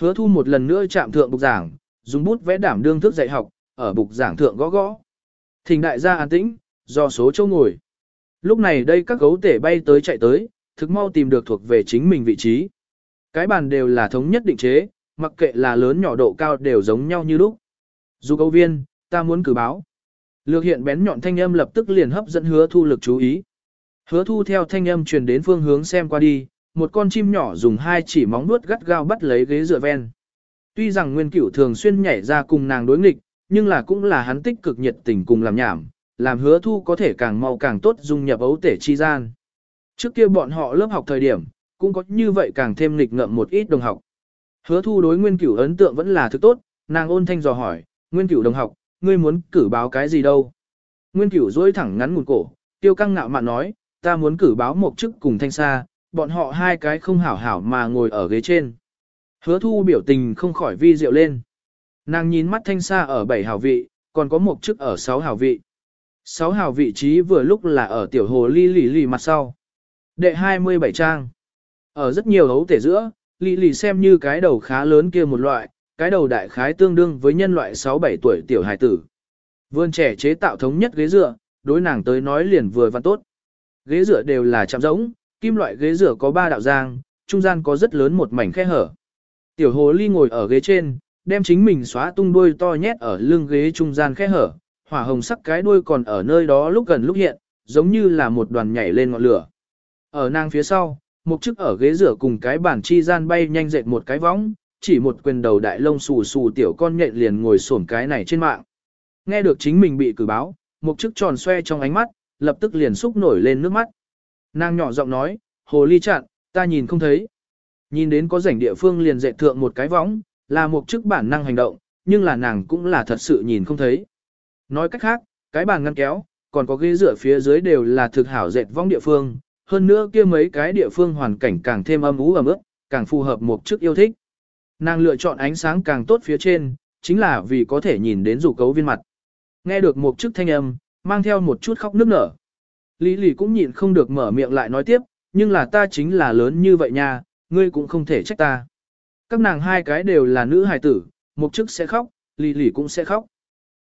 Hứa thu một lần nữa chạm thượng bục giảng, dùng bút vẽ đảm đương thức dạy học, ở bục giảng thượng gõ gõ. Thỉnh đại gia an tĩnh, do số châu ngồi. Lúc này đây các gấu tể bay tới chạy tới, thực mau tìm được thuộc về chính mình vị trí. Cái bàn đều là thống nhất định chế, mặc kệ là lớn nhỏ độ cao đều giống nhau như lúc. Dù câu viên, ta muốn cử báo. Lược hiện bén nhọn thanh âm lập tức liền hấp dẫn hứa thu lực chú ý. Hứa thu theo thanh âm truyền đến phương hướng xem qua đi, một con chim nhỏ dùng hai chỉ móng nuốt gắt gao bắt lấy ghế dựa ven. Tuy rằng nguyên cửu thường xuyên nhảy ra cùng nàng đối nghịch, nhưng là cũng là hắn tích cực nhiệt tình cùng làm nhảm, làm hứa thu có thể càng mau càng tốt dung nhập ấu tể chi gian. Trước kia bọn họ lớp học thời điểm, cũng có như vậy càng thêm nghịch ngợm một ít đồng học. Hứa thu đối nguyên cửu ấn tượng vẫn là thứ tốt, nàng ôn thanh dò hỏi, nguyên cửu đồng học, ngươi muốn cử báo cái gì đâu? Nguyên cửu duỗi thẳng ngắn nguồn cổ, tiêu căng ngạo mạn nói, ta muốn cử báo một chức cùng thanh xa, bọn họ hai cái không hảo hảo mà ngồi ở ghế trên. Hứa thu biểu tình không khỏi vi diệu lên. Nàng nhìn mắt thanh xa ở bảy hảo vị, còn có một chức ở sáu hảo vị. sáu hảo vị trí vừa lúc là ở tiểu hồ ly lì lì mặt sau. Đệ 27 trang. Ở rất nhiều hấu thể giữa, lì lì xem như cái đầu khá lớn kia một loại, cái đầu đại khái tương đương với nhân loại 6-7 tuổi tiểu hài tử. Vươn trẻ chế tạo thống nhất ghế dựa, đối nàng tới nói liền vừa văn tốt. Ghế dựa đều là chạm giống, kim loại ghế rửa có ba đạo giang, trung gian có rất lớn một mảnh khe hở. Tiểu hồ ly ngồi ở ghế trên, đem chính mình xóa tung đuôi to nhét ở lưng ghế trung gian khe hở, hỏa hồng sắc cái đuôi còn ở nơi đó lúc gần lúc hiện, giống như là một đoàn nhảy lên ngọn lửa. Ở nàng phía sau, một chức ở ghế rửa cùng cái bàn chi gian bay nhanh dệt một cái võng, chỉ một quyền đầu đại lông xù xù tiểu con nhện liền ngồi xổm cái này trên mạng. Nghe được chính mình bị cử báo, một chức tròn xoe trong ánh mắt, lập tức liền xúc nổi lên nước mắt. Nàng nhỏ giọng nói, hồ ly chặn, ta nhìn không thấy. Nhìn đến có rảnh địa phương liền dệt thượng một cái võng, là một chức bản năng hành động, nhưng là nàng cũng là thật sự nhìn không thấy. Nói cách khác, cái bàn ngăn kéo, còn có ghế rửa phía dưới đều là thực hảo dệt vong địa phương, hơn nữa kia mấy cái địa phương hoàn cảnh càng thêm âm ú ẩm ướt, càng phù hợp một chức yêu thích. Nàng lựa chọn ánh sáng càng tốt phía trên, chính là vì có thể nhìn đến rủ cấu viên mặt. Nghe được một chức thanh âm, mang theo một chút khóc nức nở. Lý lì cũng nhịn không được mở miệng lại nói tiếp, nhưng là ta chính là lớn như vậy nha, ngươi cũng không thể trách ta. Các nàng hai cái đều là nữ hài tử, một chức sẽ khóc, lì lì cũng sẽ khóc.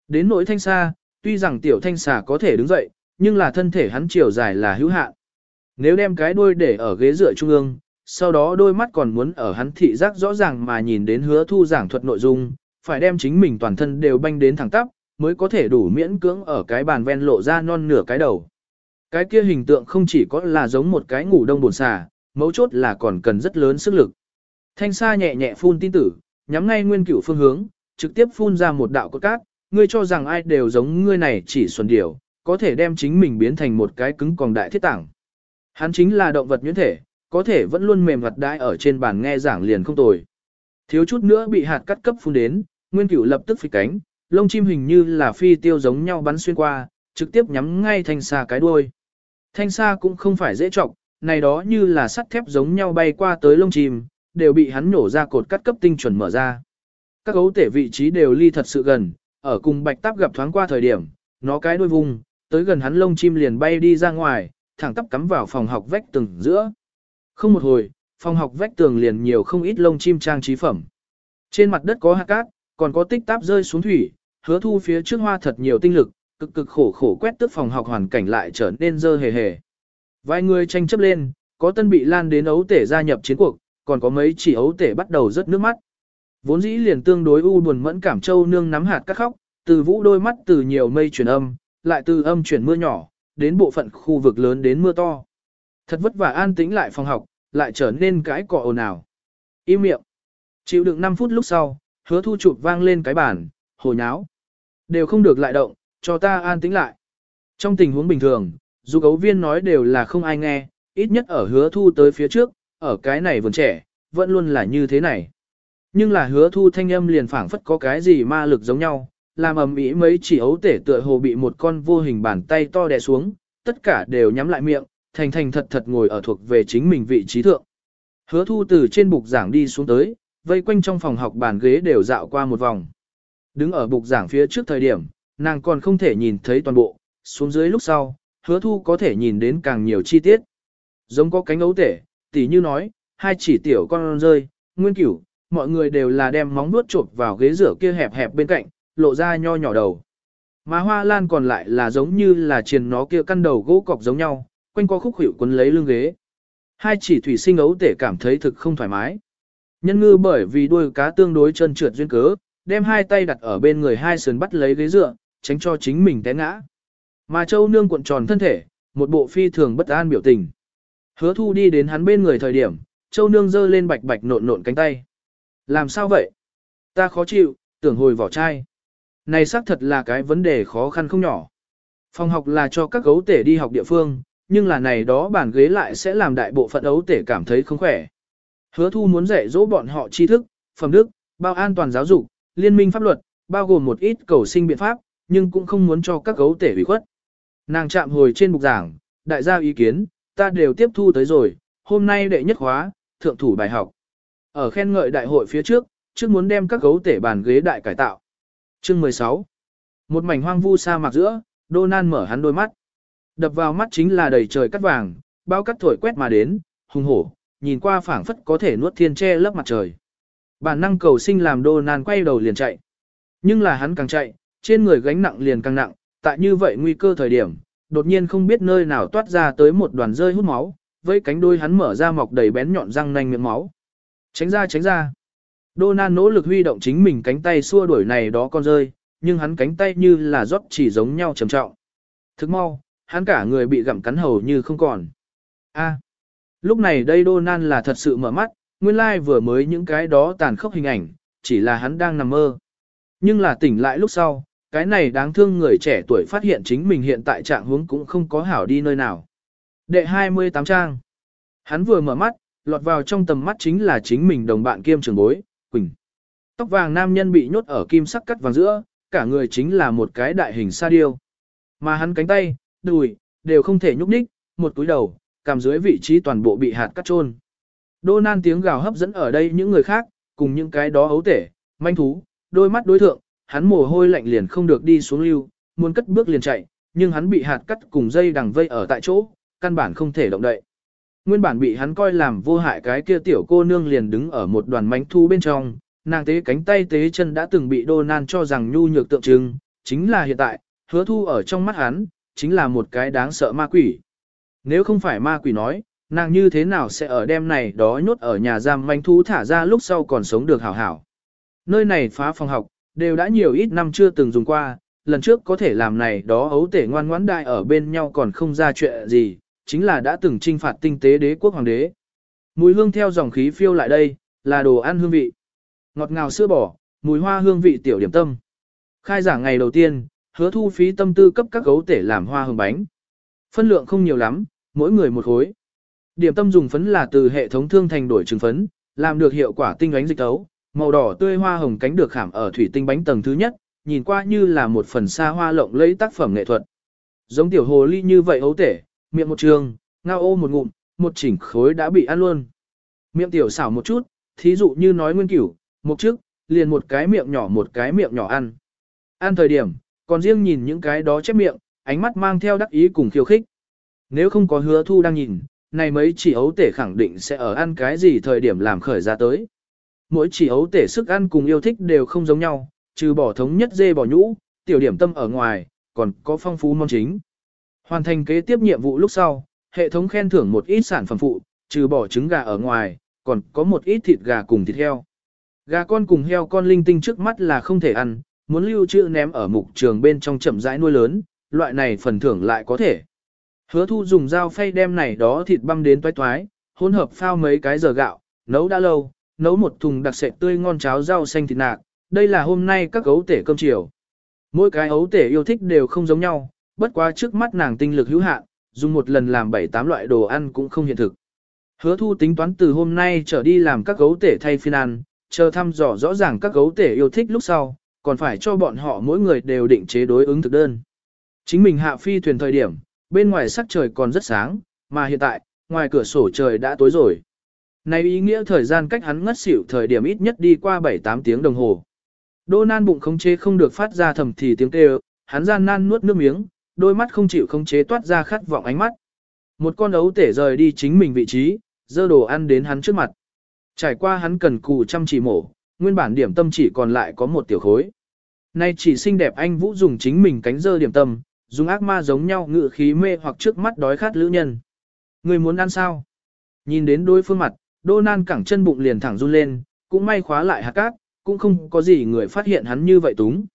Đến nỗi thanh xa, tuy rằng tiểu thanh xà có thể đứng dậy, nhưng là thân thể hắn chiều dài là hữu hạn. Nếu đem cái đuôi để ở ghế dựa trung ương, sau đó đôi mắt còn muốn ở hắn thị giác rõ ràng mà nhìn đến hứa thu giảng thuật nội dung, phải đem chính mình toàn thân đều banh đến thẳng tắp, mới có thể đủ miễn cưỡng ở cái bàn ven lộ ra non nửa cái đầu. Cái kia hình tượng không chỉ có là giống một cái ngủ đông buồn xà, mấu chốt là còn cần rất lớn sức lực. Thanh sa nhẹ nhẹ phun tin tử, nhắm ngay nguyên cửu phương hướng, trực tiếp phun ra một đạo cốt cát, ngươi cho rằng ai đều giống ngươi này chỉ xuân điểu, có thể đem chính mình biến thành một cái cứng còn đại thiết tảng. Hắn chính là động vật nhuyễn thể, có thể vẫn luôn mềm vật đãi ở trên bàn nghe giảng liền không tồi. Thiếu chút nữa bị hạt cắt cấp phun đến, nguyên cửu lập tức phịch cánh, lông chim hình như là phi tiêu giống nhau bắn xuyên qua, trực tiếp nhắm ngay thanh xa cái đuôi. Thanh xa cũng không phải dễ trọng, này đó như là sắt thép giống nhau bay qua tới lông chim, đều bị hắn nổ ra cột cắt cấp tinh chuẩn mở ra. Các gấu tể vị trí đều ly thật sự gần, ở cùng bạch táp gặp thoáng qua thời điểm, nó cái đuôi vùng, tới gần hắn lông chim liền bay đi ra ngoài, thẳng tắp cắm vào phòng học vách tường giữa. Không một hồi, phòng học vách tường liền nhiều không ít lông chim trang trí phẩm. Trên mặt đất có hạt cát, còn có tích táp rơi xuống thủy, hứa thu phía trước hoa thật nhiều tinh lực, cực cực khổ khổ quét tước phòng học hoàn cảnh lại trở nên dơ hề hề. Vài người tranh chấp lên, có tân bị lan đến ấu tể gia nhập chiến cuộc, còn có mấy chỉ ấu tể bắt đầu rớt nước mắt. Vốn dĩ liền tương đối u buồn mẫn cảm châu nương nắm hạt các khóc, từ vũ đôi mắt từ nhiều mây chuyển âm, lại từ âm chuyển mưa nhỏ, đến bộ phận khu vực lớn đến mưa to. Thật vất vả an tĩnh lại phòng học, lại trở nên cái cọ ồn ào. Im miệng. Chịu đựng 5 phút lúc sau, hứa thu chụp vang lên cái bàn, hồi nháo. Đều không được lại động, cho ta an tĩnh lại. Trong tình huống bình thường, dù gấu viên nói đều là không ai nghe, ít nhất ở hứa thu tới phía trước, ở cái này vườn trẻ, vẫn luôn là như thế này. Nhưng là hứa thu thanh âm liền phảng phất có cái gì ma lực giống nhau, làm ầm ĩ mấy chỉ ấu tể tựa hồ bị một con vô hình bàn tay to đè xuống, tất cả đều nhắm lại miệng, thành thành thật thật ngồi ở thuộc về chính mình vị trí thượng. Hứa thu từ trên bục giảng đi xuống tới, vây quanh trong phòng học bàn ghế đều dạo qua một vòng. Đứng ở bục giảng phía trước thời điểm, nàng còn không thể nhìn thấy toàn bộ, xuống dưới lúc sau, hứa thu có thể nhìn đến càng nhiều chi tiết. Giống có cánh ấu tể, tỉ như nói, hai chỉ tiểu con rơi, nguyên cửu, mọi người đều là đem móng nuốt chộp vào ghế rửa kia hẹp hẹp bên cạnh, lộ ra nho nhỏ đầu. Mà hoa lan còn lại là giống như là triền nó kia căn đầu gỗ cọc giống nhau, quanh co khúc hiệu quấn lấy lưng ghế. Hai chỉ thủy sinh ấu tể cảm thấy thực không thoải mái. Nhân ngư bởi vì đuôi cá tương đối chân trượt duyên cớ, đem hai tay đặt ở bên người hai sườn bắt lấy ghế dựa, tránh cho chính mình té ngã. Mà châu nương cuộn tròn thân thể, một bộ phi thường bất an biểu tình. Hứa thu đi đến hắn bên người thời điểm, châu nương giơ lên bạch bạch nộn nộn cánh tay. Làm sao vậy? Ta khó chịu, tưởng hồi vỏ chai. Này xác thật là cái vấn đề khó khăn không nhỏ. Phòng học là cho các gấu tể đi học địa phương, nhưng là này đó bàn ghế lại sẽ làm đại bộ phận ấu tể cảm thấy không khỏe. Hứa thu muốn dạy dỗ bọn họ tri thức, phẩm đức, bao an toàn giáo dục, liên minh pháp luật, bao gồm một ít cầu sinh biện pháp, nhưng cũng không muốn cho các gấu tể ủy khuất. Nàng chạm hồi trên bục giảng, đại gia ý kiến, ta đều tiếp thu tới rồi, hôm nay đệ nhất khóa, thượng thủ bài học. Ở khen ngợi đại hội phía trước, trước muốn đem các gấu tể bàn ghế đại cải tạo. Chương 16 Một mảnh hoang vu sa mạc giữa, Donan mở hắn đôi mắt. Đập vào mắt chính là đầy trời cắt vàng, bao cắt thổi quét mà đến, hùng hổ, nhìn qua phảng phất có thể nuốt thiên che lớp mặt trời. Bản năng cầu sinh làm Donan quay đầu liền chạy. Nhưng là hắn càng chạy, trên người gánh nặng liền càng nặng, tại như vậy nguy cơ thời điểm, đột nhiên không biết nơi nào toát ra tới một đoàn rơi hút máu, với cánh đôi hắn mở ra mọc đầy bén nhọn răng nanh miệng máu. Tránh ra tránh ra. Donan nỗ lực huy động chính mình cánh tay xua đuổi này đó con rơi, nhưng hắn cánh tay như là rót chỉ giống nhau trầm trọng. Thức mau, hắn cả người bị gặm cắn hầu như không còn. A. lúc này đây Donan là thật sự mở mắt, nguyên lai vừa mới những cái đó tàn khốc hình ảnh, chỉ là hắn đang nằm mơ. Nhưng là tỉnh lại lúc sau, cái này đáng thương người trẻ tuổi phát hiện chính mình hiện tại trạng huống cũng không có hảo đi nơi nào. Đệ 28 trang. Hắn vừa mở mắt, lọt vào trong tầm mắt chính là chính mình đồng bạn kiêm trường bối, Quỳnh. Tóc vàng nam nhân bị nhốt ở kim sắc cắt vàng giữa, cả người chính là một cái đại hình sa điêu. Mà hắn cánh tay, đùi, đều không thể nhúc nhích, một túi đầu, cằm dưới vị trí toàn bộ bị hạt cắt trôn. Đô nan tiếng gào hấp dẫn ở đây những người khác, cùng những cái đó ấu tể, manh thú, đôi mắt đối thượng, hắn mồ hôi lạnh liền không được đi xuống lưu, muốn cất bước liền chạy, nhưng hắn bị hạt cắt cùng dây đằng vây ở tại chỗ, căn bản không thể động đậy. Nguyên bản bị hắn coi làm vô hại cái kia tiểu cô nương liền đứng ở một đoàn mánh thu bên trong, nàng tế cánh tay tế chân đã từng bị đô nan cho rằng nhu nhược tượng trưng, chính là hiện tại, hứa thu ở trong mắt hắn, chính là một cái đáng sợ ma quỷ. Nếu không phải ma quỷ nói, nàng như thế nào sẽ ở đêm này đó nhốt ở nhà giam manh thu thả ra lúc sau còn sống được hảo hảo. Nơi này phá phòng học, đều đã nhiều ít năm chưa từng dùng qua, lần trước có thể làm này đó ấu tể ngoan ngoãn đại ở bên nhau còn không ra chuyện gì, chính là đã từng trinh phạt tinh tế đế quốc hoàng đế. Mùi hương theo dòng khí phiêu lại đây, là đồ ăn hương vị. Ngọt ngào sữa bò, mùi hoa hương vị tiểu điểm tâm. Khai giảng ngày đầu tiên, hứa thu phí tâm tư cấp các gấu tể làm hoa hương bánh. Phân lượng không nhiều lắm, mỗi người một khối. Điểm tâm dùng phấn là từ hệ thống thương thành đổi trứng phấn, làm được hiệu quả tinh ánh dịch tấu, màu đỏ tươi hoa hồng cánh được khảm ở thủy tinh bánh tầng thứ nhất, nhìn qua như là một phần xa hoa lộng lẫy tác phẩm nghệ thuật. Giống tiểu hồ ly như vậy ấu tể, miệng một trường, ngao ô một ngụm, một chỉnh khối đã bị ăn luôn. Miệng tiểu xảo một chút, thí dụ như nói nguyên cửu, một trước, liền một cái miệng nhỏ một cái miệng nhỏ ăn. Ăn thời điểm, còn riêng nhìn những cái đó chép miệng, ánh mắt mang theo đắc ý cùng khiêu khích. Nếu không có hứa thu đang nhìn, này mấy chỉ ấu tể khẳng định sẽ ở ăn cái gì thời điểm làm khởi ra tới. Mỗi chỉ ấu tể sức ăn cùng yêu thích đều không giống nhau, trừ bỏ thống nhất dê bỏ nhũ, tiểu điểm tâm ở ngoài, còn có phong phú món chính. Hoàn thành kế tiếp nhiệm vụ lúc sau, hệ thống khen thưởng một ít sản phẩm phụ, trừ bỏ trứng gà ở ngoài, còn có một ít thịt gà cùng thịt heo. Gà con cùng heo con linh tinh trước mắt là không thể ăn, muốn lưu trữ ném ở mục trường bên trong chậm rãi nuôi lớn, loại này phần thưởng lại có thể. Hứa thu dùng dao phay đem này đó thịt băm đến toái toái, hỗn hợp phao mấy cái giờ gạo, nấu đã lâu, nấu một thùng đặc sệt tươi ngon cháo rau xanh thịt nạc, đây là hôm nay các gấu tể cơm chiều. Mỗi cái ấu tể yêu thích đều không giống nhau, bất quá trước mắt nàng tinh lực hữu hạn, dùng một lần làm 7-8 loại đồ ăn cũng không hiện thực. Hứa thu tính toán từ hôm nay trở đi làm các gấu tể thay phiên ăn, chờ thăm dò rõ ràng các gấu tể yêu thích lúc sau, còn phải cho bọn họ mỗi người đều định chế đối ứng thực đơn. Chính mình hạ phi thuyền thời điểm, bên ngoài sắc trời còn rất sáng, mà hiện tại, ngoài cửa sổ trời đã tối rồi. Này ý nghĩa thời gian cách hắn ngất xỉu thời điểm ít nhất đi qua 7-8 tiếng đồng hồ. Đô nan bụng không chế không được phát ra thầm thì tiếng kêu, hắn gian nan nuốt nước miếng, đôi mắt không chịu không chế toát ra khát vọng ánh mắt. Một con ấu tể rời đi chính mình vị trí, dơ đồ ăn đến hắn trước mặt. Trải qua hắn cần cù chăm chỉ mổ, nguyên bản điểm tâm chỉ còn lại có một tiểu khối. Nay chỉ xinh đẹp anh Vũ dùng chính mình cánh dơ điểm tâm, dùng ác ma giống nhau ngự khí mê hoặc trước mắt đói khát lữ nhân. Người muốn ăn sao? Nhìn đến đối phương mặt, đô nan cẳng chân bụng liền thẳng run lên, cũng may khóa lại hạt cát, cũng không có gì người phát hiện hắn như vậy túng.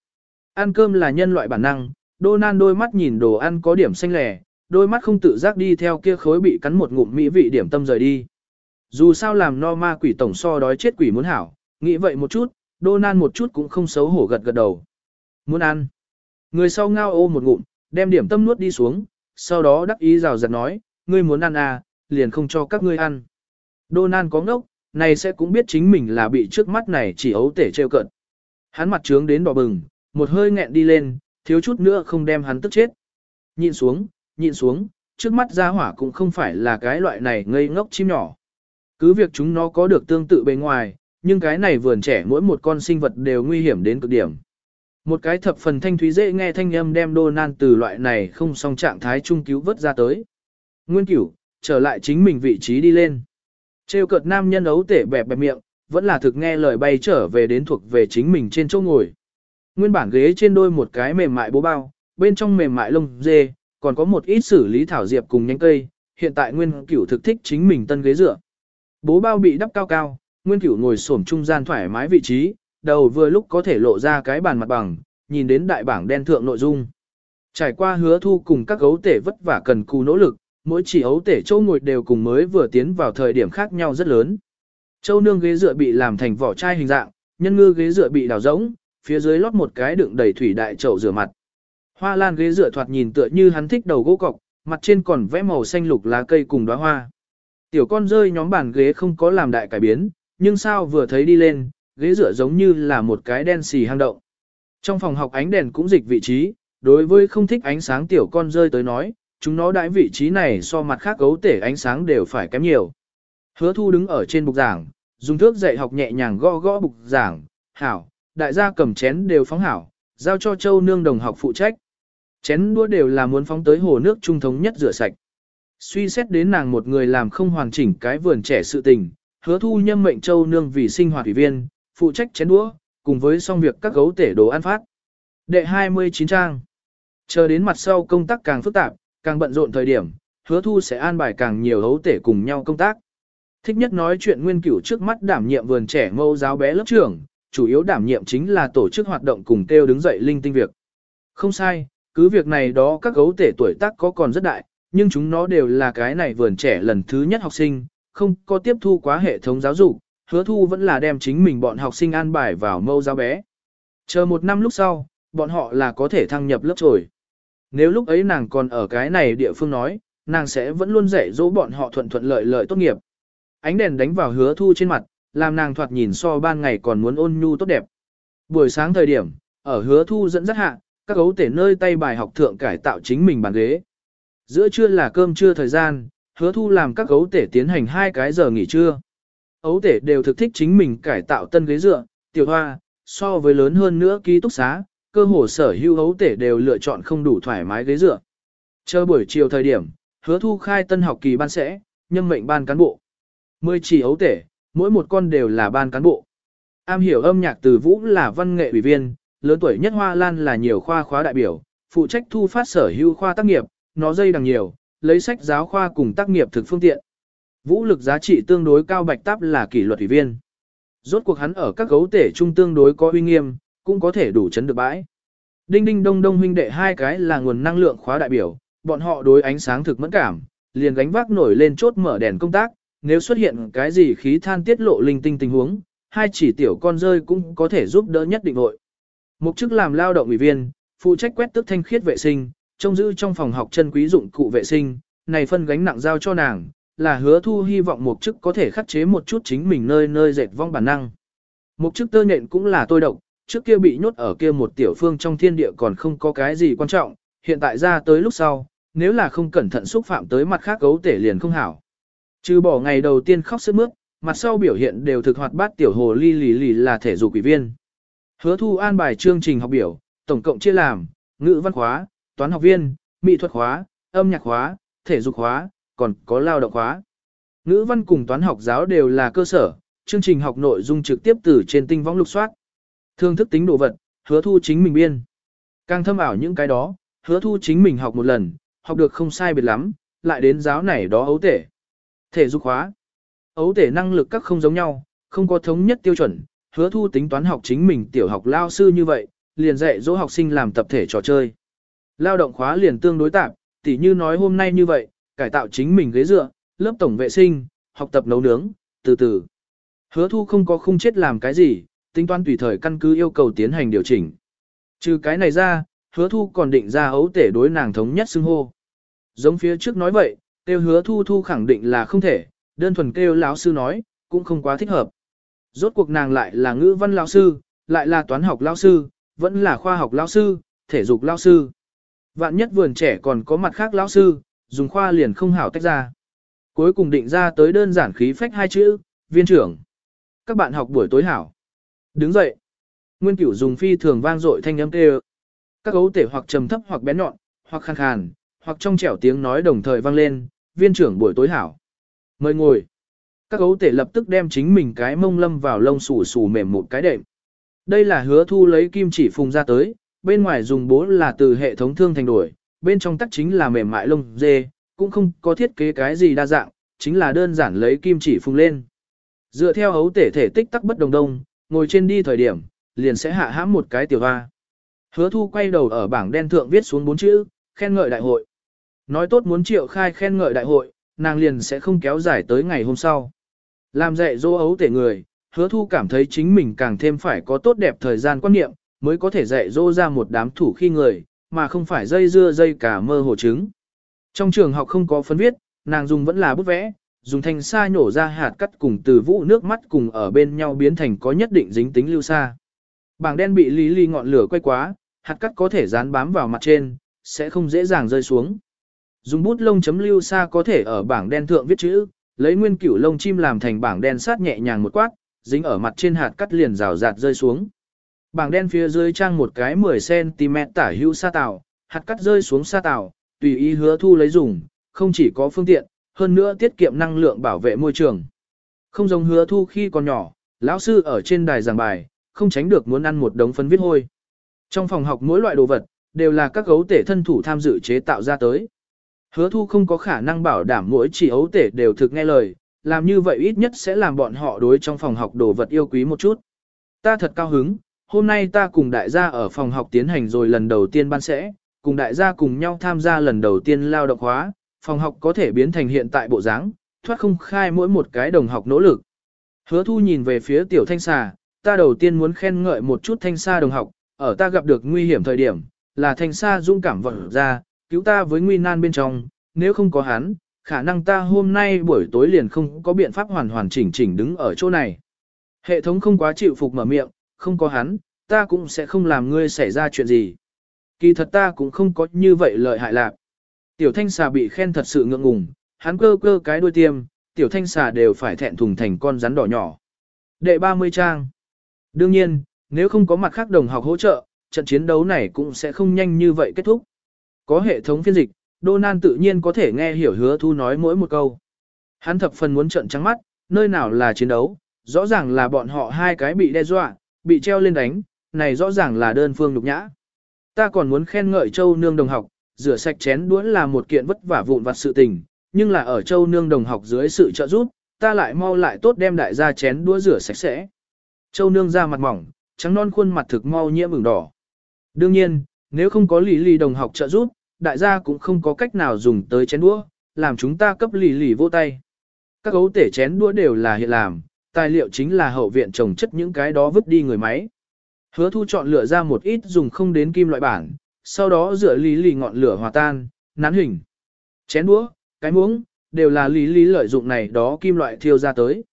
Ăn cơm là nhân loại bản năng, đô nan đôi mắt nhìn đồ ăn có điểm xanh lẻ, đôi mắt không tự giác đi theo kia khối bị cắn một ngụm mỹ vị điểm tâm rời đi. Dù sao làm no ma quỷ tổng so đói chết quỷ muốn hảo, nghĩ vậy một chút, đô nan một chút cũng không xấu hổ gật gật đầu. Muốn ăn. Người sau ngao ô một ngụm, đem điểm tâm nuốt đi xuống, sau đó đắc ý rào rạt nói, ngươi muốn ăn à, liền không cho các ngươi ăn. Donan có ngốc, này sẽ cũng biết chính mình là bị trước mắt này chỉ ấu tể trêu cận. Hắn mặt trướng đến đỏ bừng, một hơi nghẹn đi lên, thiếu chút nữa không đem hắn tức chết. Nhìn xuống, nhìn xuống, trước mắt ra hỏa cũng không phải là cái loại này ngây ngốc chim nhỏ. Cứ việc chúng nó có được tương tự bề ngoài, nhưng cái này vườn trẻ mỗi một con sinh vật đều nguy hiểm đến cực điểm. Một cái thập phần thanh thúy dễ nghe thanh âm đem Donan từ loại này không song trạng thái trung cứu vớt ra tới. Nguyên cửu, trở lại chính mình vị trí đi lên. Trêu cợt nam nhân ấu tể bẹp bẹp miệng, vẫn là thực nghe lời bay trở về đến thuộc về chính mình trên chỗ ngồi. Nguyên bản ghế trên đôi một cái mềm mại bố bao, bên trong mềm mại lông dê, còn có một ít xử lý thảo diệp cùng nhánh cây, hiện tại Nguyên Cửu thực thích chính mình tân ghế dựa. Bố bao bị đắp cao cao, Nguyên Cửu ngồi xổm trung gian thoải mái vị trí, đầu vừa lúc có thể lộ ra cái bàn mặt bằng, nhìn đến đại bảng đen thượng nội dung. Trải qua hứa thu cùng các gấu tể vất vả cần cù nỗ lực, mỗi chỉ ấu tể châu ngồi đều cùng mới vừa tiến vào thời điểm khác nhau rất lớn. Châu nương ghế dựa bị làm thành vỏ chai hình dạng, nhân ngư ghế dựa bị đào rỗng, phía dưới lót một cái đựng đầy thủy đại chậu rửa mặt. Hoa lan ghế dựa thoạt nhìn tựa như hắn thích đầu gỗ cọc, mặt trên còn vẽ màu xanh lục lá cây cùng đóa hoa. Tiểu con rơi nhóm bàn ghế không có làm đại cải biến, nhưng sao vừa thấy đi lên, ghế dựa giống như là một cái đen xì hang động. Trong phòng học ánh đèn cũng dịch vị trí, đối với không thích ánh sáng tiểu con rơi tới nói, chúng nó đãi vị trí này so mặt khác gấu tể ánh sáng đều phải kém nhiều. Hứa thu đứng ở trên bục giảng, dùng thước dạy học nhẹ nhàng gõ gõ bục giảng, hảo, đại gia cầm chén đều phóng hảo, giao cho châu nương đồng học phụ trách. Chén đũa đều là muốn phóng tới hồ nước trung thống nhất rửa sạch. Suy xét đến nàng một người làm không hoàn chỉnh cái vườn trẻ sự tình, hứa thu nhâm mệnh châu nương vì sinh hoạt ủy viên, phụ trách chén đũa, cùng với xong việc các gấu tể đồ ăn phát. Đệ 29 trang. Chờ đến mặt sau công tác càng phức tạp, càng bận rộn thời điểm, hứa thu sẽ an bài càng nhiều hấu tể cùng nhau công tác. Thích nhất nói chuyện nguyên cửu trước mắt đảm nhiệm vườn trẻ mâu giáo bé lớp trưởng, chủ yếu đảm nhiệm chính là tổ chức hoạt động cùng kêu đứng dậy linh tinh việc. Không sai, cứ việc này đó các gấu tể tuổi tác có còn rất đại, nhưng chúng nó đều là cái này vườn trẻ lần thứ nhất học sinh, không có tiếp thu quá hệ thống giáo dục, hứa thu vẫn là đem chính mình bọn học sinh an bài vào mâu giáo bé. Chờ một năm lúc sau, bọn họ là có thể thăng nhập lớp trồi. Nếu lúc ấy nàng còn ở cái này địa phương nói, nàng sẽ vẫn luôn dạy dỗ bọn họ thuận thuận lợi lợi tốt nghiệp. Ánh đèn đánh vào hứa thu trên mặt, làm nàng thoạt nhìn so ban ngày còn muốn ôn nhu tốt đẹp. Buổi sáng thời điểm, ở hứa thu dẫn dắt hạ, các gấu tể nơi tay bài học thượng cải tạo chính mình bàn ghế. Giữa trưa là cơm trưa thời gian, hứa thu làm các gấu tể tiến hành hai cái giờ nghỉ trưa. Ấu tể đều thực thích chính mình cải tạo tân ghế dựa, tiểu hoa, so với lớn hơn nữa ký túc xá, cơ hồ sở hữu hấu tể đều lựa chọn không đủ thoải mái ghế dựa. Chờ buổi chiều thời điểm, hứa thu khai tân học kỳ ban sẽ, nhân mệnh ban cán bộ. Mười chỉ hấu tể, mỗi một con đều là ban cán bộ. Am hiểu âm nhạc từ vũ là văn nghệ ủy viên, lớn tuổi nhất Hoa Lan là nhiều khoa khóa đại biểu, phụ trách thu phát sở hữu khoa tác nghiệp, nó dây đằng nhiều, lấy sách giáo khoa cùng tác nghiệp thực phương tiện. Vũ lực giá trị tương đối cao bạch táp là kỷ luật ủy viên. Rốt cuộc hắn ở các gấu tể trung tương đối có uy nghiêm, cũng có thể đủ chấn được bãi. Đinh đinh đông đông huynh đệ hai cái là nguồn năng lượng khóa đại biểu, bọn họ đối ánh sáng thực mẫn cảm, liền gánh vác nổi lên chốt mở đèn công tác, nếu xuất hiện cái gì khí than tiết lộ linh tinh tình huống, hai chỉ tiểu con rơi cũng có thể giúp đỡ nhất định hội. Mục chức làm lao động ủy viên, phụ trách quét tức thanh khiết vệ sinh, trông giữ trong phòng học chân quý dụng cụ vệ sinh, này phân gánh nặng giao cho nàng, là hứa thu hy vọng mục chức có thể khắc chế một chút chính mình nơi nơi dệt vong bản năng. Mục chức tơ nhện cũng là tôi độc, trước kia bị nhốt ở kia một tiểu phương trong thiên địa còn không có cái gì quan trọng, hiện tại ra tới lúc sau, nếu là không cẩn thận xúc phạm tới mặt khác gấu tể liền không hảo. Trừ bỏ ngày đầu tiên khóc sức mướt, mặt sau biểu hiện đều thực hoạt bát tiểu hồ ly lì lì là thể dục quỷ viên. Hứa thu an bài chương trình học biểu, tổng cộng chia làm, ngữ văn khóa, toán học viên, mỹ thuật khóa, âm nhạc khóa, thể dục khóa, còn có lao động khóa. Ngữ văn cùng toán học giáo đều là cơ sở, chương trình học nội dung trực tiếp từ trên tinh võng lục soát. Thương thức tính đồ vật, hứa thu chính mình biên. Càng thâm ảo những cái đó, hứa thu chính mình học một lần, học được không sai biệt lắm, lại đến giáo này đó ấu tể. Thể dục hóa. Ấu tể năng lực các không giống nhau, không có thống nhất tiêu chuẩn, hứa thu tính toán học chính mình tiểu học lao sư như vậy, liền dạy dỗ học sinh làm tập thể trò chơi. Lao động khóa liền tương đối tạp, tỉ như nói hôm nay như vậy, cải tạo chính mình ghế dựa, lớp tổng vệ sinh, học tập nấu nướng, từ từ. Hứa thu không có khung chết làm cái gì, tính toán tùy thời căn cứ yêu cầu tiến hành điều chỉnh. Trừ cái này ra, hứa thu còn định ra ấu tể đối nàng thống nhất xưng hô. Giống phía trước nói vậy, kêu hứa thu thu khẳng định là không thể, đơn thuần kêu lão sư nói, cũng không quá thích hợp. Rốt cuộc nàng lại là ngữ văn lão sư, lại là toán học lão sư, vẫn là khoa học lão sư, thể dục lão sư. Vạn nhất vườn trẻ còn có mặt khác lão sư, dùng khoa liền không hảo tách ra. Cuối cùng định ra tới đơn giản khí phách hai chữ, viên trưởng. Các bạn học buổi tối hảo. Đứng dậy. Nguyên cửu dùng phi thường vang dội thanh âm kêu. Các gấu tể hoặc trầm thấp hoặc bén nhọn, hoặc khàn khàn, hoặc trong trẻo tiếng nói đồng thời vang lên, viên trưởng buổi tối hảo. Mời ngồi. Các gấu tể lập tức đem chính mình cái mông lâm vào lông xù xù mềm một cái đệm. Đây là hứa thu lấy kim chỉ phùng ra tới, bên ngoài dùng bố là từ hệ thống thương thành đổi, bên trong tắc chính là mềm mại lông dê, cũng không có thiết kế cái gì đa dạng, chính là đơn giản lấy kim chỉ phùng lên. Dựa theo hấu tể thể tích tắc bất đồng đông, ngồi trên đi thời điểm, liền sẽ hạ hãm một cái tiểu hoa. Hứa thu quay đầu ở bảng đen thượng viết xuống bốn chữ, khen ngợi đại hội. Nói tốt muốn triệu khai khen ngợi đại hội, nàng liền sẽ không kéo dài tới ngày hôm sau. Làm dạy dỗ ấu tể người, hứa thu cảm thấy chính mình càng thêm phải có tốt đẹp thời gian quan niệm, mới có thể dạy dỗ ra một đám thủ khi người, mà không phải dây dưa dây cả mơ hồ trứng. Trong trường học không có phân viết, nàng dùng vẫn là bút vẽ, dùng thanh sa nhổ ra hạt cắt cùng từ vũ nước mắt cùng ở bên nhau biến thành có nhất định dính tính lưu sa. Bảng đen bị lý ly ngọn lửa quay quá, hạt cắt có thể dán bám vào mặt trên, sẽ không dễ dàng rơi xuống. Dùng bút lông chấm lưu sa có thể ở bảng đen thượng viết chữ, lấy nguyên cửu lông chim làm thành bảng đen sát nhẹ nhàng một quát, dính ở mặt trên hạt cắt liền rào rạt rơi xuống. Bảng đen phía dưới trang một cái 10cm tả hữu sa tảo, hạt cắt rơi xuống sa tảo, tùy ý hứa thu lấy dùng, không chỉ có phương tiện, hơn nữa tiết kiệm năng lượng bảo vệ môi trường. Không giống hứa thu khi còn nhỏ, lão sư ở trên đài giảng bài, không tránh được muốn ăn một đống phấn viết hôi. Trong phòng học mỗi loại đồ vật, đều là các gấu tể thân thủ tham dự chế tạo ra tới. Hứa thu không có khả năng bảo đảm mỗi chỉ ấu tể đều thực nghe lời, làm như vậy ít nhất sẽ làm bọn họ đối trong phòng học đồ vật yêu quý một chút. Ta thật cao hứng, hôm nay ta cùng đại gia ở phòng học tiến hành rồi lần đầu tiên ban sẽ, cùng đại gia cùng nhau tham gia lần đầu tiên lao động hóa, phòng học có thể biến thành hiện tại bộ dáng, thoát không khai mỗi một cái đồng học nỗ lực. Hứa thu nhìn về phía tiểu thanh xà, ta đầu tiên muốn khen ngợi một chút thanh xa đồng học, ở ta gặp được nguy hiểm thời điểm, là thanh xa dũng cảm vận ra, cứu ta với nguy nan bên trong, nếu không có hắn, khả năng ta hôm nay buổi tối liền không có biện pháp hoàn hoàn chỉnh chỉnh đứng ở chỗ này. Hệ thống không quá chịu phục mở miệng, không có hắn, ta cũng sẽ không làm ngươi xảy ra chuyện gì. Kỳ thật ta cũng không có như vậy lợi hại lạc. Tiểu thanh xà bị khen thật sự ngượng ngùng, hắn cơ cơ cái đuôi tiêm, tiểu thanh xà đều phải thẹn thùng thành con rắn đỏ nhỏ. Đệ 30 trang. Đương nhiên, nếu không có mặt khác đồng học hỗ trợ, trận chiến đấu này cũng sẽ không nhanh như vậy kết thúc. Có hệ thống phiên dịch, Đô Nan tự nhiên có thể nghe hiểu hứa thu nói mỗi một câu. Hắn thập phần muốn trận trắng mắt, nơi nào là chiến đấu, rõ ràng là bọn họ hai cái bị đe dọa, bị treo lên đánh, này rõ ràng là đơn phương nhục nhã. Ta còn muốn khen ngợi châu nương đồng học, rửa sạch chén đũa là một kiện vất vả vụn vặt sự tình, nhưng là ở châu nương đồng học dưới sự trợ giúp, ta lại mau lại tốt đem đại gia chén đũa rửa sạch sẽ. Châu nương ra mặt mỏng, trắng non khuôn mặt thực mau nhiễm ửng đỏ. Đương nhiên, nếu không có lì lì đồng học trợ giúp, đại gia cũng không có cách nào dùng tới chén đũa, làm chúng ta cấp lì lì vô tay. Các gấu tể chén đũa đều là hiện làm, tài liệu chính là hậu viện trồng chất những cái đó vứt đi người máy. Hứa thu chọn lựa ra một ít dùng không đến kim loại bản, sau đó rửa lý lì ngọn lửa hòa tan, nắn hình. Chén đũa, cái muỗng, đều là lý lý lợi dụng này đó kim loại thiêu ra tới.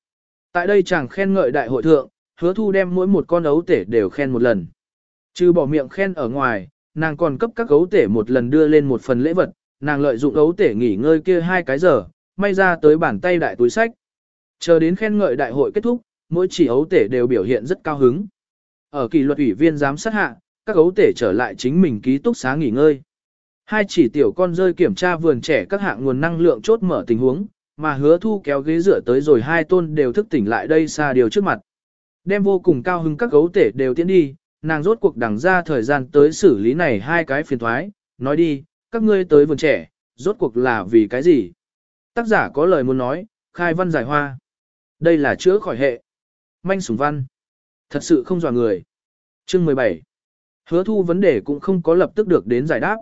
Tại đây chàng khen ngợi đại hội thượng, hứa thu đem mỗi một con ấu tể đều khen một lần. Trừ bỏ miệng khen ở ngoài, nàng còn cấp các ấu tể một lần đưa lên một phần lễ vật, nàng lợi dụng ấu tể nghỉ ngơi kia hai cái giờ, may ra tới bàn tay đại túi sách. Chờ đến khen ngợi đại hội kết thúc, mỗi chỉ ấu tể đều biểu hiện rất cao hứng. Ở kỷ luật ủy viên giám sát hạ, các gấu tể trở lại chính mình ký túc xá nghỉ ngơi. Hai chỉ tiểu con rơi kiểm tra vườn trẻ các hạng nguồn năng lượng chốt mở tình huống, mà hứa thu kéo ghế rửa tới rồi hai tôn đều thức tỉnh lại đây xa điều trước mặt. Đem vô cùng cao hứng các gấu tể đều tiến đi, nàng rốt cuộc đằng ra thời gian tới xử lý này hai cái phiền thoái, nói đi, các ngươi tới vườn trẻ, rốt cuộc là vì cái gì? Tác giả có lời muốn nói, khai văn giải hoa. Đây là chữa khỏi hệ. Manh sủng văn. Thật sự không dò người. Chương 17. Hứa thu vấn đề cũng không có lập tức được đến giải đáp.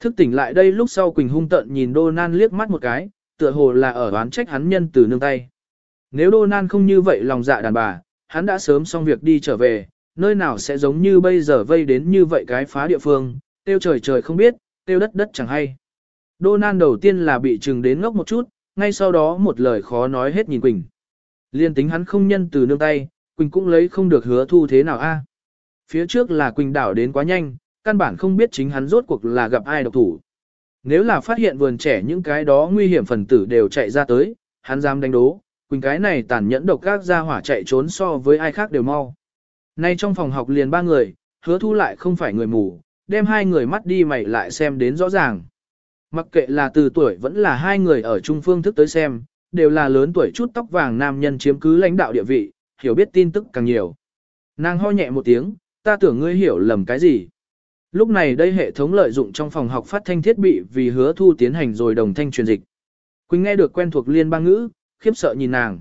Thức tỉnh lại đây lúc sau Quỳnh hung tận nhìn Đô Nan liếc mắt một cái, tựa hồ là ở đoán trách hắn nhân từ nương tay. Nếu Đô Nan không như vậy lòng dạ đàn bà, hắn đã sớm xong việc đi trở về, nơi nào sẽ giống như bây giờ vây đến như vậy cái phá địa phương, tiêu trời trời không biết, tiêu đất đất chẳng hay. Đô Nan đầu tiên là bị trừng đến ngốc một chút, ngay sau đó một lời khó nói hết nhìn Quỳnh. Liên tính hắn không nhân từ nương tay, Quỳnh cũng lấy không được hứa thu thế nào a. Phía trước là Quỳnh đảo đến quá nhanh, căn bản không biết chính hắn rốt cuộc là gặp ai độc thủ. Nếu là phát hiện vườn trẻ những cái đó nguy hiểm phần tử đều chạy ra tới, hắn dám đánh đố, Quỳnh cái này tàn nhẫn độc các ra hỏa chạy trốn so với ai khác đều mau. Nay trong phòng học liền ba người, hứa thu lại không phải người mù, đem hai người mắt đi mày lại xem đến rõ ràng. Mặc kệ là từ tuổi vẫn là hai người ở trung phương thức tới xem, đều là lớn tuổi chút tóc vàng nam nhân chiếm cứ lãnh đạo địa vị, hiểu biết tin tức càng nhiều. Nàng ho nhẹ một tiếng, ta tưởng ngươi hiểu lầm cái gì. Lúc này đây hệ thống lợi dụng trong phòng học phát thanh thiết bị vì hứa thu tiến hành rồi đồng thanh truyền dịch. Quỳnh nghe được quen thuộc liên bang ngữ, khiếp sợ nhìn nàng.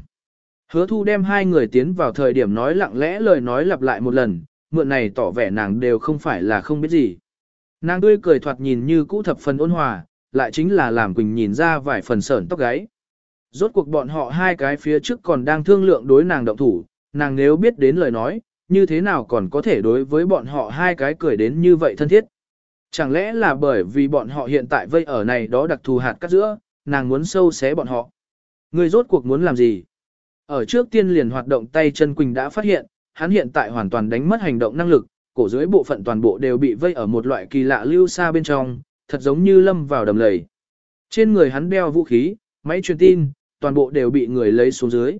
Hứa thu đem hai người tiến vào thời điểm nói lặng lẽ lời nói lặp lại một lần, mượn này tỏ vẻ nàng đều không phải là không biết gì. Nàng tươi cười thoạt nhìn như cũ thập phần ôn hòa, lại chính là làm Quỳnh nhìn ra vài phần sởn tóc gáy. Rốt cuộc bọn họ hai cái phía trước còn đang thương lượng đối nàng động thủ, nàng nếu biết đến lời nói, như thế nào còn có thể đối với bọn họ hai cái cười đến như vậy thân thiết. Chẳng lẽ là bởi vì bọn họ hiện tại vây ở này đó đặc thù hạt cắt giữa, nàng muốn sâu xé bọn họ. Người rốt cuộc muốn làm gì? Ở trước tiên liền hoạt động tay chân Quỳnh đã phát hiện, hắn hiện tại hoàn toàn đánh mất hành động năng lực, cổ dưới bộ phận toàn bộ đều bị vây ở một loại kỳ lạ lưu xa bên trong, thật giống như lâm vào đầm lầy. Trên người hắn đeo vũ khí, máy truyền tin, toàn bộ đều bị người lấy xuống dưới.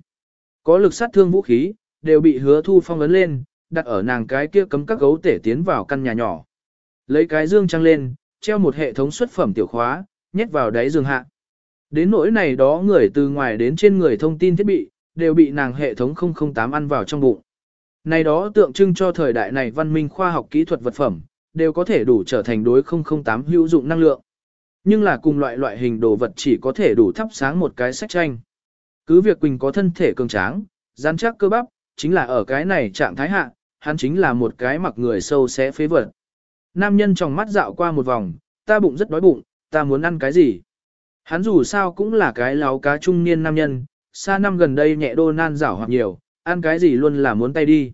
Có lực sát thương vũ khí, đều bị hứa thu phong ấn lên, đặt ở nàng cái kia cấm các gấu tể tiến vào căn nhà nhỏ. Lấy cái dương trăng lên, treo một hệ thống xuất phẩm tiểu khóa, nhét vào đáy giường hạ. Đến nỗi này đó người từ ngoài đến trên người thông tin thiết bị, đều bị nàng hệ thống 008 ăn vào trong bụng. Này đó tượng trưng cho thời đại này văn minh khoa học kỹ thuật vật phẩm, đều có thể đủ trở thành đối 008 hữu dụng năng lượng. Nhưng là cùng loại loại hình đồ vật chỉ có thể đủ thắp sáng một cái sách tranh. Cứ việc Quỳnh có thân thể cường tráng, rắn chắc cơ bắp, chính là ở cái này trạng thái hạ, hắn chính là một cái mặc người sâu xé phế vật. Nam nhân trong mắt dạo qua một vòng, ta bụng rất đói bụng, ta muốn ăn cái gì? Hắn dù sao cũng là cái láo cá trung niên nam nhân, xa năm gần đây nhẹ đô nan rảo hoặc nhiều, ăn cái gì luôn là muốn tay đi.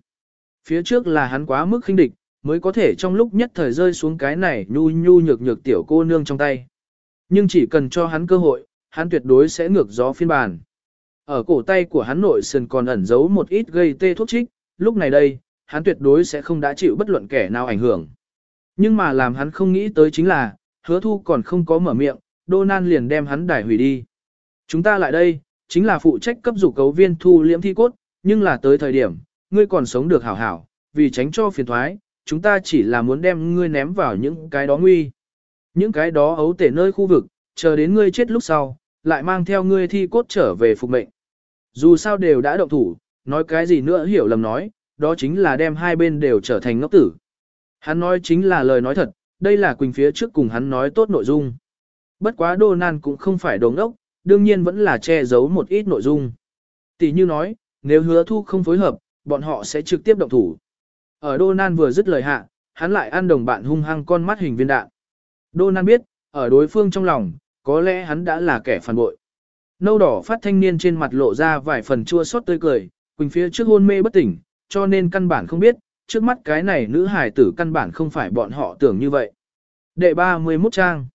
Phía trước là hắn quá mức khinh địch, mới có thể trong lúc nhất thời rơi xuống cái này nhu nhu nhược nhược tiểu cô nương trong tay. Nhưng chỉ cần cho hắn cơ hội, hắn tuyệt đối sẽ ngược gió phiên bản. Ở cổ tay của hắn nội sườn còn ẩn giấu một ít gây tê thuốc trích, lúc này đây, hắn tuyệt đối sẽ không đã chịu bất luận kẻ nào ảnh hưởng. Nhưng mà làm hắn không nghĩ tới chính là, hứa thu còn không có mở miệng, Đô Nan liền đem hắn đải hủy đi. Chúng ta lại đây, chính là phụ trách cấp dục cấu viên thu liễm thi cốt, nhưng là tới thời điểm, ngươi còn sống được hảo hảo, vì tránh cho phiền thoái, chúng ta chỉ là muốn đem ngươi ném vào những cái đó nguy. Những cái đó ấu tể nơi khu vực, chờ đến ngươi chết lúc sau, lại mang theo ngươi thi cốt trở về phục mệnh. Dù sao đều đã động thủ, nói cái gì nữa hiểu lầm nói, đó chính là đem hai bên đều trở thành ngốc tử. Hắn nói chính là lời nói thật, đây là Quỳnh phía trước cùng hắn nói tốt nội dung. Bất quá Đô Nan cũng không phải đồ ngốc, đương nhiên vẫn là che giấu một ít nội dung. Tỷ như nói, nếu hứa thu không phối hợp, bọn họ sẽ trực tiếp động thủ. Ở Đô Nan vừa dứt lời hạ, hắn lại ăn đồng bạn hung hăng con mắt hình viên đạn. Đô Nan biết, ở đối phương trong lòng, có lẽ hắn đã là kẻ phản bội. Nâu đỏ phát thanh niên trên mặt lộ ra vài phần chua xót tươi cười, Quỳnh phía trước hôn mê bất tỉnh, cho nên căn bản không biết, trước mắt cái này nữ hài tử căn bản không phải bọn họ tưởng như vậy. Đệ 31 trang.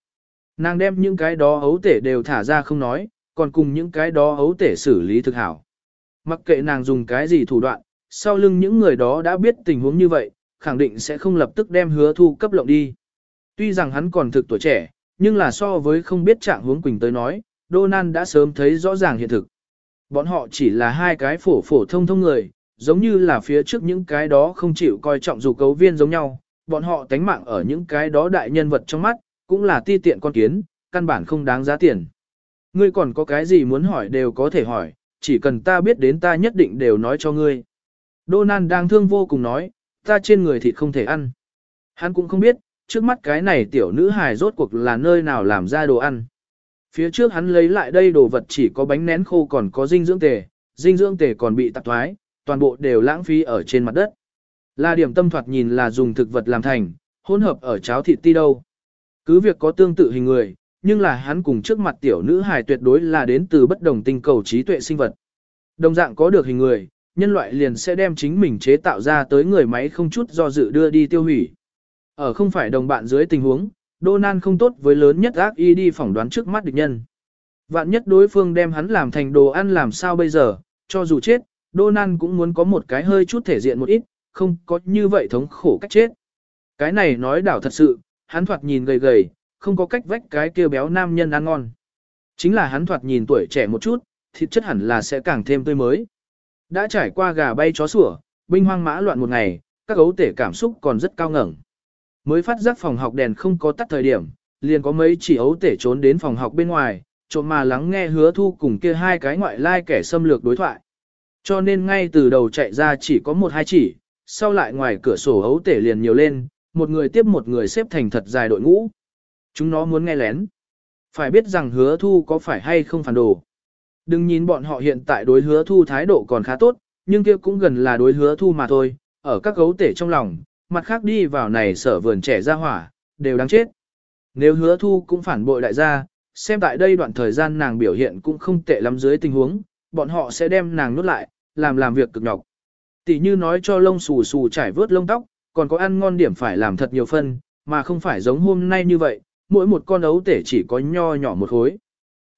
Nàng đem những cái đó ấu tể đều thả ra không nói, còn cùng những cái đó ấu tể xử lý thực hảo. Mặc kệ nàng dùng cái gì thủ đoạn, sau lưng những người đó đã biết tình huống như vậy, khẳng định sẽ không lập tức đem hứa thu cấp lộng đi. Tuy rằng hắn còn thực tuổi trẻ, nhưng là so với không biết trạng hướng Quỳnh tới nói, Donan đã sớm thấy rõ ràng hiện thực. Bọn họ chỉ là hai cái phổ phổ thông thông người, giống như là phía trước những cái đó không chịu coi trọng dù cấu viên giống nhau, bọn họ tánh mạng ở những cái đó đại nhân vật trong mắt, cũng là ti tiện con kiến, căn bản không đáng giá tiền. Ngươi còn có cái gì muốn hỏi đều có thể hỏi, chỉ cần ta biết đến ta nhất định đều nói cho ngươi. Donan đang thương vô cùng nói, ta trên người thịt không thể ăn. Hắn cũng không biết, trước mắt cái này tiểu nữ hài rốt cuộc là nơi nào làm ra đồ ăn. Phía trước hắn lấy lại đây đồ vật chỉ có bánh nén khô còn có dinh dưỡng tề, dinh dưỡng tề còn bị tạp thoái, toàn bộ đều lãng phí ở trên mặt đất. Là điểm tâm thoạt nhìn là dùng thực vật làm thành, hỗn hợp ở cháo thịt ti đâu. Cứ việc có tương tự hình người, nhưng là hắn cùng trước mặt tiểu nữ hài tuyệt đối là đến từ bất đồng tinh cầu trí tuệ sinh vật. Đồng dạng có được hình người, nhân loại liền sẽ đem chính mình chế tạo ra tới người máy không chút do dự đưa đi tiêu hủy. Ở không phải đồng bạn dưới tình huống, Donan không tốt với lớn nhất ác y đi phỏng đoán trước mắt địch nhân. Vạn nhất đối phương đem hắn làm thành đồ ăn làm sao bây giờ, cho dù chết, Donan cũng muốn có một cái hơi chút thể diện một ít, không có như vậy thống khổ cách chết. Cái này nói đảo thật sự, hắn thoạt nhìn gầy gầy, không có cách vách cái kia béo nam nhân ăn ngon. Chính là hắn thoạt nhìn tuổi trẻ một chút, thịt chất hẳn là sẽ càng thêm tươi mới. Đã trải qua gà bay chó sủa, binh hoang mã loạn một ngày, các gấu tể cảm xúc còn rất cao ngẩng. Mới phát giác phòng học đèn không có tắt thời điểm, liền có mấy chỉ ấu tể trốn đến phòng học bên ngoài, trộm mà lắng nghe hứa thu cùng kia hai cái ngoại lai kẻ xâm lược đối thoại. Cho nên ngay từ đầu chạy ra chỉ có một hai chỉ, sau lại ngoài cửa sổ ấu tể liền nhiều lên, một người tiếp một người xếp thành thật dài đội ngũ. Chúng nó muốn nghe lén. Phải biết rằng hứa thu có phải hay không phản đồ. Đừng nhìn bọn họ hiện tại đối hứa thu thái độ còn khá tốt, nhưng kia cũng gần là đối hứa thu mà thôi, ở các gấu tể trong lòng, mặt khác đi vào này sở vườn trẻ ra hỏa, đều đáng chết. Nếu hứa thu cũng phản bội đại gia, xem tại đây đoạn thời gian nàng biểu hiện cũng không tệ lắm dưới tình huống, bọn họ sẽ đem nàng nuốt lại, làm làm việc cực nhọc. Tỷ như nói cho lông xù xù trải vớt lông tóc, còn có ăn ngon điểm phải làm thật nhiều phân, mà không phải giống hôm nay như vậy, mỗi một con ấu tể chỉ có nho nhỏ một khối.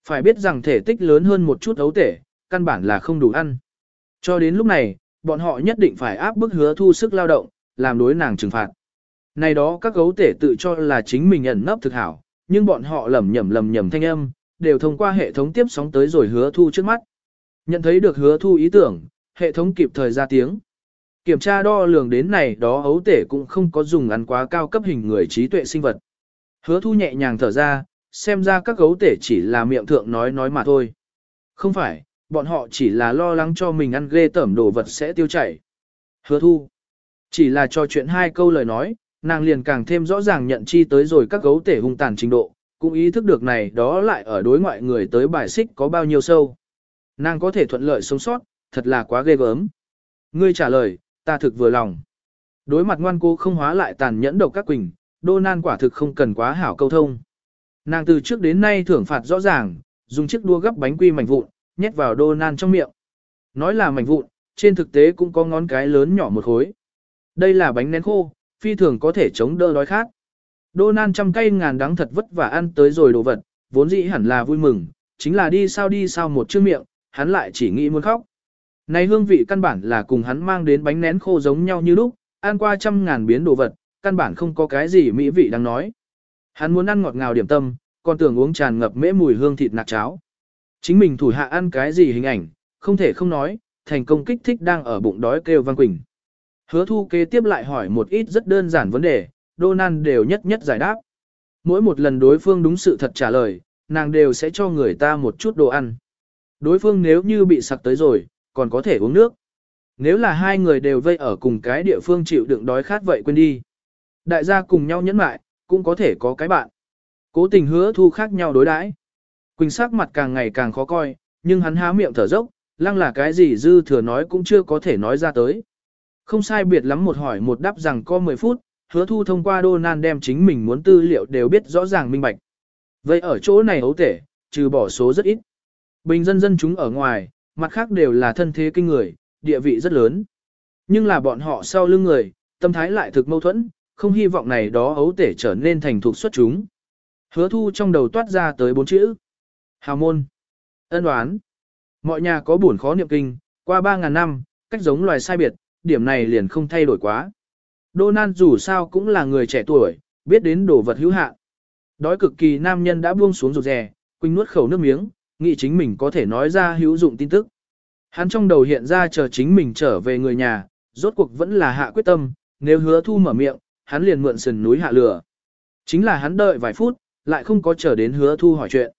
Phải biết rằng thể tích lớn hơn một chút ấu tể, căn bản là không đủ ăn. Cho đến lúc này, bọn họ nhất định phải áp bức hứa thu sức lao động, làm đối nàng trừng phạt. Này đó các gấu tể tự cho là chính mình ẩn nấp thực hảo, nhưng bọn họ lầm nhầm lầm nhầm thanh âm, đều thông qua hệ thống tiếp sóng tới rồi hứa thu trước mắt. Nhận thấy được hứa thu ý tưởng, hệ thống kịp thời ra tiếng. Kiểm tra đo lường đến này đó ấu tể cũng không có dùng ăn quá cao cấp hình người trí tuệ sinh vật. Hứa thu nhẹ nhàng thở ra, xem ra các gấu tể chỉ là miệng thượng nói nói mà thôi. Không phải, bọn họ chỉ là lo lắng cho mình ăn ghê tẩm đồ vật sẽ tiêu chảy. Hứa thu. Chỉ là cho chuyện hai câu lời nói, nàng liền càng thêm rõ ràng nhận chi tới rồi các gấu tể hung tàn trình độ, cũng ý thức được này đó lại ở đối ngoại người tới bài xích có bao nhiêu sâu. Nàng có thể thuận lợi sống sót, thật là quá ghê gớm. Ngươi trả lời, ta thực vừa lòng. Đối mặt ngoan cô không hóa lại tàn nhẫn độc các quỳnh, đô nan quả thực không cần quá hảo câu thông. Nàng từ trước đến nay thưởng phạt rõ ràng, dùng chiếc đua gấp bánh quy mảnh vụn, nhét vào đô nan trong miệng. Nói là mảnh vụn, trên thực tế cũng có ngón cái lớn nhỏ một khối. Đây là bánh nén khô, phi thường có thể chống đỡ đói khát. Đô nan trăm cây ngàn đắng thật vất vả ăn tới rồi đồ vật, vốn dĩ hẳn là vui mừng, chính là đi sao đi sao một chữ miệng, hắn lại chỉ nghĩ muốn khóc. Này hương vị căn bản là cùng hắn mang đến bánh nén khô giống nhau như lúc, ăn qua trăm ngàn biến đồ vật, căn bản không có cái gì mỹ vị đang nói. Hắn muốn ăn ngọt ngào điểm tâm, còn tưởng uống tràn ngập mễ mùi hương thịt nạc cháo. Chính mình thủ hạ ăn cái gì hình ảnh, không thể không nói, thành công kích thích đang ở bụng đói kêu vang quỳnh. Hứa thu kế tiếp lại hỏi một ít rất đơn giản vấn đề, Donan đều nhất nhất giải đáp. Mỗi một lần đối phương đúng sự thật trả lời, nàng đều sẽ cho người ta một chút đồ ăn. Đối phương nếu như bị sặc tới rồi, còn có thể uống nước. Nếu là hai người đều vây ở cùng cái địa phương chịu đựng đói khát vậy quên đi. Đại gia cùng nhau nhẫn mại, cũng có thể có cái bạn. Cố tình hứa thu khác nhau đối đãi. Quỳnh sắc mặt càng ngày càng khó coi, nhưng hắn há miệng thở dốc, lăng là cái gì dư thừa nói cũng chưa có thể nói ra tới. Không sai biệt lắm một hỏi một đáp rằng có 10 phút, hứa thu thông qua Donald đem chính mình muốn tư liệu đều biết rõ ràng minh bạch. Vậy ở chỗ này ấu tể, trừ bỏ số rất ít. Bình dân dân chúng ở ngoài, mặt khác đều là thân thế kinh người, địa vị rất lớn. Nhưng là bọn họ sau lưng người, tâm thái lại thực mâu thuẫn, không hy vọng này đó ấu tể trở nên thành thuộc xuất chúng. Hứa thu trong đầu toát ra tới bốn chữ. Hào môn. Ân đoán. Mọi nhà có buồn khó niệm kinh, qua 3.000 năm, cách giống loài sai biệt, điểm này liền không thay đổi quá. Đô dù sao cũng là người trẻ tuổi, biết đến đồ vật hữu hạn. Đói cực kỳ nam nhân đã buông xuống rụt rè, Quỳnh nuốt khẩu nước miếng, nghĩ chính mình có thể nói ra hữu dụng tin tức. Hắn trong đầu hiện ra chờ chính mình trở về người nhà, rốt cuộc vẫn là hạ quyết tâm, nếu hứa thu mở miệng, hắn liền mượn sườn núi hạ lửa. Chính là hắn đợi vài phút, lại không có chờ đến hứa thu hỏi chuyện.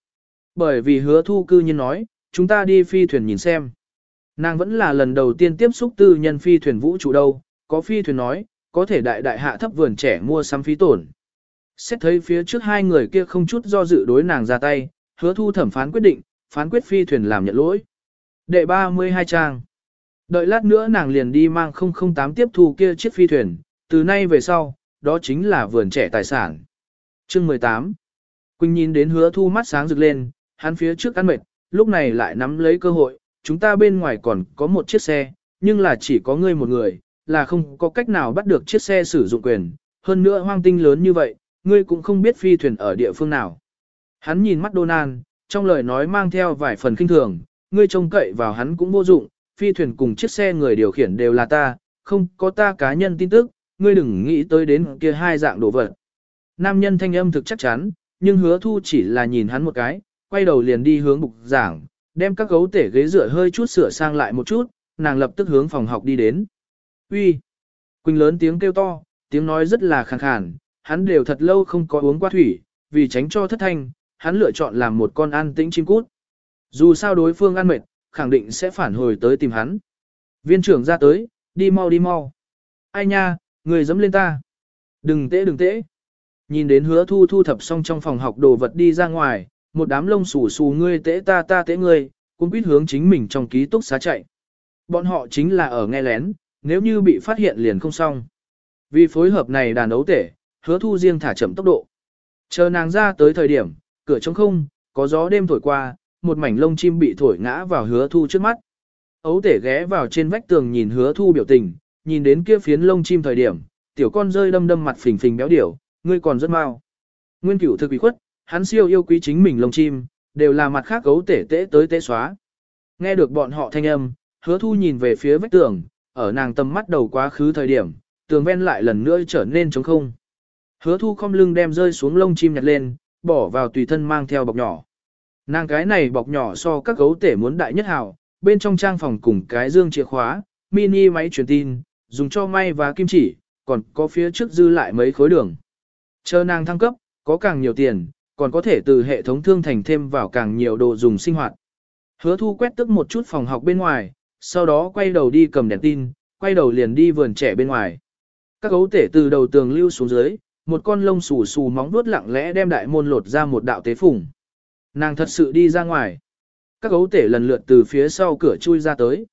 Bởi vì hứa thu cư nhiên nói, chúng ta đi phi thuyền nhìn xem. Nàng vẫn là lần đầu tiên tiếp xúc tư nhân phi thuyền vũ trụ đâu, có phi thuyền nói, có thể đại đại hạ thấp vườn trẻ mua sắm phí tổn. Xét thấy phía trước hai người kia không chút do dự đối nàng ra tay, hứa thu thẩm phán quyết định, phán quyết phi thuyền làm nhận lỗi. Đệ 32 trang. Đợi lát nữa nàng liền đi mang 008 tiếp thu kia chiếc phi thuyền, từ nay về sau, đó chính là vườn trẻ tài sản. Chương 18. Quỳnh nhìn đến hứa thu mắt sáng rực lên, hắn phía trước ăn mệt, lúc này lại nắm lấy cơ hội, chúng ta bên ngoài còn có một chiếc xe, nhưng là chỉ có ngươi một người, là không có cách nào bắt được chiếc xe sử dụng quyền, hơn nữa hoang tinh lớn như vậy, ngươi cũng không biết phi thuyền ở địa phương nào. Hắn nhìn mắt Donan, trong lời nói mang theo vài phần kinh thường, ngươi trông cậy vào hắn cũng vô dụng, phi thuyền cùng chiếc xe người điều khiển đều là ta, không có ta cá nhân tin tức, ngươi đừng nghĩ tới đến kia hai dạng đồ vật. Nam nhân thanh âm thực chắc chắn, nhưng hứa thu chỉ là nhìn hắn một cái, quay đầu liền đi hướng bục giảng, đem các gấu tể ghế rửa hơi chút sửa sang lại một chút, nàng lập tức hướng phòng học đi đến. Uy, Quỳnh lớn tiếng kêu to, tiếng nói rất là khàn khàn, hắn đều thật lâu không có uống qua thủy, vì tránh cho thất thanh, hắn lựa chọn làm một con ăn tĩnh chim cút. Dù sao đối phương ăn mệt, khẳng định sẽ phản hồi tới tìm hắn. Viên trưởng ra tới, đi mau đi mau. Ai nha, người dẫm lên ta. Đừng tễ đừng tễ. Nhìn đến hứa thu thu thập xong trong phòng học đồ vật đi ra ngoài, một đám lông xù xù ngươi tễ ta ta tễ ngươi, cũng biết hướng chính mình trong ký túc xá chạy. Bọn họ chính là ở nghe lén, nếu như bị phát hiện liền không xong. Vì phối hợp này đàn ấu tể, hứa thu riêng thả chậm tốc độ. Chờ nàng ra tới thời điểm, cửa trống không, có gió đêm thổi qua, một mảnh lông chim bị thổi ngã vào hứa thu trước mắt. Ấu tể ghé vào trên vách tường nhìn hứa thu biểu tình, nhìn đến kia phiến lông chim thời điểm, tiểu con rơi đâm đâm mặt phình phình béo điểu, ngươi còn rất mau. Nguyên cửu thực bị khuất, hắn siêu yêu quý chính mình lông chim, đều là mặt khác gấu tể tễ tới tễ xóa. Nghe được bọn họ thanh âm, hứa thu nhìn về phía vách tường, ở nàng tầm mắt đầu quá khứ thời điểm, tường ven lại lần nữa trở nên trống không. Hứa thu không lưng đem rơi xuống lông chim nhặt lên, bỏ vào tùy thân mang theo bọc nhỏ. Nàng cái này bọc nhỏ so các gấu tể muốn đại nhất hào, bên trong trang phòng cùng cái dương chìa khóa, mini máy truyền tin, dùng cho may và kim chỉ, còn có phía trước dư lại mấy khối đường. Chờ nàng thăng cấp, có càng nhiều tiền, còn có thể từ hệ thống thương thành thêm vào càng nhiều đồ dùng sinh hoạt. Hứa thu quét tức một chút phòng học bên ngoài, sau đó quay đầu đi cầm đèn tin, quay đầu liền đi vườn trẻ bên ngoài. Các gấu tể từ đầu tường lưu xuống dưới, một con lông xù xù móng vuốt lặng lẽ đem đại môn lột ra một đạo tế phủng. Nàng thật sự đi ra ngoài. Các gấu tể lần lượt từ phía sau cửa chui ra tới.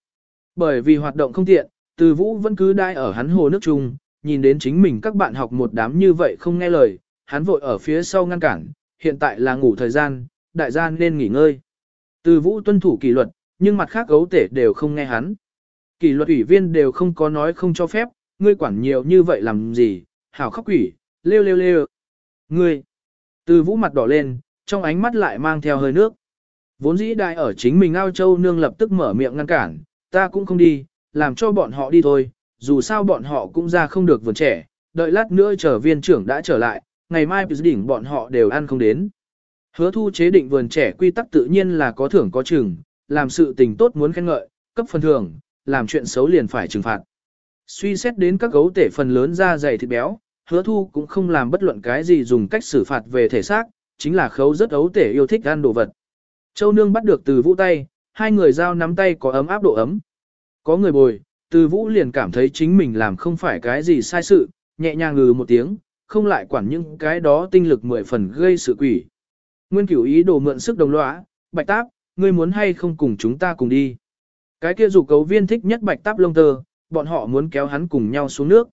Bởi vì hoạt động không tiện, từ vũ vẫn cứ đai ở hắn hồ nước chung, nhìn đến chính mình các bạn học một đám như vậy không nghe lời, hắn vội ở phía sau ngăn cản, hiện tại là ngủ thời gian, đại gia nên nghỉ ngơi. Từ vũ tuân thủ kỷ luật, nhưng mặt khác gấu tể đều không nghe hắn. Kỷ luật ủy viên đều không có nói không cho phép, ngươi quản nhiều như vậy làm gì, hảo khóc quỷ, lêu lêu lêu. Ngươi, từ vũ mặt đỏ lên, trong ánh mắt lại mang theo hơi nước. Vốn dĩ đại ở chính mình ao châu nương lập tức mở miệng ngăn cản, ta cũng không đi, làm cho bọn họ đi thôi, dù sao bọn họ cũng ra không được vườn trẻ, đợi lát nữa chờ viên trưởng đã trở lại, ngày mai đỉnh bọn họ đều ăn không đến. Hứa thu chế định vườn trẻ quy tắc tự nhiên là có thưởng có chừng, làm sự tình tốt muốn khen ngợi, cấp phần thưởng, làm chuyện xấu liền phải trừng phạt. Suy xét đến các gấu tể phần lớn da dày thịt béo, hứa thu cũng không làm bất luận cái gì dùng cách xử phạt về thể xác, chính là khấu rất ấu tể yêu thích ăn đồ vật. Châu nương bắt được từ vũ tay, hai người giao nắm tay có ấm áp độ ấm. Có người bồi, từ vũ liền cảm thấy chính mình làm không phải cái gì sai sự, nhẹ nhàng ngừ một tiếng, không lại quản những cái đó tinh lực mười phần gây sự quỷ. Nguyên cửu ý đồ mượn sức đồng lõa, bạch táp, ngươi muốn hay không cùng chúng ta cùng đi. Cái kia dù cấu viên thích nhất bạch táp lông tơ, bọn họ muốn kéo hắn cùng nhau xuống nước.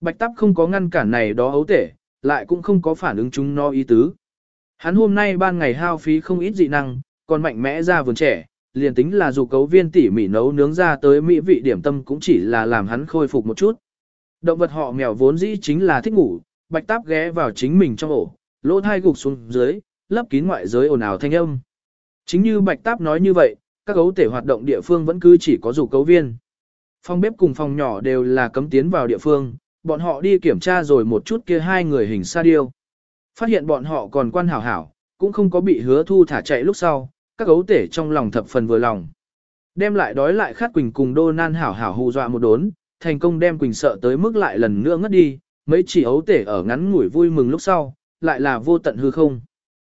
Bạch táp không có ngăn cản này đó ấu tể, lại cũng không có phản ứng chúng no ý tứ. Hắn hôm nay ban ngày hao phí không ít dị năng, còn mạnh mẽ ra vườn trẻ, liền tính là dù cấu viên tỉ mỉ nấu nướng ra tới mỹ vị điểm tâm cũng chỉ là làm hắn khôi phục một chút. Động vật họ mèo vốn dĩ chính là thích ngủ, bạch táp ghé vào chính mình trong ổ, lỗ thai gục xuống dưới, lấp kín ngoại giới ồn ào thanh âm. Chính như bạch táp nói như vậy, các gấu tể hoạt động địa phương vẫn cứ chỉ có dù cấu viên. Phòng bếp cùng phòng nhỏ đều là cấm tiến vào địa phương, bọn họ đi kiểm tra rồi một chút kia hai người hình sa điêu. Phát hiện bọn họ còn quan hảo hảo, cũng không có bị hứa thu thả chạy lúc sau, các gấu tể trong lòng thập phần vừa lòng. Đem lại đói lại khát Quỳnh cùng Đô Nan hảo hảo hù dọa một đốn, thành công đem Quỳnh sợ tới mức lại lần nữa ngất đi, mấy chỉ ấu tể ở ngắn ngủi vui mừng lúc sau, lại là vô tận hư không.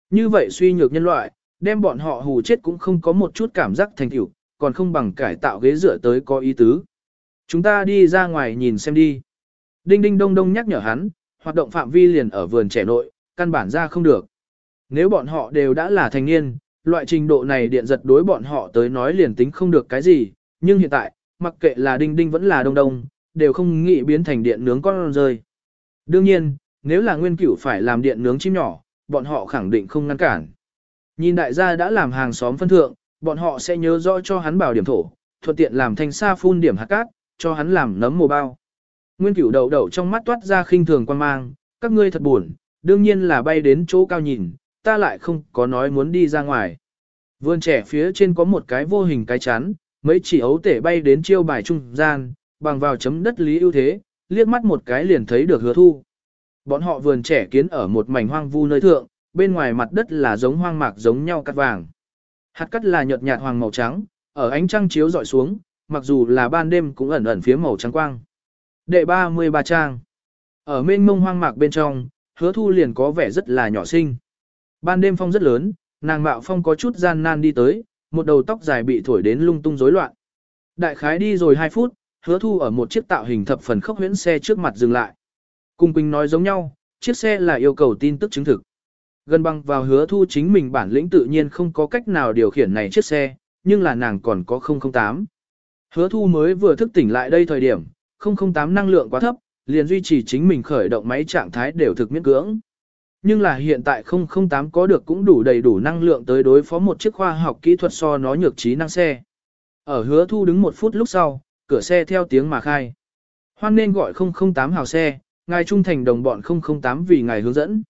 Như vậy suy nhược nhân loại, đem bọn họ hù chết cũng không có một chút cảm giác thành tựu, còn không bằng cải tạo ghế dựa tới có ý tứ. Chúng ta đi ra ngoài nhìn xem đi. Đinh đinh đông đông nhắc nhở hắn, hoạt động phạm vi liền ở vườn trẻ nội, căn bản ra không được. Nếu bọn họ đều đã là thành niên, loại trình độ này điện giật đối bọn họ tới nói liền tính không được cái gì, nhưng hiện tại, mặc kệ là đinh đinh vẫn là đông đông, đều không nghĩ biến thành điện nướng con rơi. Đương nhiên, nếu là nguyên cửu phải làm điện nướng chim nhỏ, bọn họ khẳng định không ngăn cản. Nhìn đại gia đã làm hàng xóm phân thượng, bọn họ sẽ nhớ rõ cho hắn bảo điểm thổ, thuận tiện làm thanh sa phun điểm hạt cát, cho hắn làm nấm mồ bao. Nguyên cửu đầu đầu trong mắt toát ra khinh thường quan mang, các ngươi thật buồn, đương nhiên là bay đến chỗ cao nhìn, ta lại không có nói muốn đi ra ngoài. Vườn trẻ phía trên có một cái vô hình cái chắn, mấy chỉ ấu tể bay đến chiêu bài trung gian, bằng vào chấm đất lý ưu thế, liếc mắt một cái liền thấy được hứa thu. Bọn họ vườn trẻ kiến ở một mảnh hoang vu nơi thượng, bên ngoài mặt đất là giống hoang mạc giống nhau cắt vàng. Hạt cắt là nhợt nhạt hoàng màu trắng, ở ánh trăng chiếu dọi xuống, mặc dù là ban đêm cũng ẩn ẩn phía màu trắng quang. Đệ 33 trang. Ở mênh mông hoang mạc bên trong, hứa thu liền có vẻ rất là nhỏ xinh. Ban đêm phong rất lớn, nàng mạo phong có chút gian nan đi tới, một đầu tóc dài bị thổi đến lung tung rối loạn. Đại khái đi rồi 2 phút, hứa thu ở một chiếc tạo hình thập phần khốc huyễn xe trước mặt dừng lại. Cung Quỳnh nói giống nhau, chiếc xe là yêu cầu tin tức chứng thực. Gần bằng vào hứa thu chính mình bản lĩnh tự nhiên không có cách nào điều khiển này chiếc xe, nhưng là nàng còn có 008. Hứa thu mới vừa thức tỉnh lại đây thời điểm, 008 năng lượng quá thấp, liền duy trì chính mình khởi động máy trạng thái đều thực miễn cưỡng. Nhưng là hiện tại 008 có được cũng đủ đầy đủ năng lượng tới đối phó một chiếc khoa học kỹ thuật so nó nhược trí năng xe. Ở hứa thu đứng một phút lúc sau, cửa xe theo tiếng mà khai. Hoan nên gọi 008 hào xe, ngài trung thành đồng bọn 008 vì ngài hướng dẫn.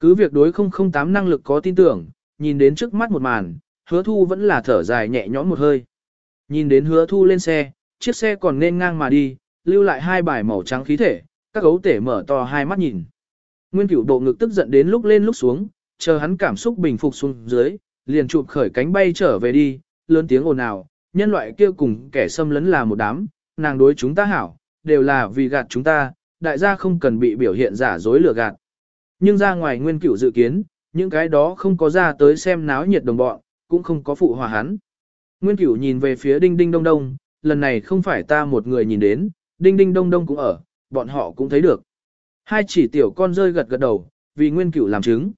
Cứ việc đối 008 năng lực có tin tưởng, nhìn đến trước mắt một màn, hứa thu vẫn là thở dài nhẹ nhõm một hơi. Nhìn đến hứa thu lên xe, chiếc xe còn nên ngang mà đi, lưu lại hai bài màu trắng khí thể, các gấu tể mở to hai mắt nhìn. Nguyên cửu độ ngực tức giận đến lúc lên lúc xuống, chờ hắn cảm xúc bình phục xuống dưới, liền chụp khởi cánh bay trở về đi, lớn tiếng ồn ào, nhân loại kia cùng kẻ xâm lấn là một đám, nàng đối chúng ta hảo, đều là vì gạt chúng ta, đại gia không cần bị biểu hiện giả dối lừa gạt. Nhưng ra ngoài nguyên cửu dự kiến, những cái đó không có ra tới xem náo nhiệt đồng bọn, cũng không có phụ hòa hắn. Nguyên cửu nhìn về phía đinh đinh đông đông, lần này không phải ta một người nhìn đến, đinh đinh đông đông cũng ở, bọn họ cũng thấy được. Hai chỉ tiểu con rơi gật gật đầu, vì nguyên cửu làm chứng.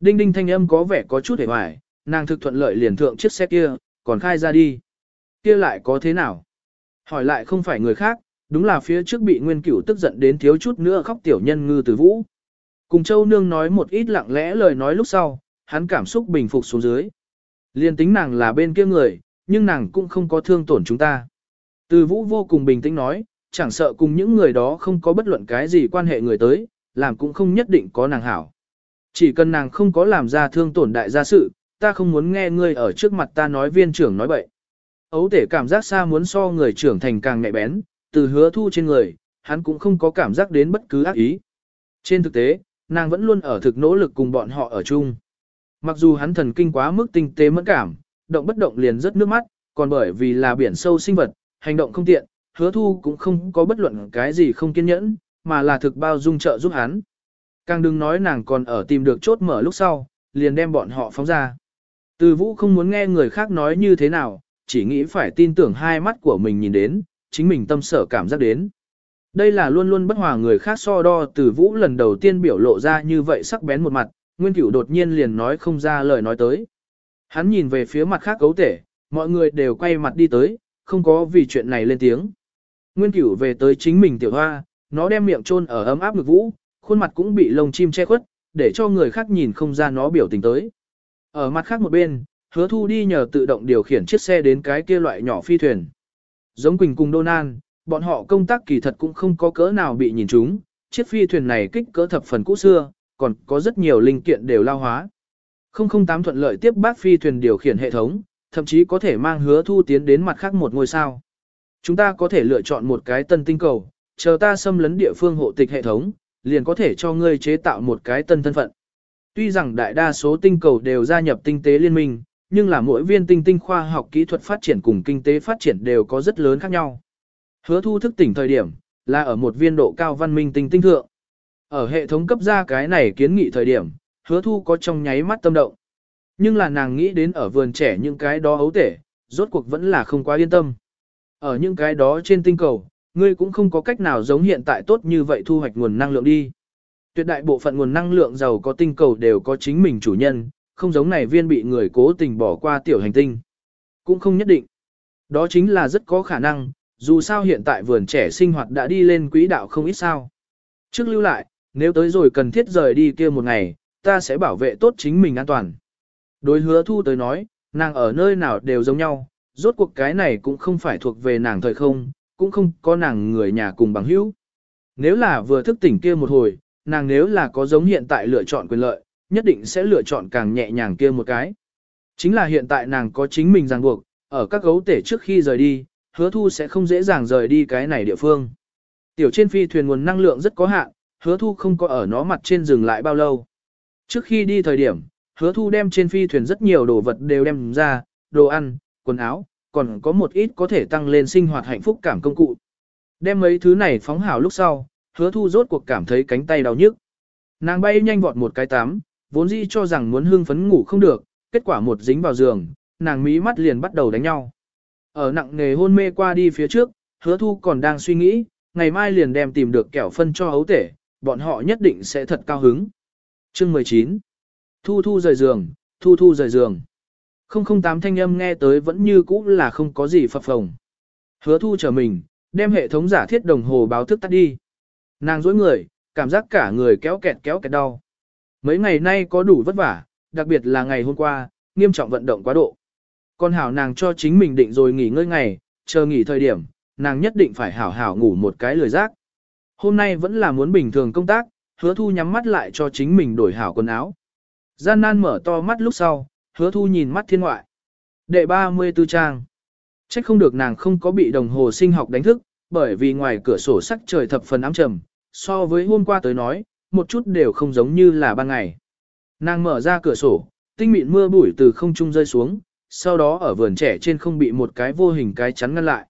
Đinh đinh thanh âm có vẻ có chút hề hoài, nàng thực thuận lợi liền thượng chiếc xe kia, còn khai ra đi. Kia lại có thế nào? Hỏi lại không phải người khác, đúng là phía trước bị nguyên cửu tức giận đến thiếu chút nữa khóc tiểu nhân ngư từ vũ. Cùng châu nương nói một ít lặng lẽ lời nói lúc sau, hắn cảm xúc bình phục xuống dưới. Liên tính nàng là bên kia người, nhưng nàng cũng không có thương tổn chúng ta. Từ vũ vô cùng bình tĩnh nói, chẳng sợ cùng những người đó không có bất luận cái gì quan hệ người tới, làm cũng không nhất định có nàng hảo. Chỉ cần nàng không có làm ra thương tổn đại gia sự, ta không muốn nghe ngươi ở trước mặt ta nói viên trưởng nói bậy. Ấu tể cảm giác xa muốn so người trưởng thành càng nhạy bén, từ hứa thu trên người, hắn cũng không có cảm giác đến bất cứ ác ý. Trên thực tế, nàng vẫn luôn ở thực nỗ lực cùng bọn họ ở chung. Mặc dù hắn thần kinh quá mức tinh tế mẫn cảm, động bất động liền rất nước mắt, còn bởi vì là biển sâu sinh vật, hành động không tiện, hứa thu cũng không có bất luận cái gì không kiên nhẫn, mà là thực bao dung trợ giúp hắn. Càng đừng nói nàng còn ở tìm được chốt mở lúc sau, liền đem bọn họ phóng ra. Từ vũ không muốn nghe người khác nói như thế nào, chỉ nghĩ phải tin tưởng hai mắt của mình nhìn đến, chính mình tâm sở cảm giác đến. Đây là luôn luôn bất hòa người khác so đo từ vũ lần đầu tiên biểu lộ ra như vậy sắc bén một mặt, nguyên cửu đột nhiên liền nói không ra lời nói tới. Hắn nhìn về phía mặt khác cấu tể, mọi người đều quay mặt đi tới, không có vì chuyện này lên tiếng. Nguyên cửu về tới chính mình tiểu hoa, nó đem miệng chôn ở ấm áp ngực vũ, khuôn mặt cũng bị lông chim che khuất, để cho người khác nhìn không ra nó biểu tình tới. Ở mặt khác một bên, hứa thu đi nhờ tự động điều khiển chiếc xe đến cái kia loại nhỏ phi thuyền. Giống Quỳnh cùng Donan, bọn họ công tác kỳ thật cũng không có cỡ nào bị nhìn trúng, chiếc phi thuyền này kích cỡ thập phần cũ xưa, còn có rất nhiều linh kiện đều lao hóa. 008 thuận lợi tiếp bác phi thuyền điều khiển hệ thống, thậm chí có thể mang hứa thu tiến đến mặt khác một ngôi sao. Chúng ta có thể lựa chọn một cái tân tinh cầu, chờ ta xâm lấn địa phương hộ tịch hệ thống, liền có thể cho ngươi chế tạo một cái tân thân phận. Tuy rằng đại đa số tinh cầu đều gia nhập tinh tế liên minh, nhưng là mỗi viên tinh tinh khoa học kỹ thuật phát triển cùng kinh tế phát triển đều có rất lớn khác nhau. Hứa thu thức tỉnh thời điểm, là ở một viên độ cao văn minh tinh tinh thượng. Ở hệ thống cấp ra cái này kiến nghị thời điểm, hứa thu có trong nháy mắt tâm động. Nhưng là nàng nghĩ đến ở vườn trẻ những cái đó ấu tể, rốt cuộc vẫn là không quá yên tâm. Ở những cái đó trên tinh cầu, ngươi cũng không có cách nào giống hiện tại tốt như vậy thu hoạch nguồn năng lượng đi. Tuyệt đại bộ phận nguồn năng lượng giàu có tinh cầu đều có chính mình chủ nhân, không giống này viên bị người cố tình bỏ qua tiểu hành tinh. Cũng không nhất định. Đó chính là rất có khả năng, dù sao hiện tại vườn trẻ sinh hoạt đã đi lên quỹ đạo không ít sao. Trước lưu lại, nếu tới rồi cần thiết rời đi kia một ngày, ta sẽ bảo vệ tốt chính mình an toàn. Đối hứa thu tới nói, nàng ở nơi nào đều giống nhau, rốt cuộc cái này cũng không phải thuộc về nàng thời không, cũng không có nàng người nhà cùng bằng hữu. Nếu là vừa thức tỉnh kia một hồi, nàng nếu là có giống hiện tại lựa chọn quyền lợi, nhất định sẽ lựa chọn càng nhẹ nhàng kia một cái. Chính là hiện tại nàng có chính mình ràng buộc, ở các gấu tể trước khi rời đi, hứa thu sẽ không dễ dàng rời đi cái này địa phương. Tiểu trên phi thuyền nguồn năng lượng rất có hạn, hứa thu không có ở nó mặt trên dừng lại bao lâu. Trước khi đi thời điểm, hứa thu đem trên phi thuyền rất nhiều đồ vật đều đem ra, đồ ăn, quần áo, còn có một ít có thể tăng lên sinh hoạt hạnh phúc cảm công cụ. Đem mấy thứ này phóng hảo lúc sau, hứa thu rốt cuộc cảm thấy cánh tay đau nhức. Nàng bay nhanh vọt một cái tắm vốn dĩ cho rằng muốn hưng phấn ngủ không được, kết quả một dính vào giường, nàng mí mắt liền bắt đầu đánh nhau. Ở nặng nghề hôn mê qua đi phía trước, hứa thu còn đang suy nghĩ, ngày mai liền đem tìm được kẻo phân cho hấu tể, bọn họ nhất định sẽ thật cao hứng. Chương 19 Thu thu rời giường, thu thu rời giường. 008 thanh âm nghe tới vẫn như cũ là không có gì phập phồng. Hứa thu trở mình, đem hệ thống giả thiết đồng hồ báo thức tắt đi. Nàng dối người, cảm giác cả người kéo kẹt kéo kẹt đau. Mấy ngày nay có đủ vất vả, đặc biệt là ngày hôm qua, nghiêm trọng vận động quá độ. Con hảo nàng cho chính mình định rồi nghỉ ngơi ngày, chờ nghỉ thời điểm, nàng nhất định phải hảo hảo ngủ một cái lười giác. Hôm nay vẫn là muốn bình thường công tác, hứa thu nhắm mắt lại cho chính mình đổi hảo quần áo. Gian nan mở to mắt lúc sau, hứa thu nhìn mắt thiên ngoại. Đệ 34 trang. Trách không được nàng không có bị đồng hồ sinh học đánh thức, bởi vì ngoài cửa sổ sắc trời thập phần ám trầm, so với hôm qua tới nói, một chút đều không giống như là ban ngày. Nàng mở ra cửa sổ, tinh mịn mưa bụi từ không trung rơi xuống, sau đó ở vườn trẻ trên không bị một cái vô hình cái chắn ngăn lại.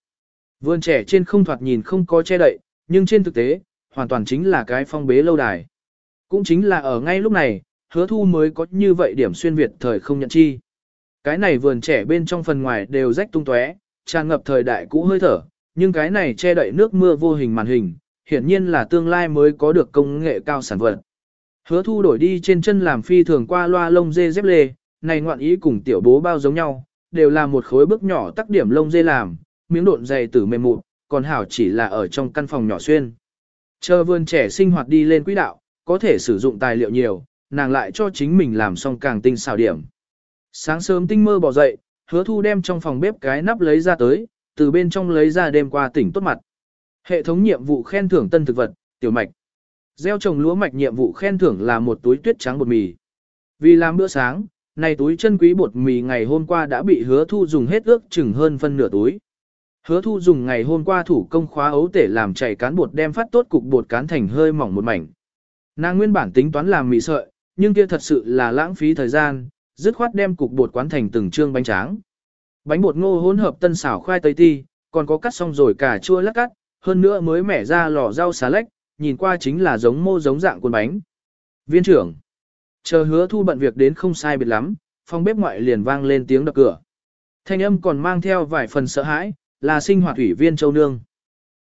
Vườn trẻ trên không thoạt nhìn không có che đậy, nhưng trên thực tế, hoàn toàn chính là cái phong bế lâu đài. Cũng chính là ở ngay lúc này, hứa thu mới có như vậy điểm xuyên Việt thời không nhận chi. Cái này vườn trẻ bên trong phần ngoài đều rách tung tóe, tràn ngập thời đại cũ hơi thở, nhưng cái này che đậy nước mưa vô hình màn hình, hiển nhiên là tương lai mới có được công nghệ cao sản vật. Hứa thu đổi đi trên chân làm phi thường qua loa lông dê dép lê, này ngoạn ý cùng tiểu bố bao giống nhau, đều là một khối bước nhỏ tắc điểm lông dê làm, miếng độn dày tử mềm mụn, còn hảo chỉ là ở trong căn phòng nhỏ xuyên. Chờ vườn trẻ sinh hoạt đi lên quỹ đạo, có thể sử dụng tài liệu nhiều, nàng lại cho chính mình làm xong càng tinh xảo điểm. Sáng sớm tinh mơ bỏ dậy, hứa thu đem trong phòng bếp cái nắp lấy ra tới, từ bên trong lấy ra đêm qua tỉnh tốt mặt. Hệ thống nhiệm vụ khen thưởng tân thực vật, tiểu mạch. Gieo trồng lúa mạch nhiệm vụ khen thưởng là một túi tuyết trắng bột mì. Vì làm bữa sáng, này túi chân quý bột mì ngày hôm qua đã bị hứa thu dùng hết ước chừng hơn phân nửa túi. Hứa thu dùng ngày hôm qua thủ công khóa ấu tể làm chảy cán bột đem phát tốt cục bột cán thành hơi mỏng một mảnh. Nàng nguyên bản tính toán làm mì sợi, nhưng kia thật sự là lãng phí thời gian, dứt khoát đem cục bột quán thành từng trương bánh tráng. Bánh bột ngô hỗn hợp tân xảo khoai tây ti, còn có cắt xong rồi cả chua lắc cắt, hơn nữa mới mẻ ra lò rau xà lách, nhìn qua chính là giống mô giống dạng cuốn bánh. Viên trưởng, chờ hứa thu bận việc đến không sai biệt lắm, phòng bếp ngoại liền vang lên tiếng đập cửa. Thanh âm còn mang theo vài phần sợ hãi, là sinh hoạt ủy viên châu nương.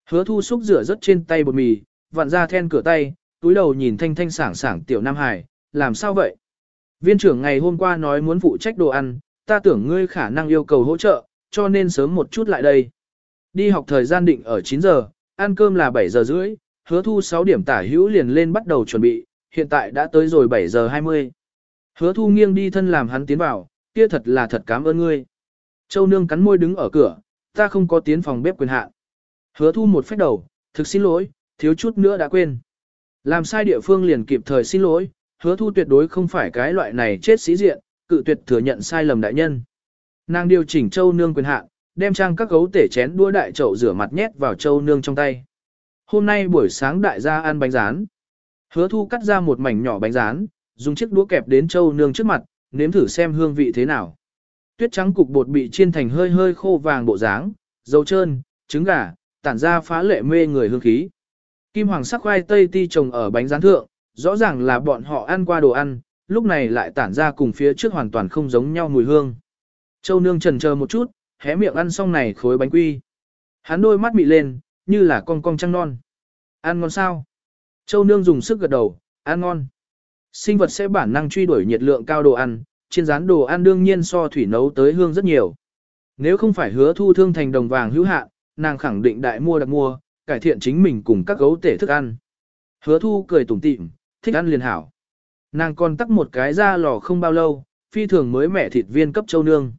Hứa thu xúc rửa rất trên tay bột mì, vặn ra then cửa tay, túi đầu nhìn thanh thanh sảng sảng tiểu Nam Hải, làm sao vậy? Viên trưởng ngày hôm qua nói muốn phụ trách đồ ăn, ta tưởng ngươi khả năng yêu cầu hỗ trợ, cho nên sớm một chút lại đây. Đi học thời gian định ở 9 giờ, ăn cơm là 7 giờ rưỡi, hứa thu 6 điểm tả hữu liền lên bắt đầu chuẩn bị, hiện tại đã tới rồi 7 giờ 20. Hứa thu nghiêng đi thân làm hắn tiến vào, kia thật là thật cảm ơn ngươi. Châu nương cắn môi đứng ở cửa, ta không có tiến phòng bếp quyền hạn. Hứa thu một phép đầu, thực xin lỗi, thiếu chút nữa đã quên. Làm sai địa phương liền kịp thời xin lỗi, hứa thu tuyệt đối không phải cái loại này chết sĩ diện, cự tuyệt thừa nhận sai lầm đại nhân. Nàng điều chỉnh châu nương quyền hạn, đem trang các gấu tể chén đũa đại chậu rửa mặt nhét vào châu nương trong tay. Hôm nay buổi sáng đại gia ăn bánh rán. Hứa thu cắt ra một mảnh nhỏ bánh rán, dùng chiếc đũa kẹp đến châu nương trước mặt, nếm thử xem hương vị thế nào. Tuyết trắng cục bột bị chiên thành hơi hơi khô vàng bộ dáng, dầu trơn, trứng gà, tản ra phá lệ mê người hương khí. Kim hoàng sắc khoai tây ti trồng ở bánh rán thượng, rõ ràng là bọn họ ăn qua đồ ăn, lúc này lại tản ra cùng phía trước hoàn toàn không giống nhau mùi hương. Châu nương trần chờ một chút, hé miệng ăn xong này khối bánh quy. Hắn đôi mắt mị lên, như là con cong trăng non. Ăn ngon sao? Châu nương dùng sức gật đầu, ăn ngon. Sinh vật sẽ bản năng truy đuổi nhiệt lượng cao đồ ăn, trên rán đồ ăn đương nhiên so thủy nấu tới hương rất nhiều. Nếu không phải hứa thu thương thành đồng vàng hữu hạn, nàng khẳng định đại mua đặc mua, cải thiện chính mình cùng các gấu tể thức ăn. Hứa thu cười tủm tỉm, thích ăn liền hảo. Nàng còn tắc một cái ra lò không bao lâu, phi thường mới mẻ thịt viên cấp châu nương.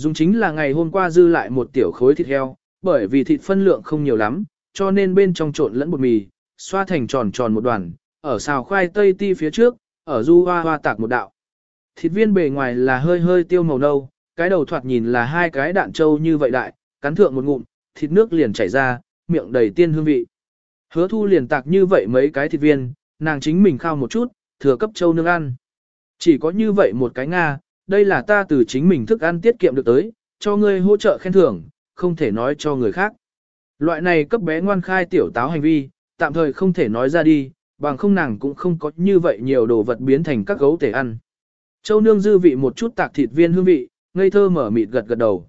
Dùng chính là ngày hôm qua dư lại một tiểu khối thịt heo, bởi vì thịt phân lượng không nhiều lắm, cho nên bên trong trộn lẫn bột mì, xoa thành tròn tròn một đoàn, ở xào khoai tây ti phía trước, ở du hoa hoa tạc một đạo. Thịt viên bề ngoài là hơi hơi tiêu màu nâu, cái đầu thoạt nhìn là hai cái đạn trâu như vậy đại, cắn thượng một ngụm, thịt nước liền chảy ra, miệng đầy tiên hương vị. Hứa thu liền tạc như vậy mấy cái thịt viên, nàng chính mình khao một chút, thừa cấp châu nương ăn. Chỉ có như vậy một cái Nga, đây là ta từ chính mình thức ăn tiết kiệm được tới, cho ngươi hỗ trợ khen thưởng, không thể nói cho người khác. Loại này cấp bé ngoan khai tiểu táo hành vi, tạm thời không thể nói ra đi, bằng không nàng cũng không có như vậy nhiều đồ vật biến thành các gấu thể ăn. Châu nương dư vị một chút tạc thịt viên hương vị, ngây thơ mở mịt gật gật đầu.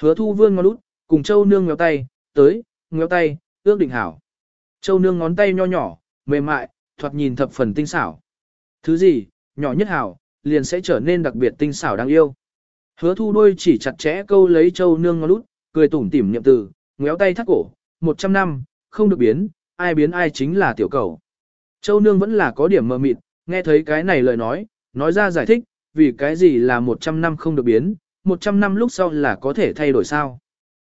Hứa thu vươn ngón út, cùng châu nương ngéo tay, tới, ngéo tay, ước định hảo. Châu nương ngón tay nho nhỏ, mềm mại, thoạt nhìn thập phần tinh xảo. Thứ gì, nhỏ nhất hảo, liền sẽ trở nên đặc biệt tinh xảo đáng yêu. Hứa thu đôi chỉ chặt chẽ câu lấy châu nương ngó lút, cười tủm tỉm niệm từ, ngéo tay thắt cổ, một trăm năm, không được biến, ai biến ai chính là tiểu cầu. Châu nương vẫn là có điểm mờ mịt, nghe thấy cái này lời nói, nói ra giải thích, vì cái gì là một trăm năm không được biến, một trăm năm lúc sau là có thể thay đổi sao.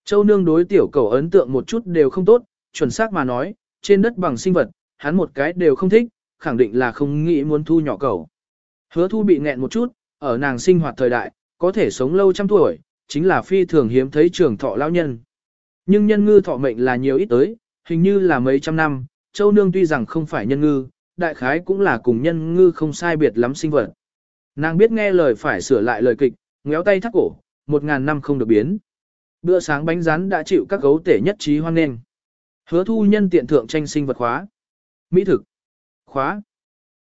Châu nương đối tiểu cầu ấn tượng một chút đều không tốt, chuẩn xác mà nói, trên đất bằng sinh vật, hắn một cái đều không thích, khẳng định là không nghĩ muốn thu nhỏ cầu. Hứa thu bị nghẹn một chút, ở nàng sinh hoạt thời đại, có thể sống lâu trăm tuổi, chính là phi thường hiếm thấy trường thọ lao nhân. Nhưng nhân ngư thọ mệnh là nhiều ít tới, hình như là mấy trăm năm, châu nương tuy rằng không phải nhân ngư, đại khái cũng là cùng nhân ngư không sai biệt lắm sinh vật. Nàng biết nghe lời phải sửa lại lời kịch, ngéo tay thắt cổ, một ngàn năm không được biến. Bữa sáng bánh rán đã chịu các gấu tể nhất trí hoan nghênh. Hứa thu nhân tiện thượng tranh sinh vật khóa. Mỹ thực. Khóa.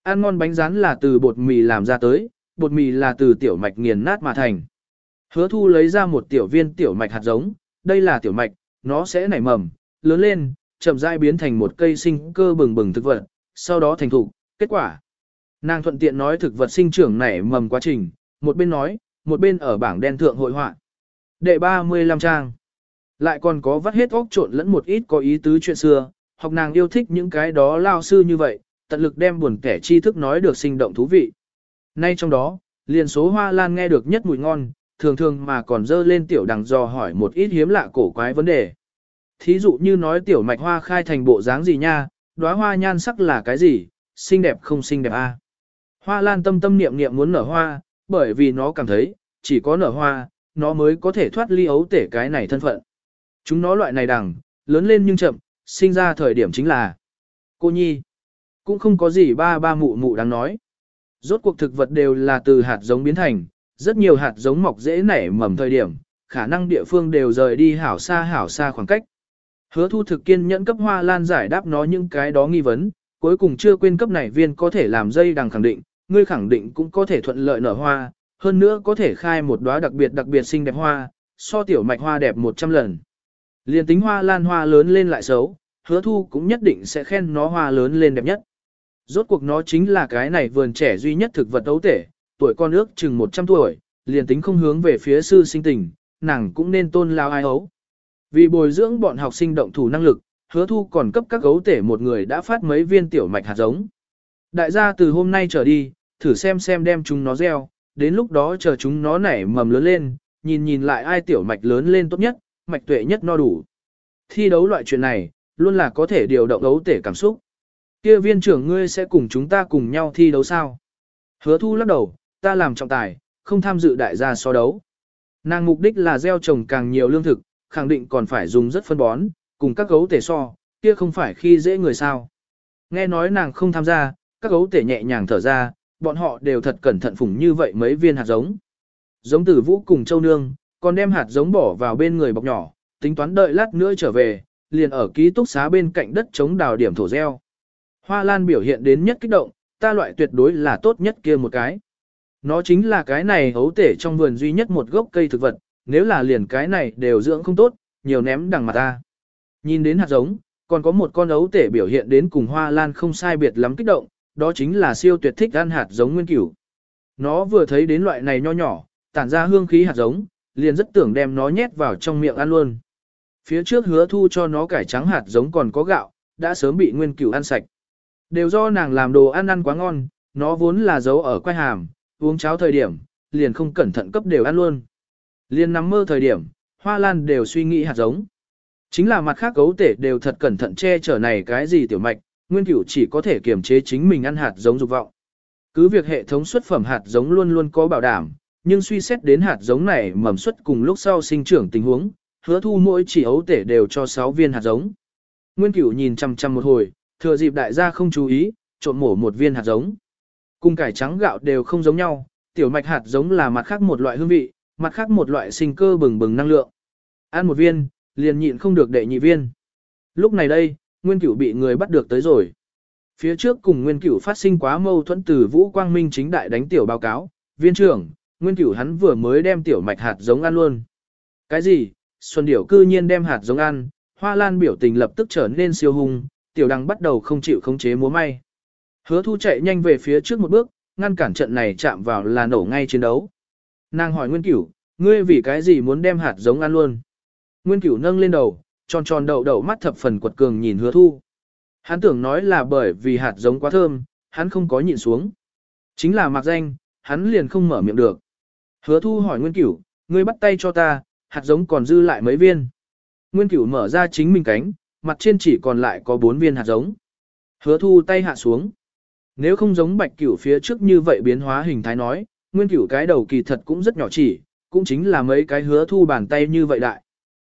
Ăn ngon bánh rán là từ bột mì làm ra tới, bột mì là từ tiểu mạch nghiền nát mà thành. Hứa thu lấy ra một tiểu viên tiểu mạch hạt giống, đây là tiểu mạch, nó sẽ nảy mầm, lớn lên, chậm rãi biến thành một cây sinh cơ bừng bừng thực vật, sau đó thành thụ, kết quả. Nàng thuận tiện nói thực vật sinh trưởng nảy mầm quá trình, một bên nói, một bên ở bảng đen thượng hội họa. Đệ 35 trang. Lại còn có vắt hết óc trộn lẫn một ít có ý tứ chuyện xưa, học nàng yêu thích những cái đó lao sư như vậy, tận lực đem buồn kẻ tri thức nói được sinh động thú vị. Nay trong đó, liền số hoa lan nghe được nhất mùi ngon, thường thường mà còn dơ lên tiểu đằng dò hỏi một ít hiếm lạ cổ quái vấn đề. Thí dụ như nói tiểu mạch hoa khai thành bộ dáng gì nha, đóa hoa nhan sắc là cái gì, xinh đẹp không xinh đẹp a? À? Hoa lan tâm tâm niệm niệm muốn nở hoa, bởi vì nó cảm thấy, chỉ có nở hoa, nó mới có thể thoát ly ấu tể cái này thân phận. Chúng nó loại này đằng, lớn lên nhưng chậm, sinh ra thời điểm chính là cô nhi. Cũng không có gì ba ba mụ mụ đáng nói. Rốt cuộc thực vật đều là từ hạt giống biến thành, rất nhiều hạt giống mọc dễ nảy mầm thời điểm, khả năng địa phương đều rời đi hảo xa hảo xa khoảng cách. Hứa thu thực kiên nhẫn cấp hoa lan giải đáp nó những cái đó nghi vấn, cuối cùng chưa quên cấp này viên có thể làm dây đằng khẳng định, ngươi khẳng định cũng có thể thuận lợi nở hoa, hơn nữa có thể khai một đóa đặc biệt đặc biệt xinh đẹp hoa, so tiểu mạch hoa đẹp 100 lần. Liên tính hoa lan hoa lớn lên lại xấu, hứa thu cũng nhất định sẽ khen nó hoa lớn lên đẹp nhất. Rốt cuộc nó chính là cái này vườn trẻ duy nhất thực vật ấu tể, tuổi con ước chừng 100 tuổi, liền tính không hướng về phía sư sinh tình, nàng cũng nên tôn lao ai ấu. Vì bồi dưỡng bọn học sinh động thủ năng lực, hứa thu còn cấp các gấu tể một người đã phát mấy viên tiểu mạch hạt giống. Đại gia từ hôm nay trở đi, thử xem xem đem chúng nó gieo, đến lúc đó chờ chúng nó nảy mầm lớn lên, nhìn nhìn lại ai tiểu mạch lớn lên tốt nhất, mạch tuệ nhất no đủ. Thi đấu loại chuyện này, luôn là có thể điều động gấu tể cảm xúc. Kia viên trưởng ngươi sẽ cùng chúng ta cùng nhau thi đấu sao? Hứa thu lắc đầu, ta làm trọng tài, không tham dự đại gia so đấu. Nàng mục đích là gieo trồng càng nhiều lương thực, khẳng định còn phải dùng rất phân bón, cùng các gấu tể so, kia không phải khi dễ người sao. Nghe nói nàng không tham gia, các gấu tể nhẹ nhàng thở ra, bọn họ đều thật cẩn thận phủng như vậy mấy viên hạt giống. Giống tử vũ cùng châu nương, còn đem hạt giống bỏ vào bên người bọc nhỏ, tính toán đợi lát nữa trở về, liền ở ký túc xá bên cạnh đất chống đào điểm thổ gieo. Hoa lan biểu hiện đến nhất kích động, ta loại tuyệt đối là tốt nhất kia một cái. Nó chính là cái này hấu tể trong vườn duy nhất một gốc cây thực vật, nếu là liền cái này đều dưỡng không tốt, nhiều ném đằng mặt ta. Nhìn đến hạt giống, còn có một con ấu tể biểu hiện đến cùng hoa lan không sai biệt lắm kích động, đó chính là siêu tuyệt thích ăn hạt giống nguyên cửu. Nó vừa thấy đến loại này nho nhỏ, tản ra hương khí hạt giống, liền rất tưởng đem nó nhét vào trong miệng ăn luôn. Phía trước hứa thu cho nó cải trắng hạt giống còn có gạo, đã sớm bị nguyên cửu ăn sạch. Đều do nàng làm đồ ăn ăn quá ngon, nó vốn là giấu ở quai hàm, uống cháo thời điểm, liền không cẩn thận cấp đều ăn luôn. Liền nằm mơ thời điểm, hoa lan đều suy nghĩ hạt giống. Chính là mặt khác gấu tể đều thật cẩn thận che chở này cái gì tiểu mạch, nguyên cửu chỉ có thể kiềm chế chính mình ăn hạt giống dục vọng. Cứ việc hệ thống xuất phẩm hạt giống luôn luôn có bảo đảm, nhưng suy xét đến hạt giống này mầm xuất cùng lúc sau sinh trưởng tình huống, hứa thu mỗi chỉ ấu tể đều cho 6 viên hạt giống. Nguyên cửu nhìn chăm chăm một hồi, thừa dịp đại gia không chú ý, trộn mổ một viên hạt giống. Cùng cải trắng gạo đều không giống nhau, tiểu mạch hạt giống là mặt khác một loại hương vị, mặt khác một loại sinh cơ bừng bừng năng lượng. Ăn một viên, liền nhịn không được đệ nhị viên. Lúc này đây, Nguyên Cửu bị người bắt được tới rồi. Phía trước cùng Nguyên Cửu phát sinh quá mâu thuẫn từ Vũ Quang Minh chính đại đánh tiểu báo cáo, viên trưởng, Nguyên Cửu hắn vừa mới đem tiểu mạch hạt giống ăn luôn. Cái gì? Xuân Điểu cư nhiên đem hạt giống ăn, Hoa Lan biểu tình lập tức trở nên siêu hung, tiểu đăng bắt đầu không chịu khống chế múa may. Hứa thu chạy nhanh về phía trước một bước, ngăn cản trận này chạm vào là nổ ngay chiến đấu. Nàng hỏi Nguyên Cửu, ngươi vì cái gì muốn đem hạt giống ăn luôn? Nguyên Cửu nâng lên đầu, tròn tròn đậu đậu mắt thập phần quật cường nhìn hứa thu. Hắn tưởng nói là bởi vì hạt giống quá thơm, hắn không có nhịn xuống. Chính là mặc danh, hắn liền không mở miệng được. Hứa thu hỏi Nguyên Cửu, ngươi bắt tay cho ta, hạt giống còn dư lại mấy viên. Nguyên Cửu mở ra chính mình cánh, mặt trên chỉ còn lại có bốn viên hạt giống. Hứa thu tay hạ xuống. Nếu không giống bạch cửu phía trước như vậy biến hóa hình thái nói, nguyên cửu cái đầu kỳ thật cũng rất nhỏ chỉ, cũng chính là mấy cái hứa thu bàn tay như vậy đại.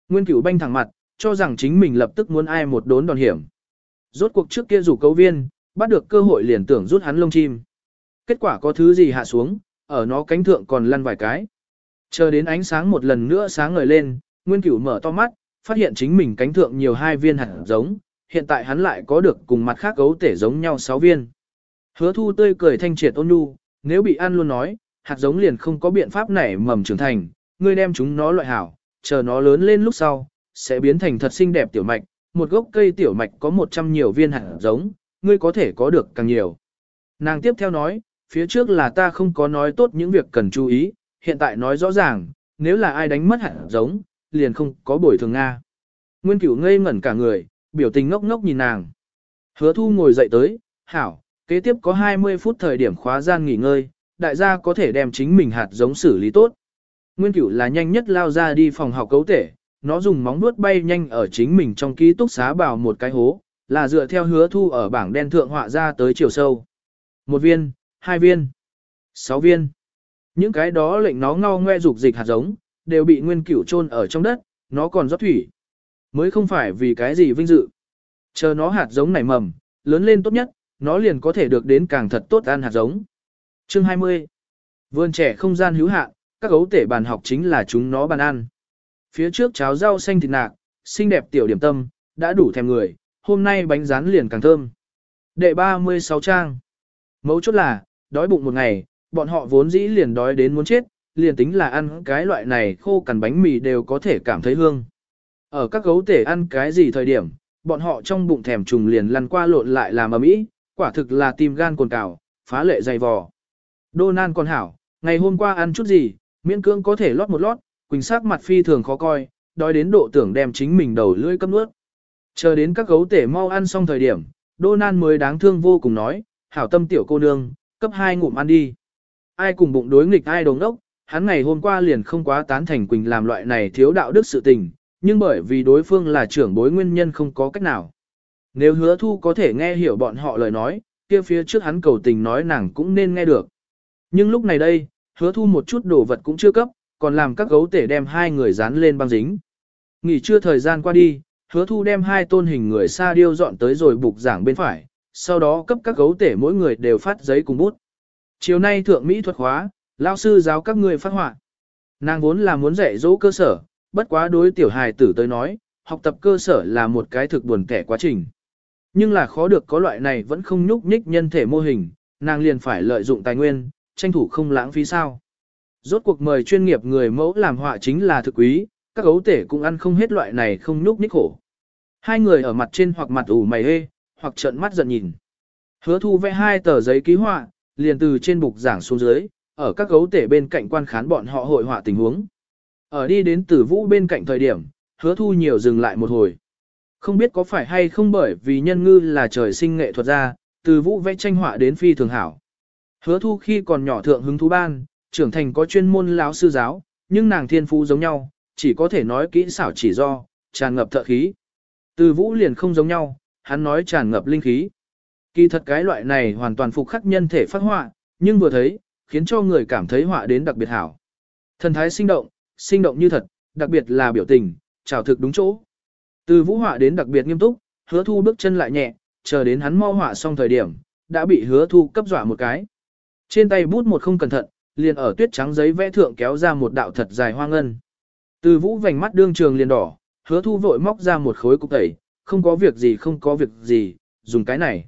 Nguyên cửu banh thẳng mặt, cho rằng chính mình lập tức muốn ai một đốn đòn hiểm. Rốt cuộc trước kia rủ cấu viên, bắt được cơ hội liền tưởng rút hắn lông chim. Kết quả có thứ gì hạ xuống, ở nó cánh thượng còn lăn vài cái. Chờ đến ánh sáng một lần nữa sáng ngời lên, Nguyên Cửu mở to mắt, phát hiện chính mình cánh thượng nhiều hai viên hạt giống, hiện tại hắn lại có được cùng mặt khác gấu tể giống nhau sáu viên. Hứa thu tươi cười thanh triệt ôn nhu, nếu bị ăn luôn nói, hạt giống liền không có biện pháp nảy mầm trưởng thành, ngươi đem chúng nó loại hảo, chờ nó lớn lên lúc sau, sẽ biến thành thật xinh đẹp tiểu mạch, một gốc cây tiểu mạch có 100 nhiều viên hạt giống, ngươi có thể có được càng nhiều. Nàng tiếp theo nói, phía trước là ta không có nói tốt những việc cần chú ý, hiện tại nói rõ ràng, nếu là ai đánh mất hạt giống, liền không có bồi thường Nga. Nguyên cửu ngây ngẩn cả người, biểu tình ngốc ngốc nhìn nàng. Hứa thu ngồi dậy tới, hảo, kế tiếp có 20 phút thời điểm khóa gian nghỉ ngơi, đại gia có thể đem chính mình hạt giống xử lý tốt. Nguyên cửu là nhanh nhất lao ra đi phòng học cấu thể nó dùng móng vuốt bay nhanh ở chính mình trong ký túc xá bào một cái hố, là dựa theo hứa thu ở bảng đen thượng họa ra tới chiều sâu. Một viên, hai viên, sáu viên. Những cái đó lệnh nó ngao ngoe dục dịch hạt giống, đều bị nguyên cửu chôn ở trong đất, nó còn rót thủy. Mới không phải vì cái gì vinh dự. Chờ nó hạt giống nảy mầm, lớn lên tốt nhất, nó liền có thể được đến càng thật tốt ăn hạt giống. Chương 20. Vườn trẻ không gian hữu hạn, các gấu tể bàn học chính là chúng nó bàn ăn. Phía trước cháo rau xanh thịt nạc, xinh đẹp tiểu điểm tâm, đã đủ thèm người, hôm nay bánh rán liền càng thơm. Đệ 36 trang. Mấu chốt là, đói bụng một ngày, bọn họ vốn dĩ liền đói đến muốn chết, liền tính là ăn cái loại này khô cằn bánh mì đều có thể cảm thấy hương. Ở các gấu tể ăn cái gì thời điểm, bọn họ trong bụng thèm trùng liền lăn qua lộn lại làm ầm ĩ, quả thực là tim gan cồn cào, phá lệ dày vò. Đô nan con hảo, ngày hôm qua ăn chút gì, miễn cưỡng có thể lót một lót, quỳnh sắc mặt phi thường khó coi, đói đến độ tưởng đem chính mình đầu lưỡi cấp nuốt. Chờ đến các gấu tể mau ăn xong thời điểm, đô nan mới đáng thương vô cùng nói, hảo tâm tiểu cô nương, cấp hai ngụm ăn đi. Ai cùng bụng đối nghịch ai đồng đốc, hắn ngày hôm qua liền không quá tán thành Quỳnh làm loại này thiếu đạo đức sự tình, nhưng bởi vì đối phương là trưởng bối nguyên nhân không có cách nào. Nếu hứa thu có thể nghe hiểu bọn họ lời nói, kia phía trước hắn cầu tình nói nàng cũng nên nghe được. Nhưng lúc này đây, hứa thu một chút đồ vật cũng chưa cấp, còn làm các gấu tể đem hai người dán lên băng dính. Nghỉ trưa thời gian qua đi, hứa thu đem hai tôn hình người xa điêu dọn tới rồi bục giảng bên phải, sau đó cấp các gấu tể mỗi người đều phát giấy cùng bút. Chiều nay thượng Mỹ thuật khóa, lao sư giáo các người phát họa. Nàng vốn là muốn dạy dỗ cơ sở, bất quá đối tiểu hài tử tới nói, học tập cơ sở là một cái thực buồn kẻ quá trình. Nhưng là khó được có loại này vẫn không nhúc nhích nhân thể mô hình, nàng liền phải lợi dụng tài nguyên, tranh thủ không lãng phí sao. Rốt cuộc mời chuyên nghiệp người mẫu làm họa chính là thực quý, các gấu tể cũng ăn không hết loại này không nhúc nhích khổ. Hai người ở mặt trên hoặc mặt ủ mày hê, hoặc trợn mắt giận nhìn. Hứa thu vẽ hai tờ giấy ký họa, liền từ trên bục giảng xuống dưới, ở các gấu tể bên cạnh quan khán bọn họ hội họa tình huống. Ở đi đến tử vũ bên cạnh thời điểm, hứa thu nhiều dừng lại một hồi. Không biết có phải hay không bởi vì nhân ngư là trời sinh nghệ thuật ra, từ vũ vẽ tranh họa đến phi thường hảo. Hứa thu khi còn nhỏ thượng hứng thú ban, trưởng thành có chuyên môn lão sư giáo, nhưng nàng thiên phú giống nhau, chỉ có thể nói kỹ xảo chỉ do, tràn ngập thợ khí. Từ vũ liền không giống nhau, hắn nói tràn ngập linh khí. Kỳ thật cái loại này hoàn toàn phục khắc nhân thể phát họa, nhưng vừa thấy, khiến cho người cảm thấy họa đến đặc biệt hảo. Thần thái sinh động, sinh động như thật, đặc biệt là biểu tình, trào thực đúng chỗ. Từ vũ họa đến đặc biệt nghiêm túc, hứa thu bước chân lại nhẹ, chờ đến hắn mau họa xong thời điểm, đã bị hứa thu cấp dọa một cái. Trên tay bút một không cẩn thận, liền ở tuyết trắng giấy vẽ thượng kéo ra một đạo thật dài hoa ngân. Từ vũ vành mắt đương trường liền đỏ, hứa thu vội móc ra một khối cục tẩy, không có việc gì không có việc gì, dùng cái này.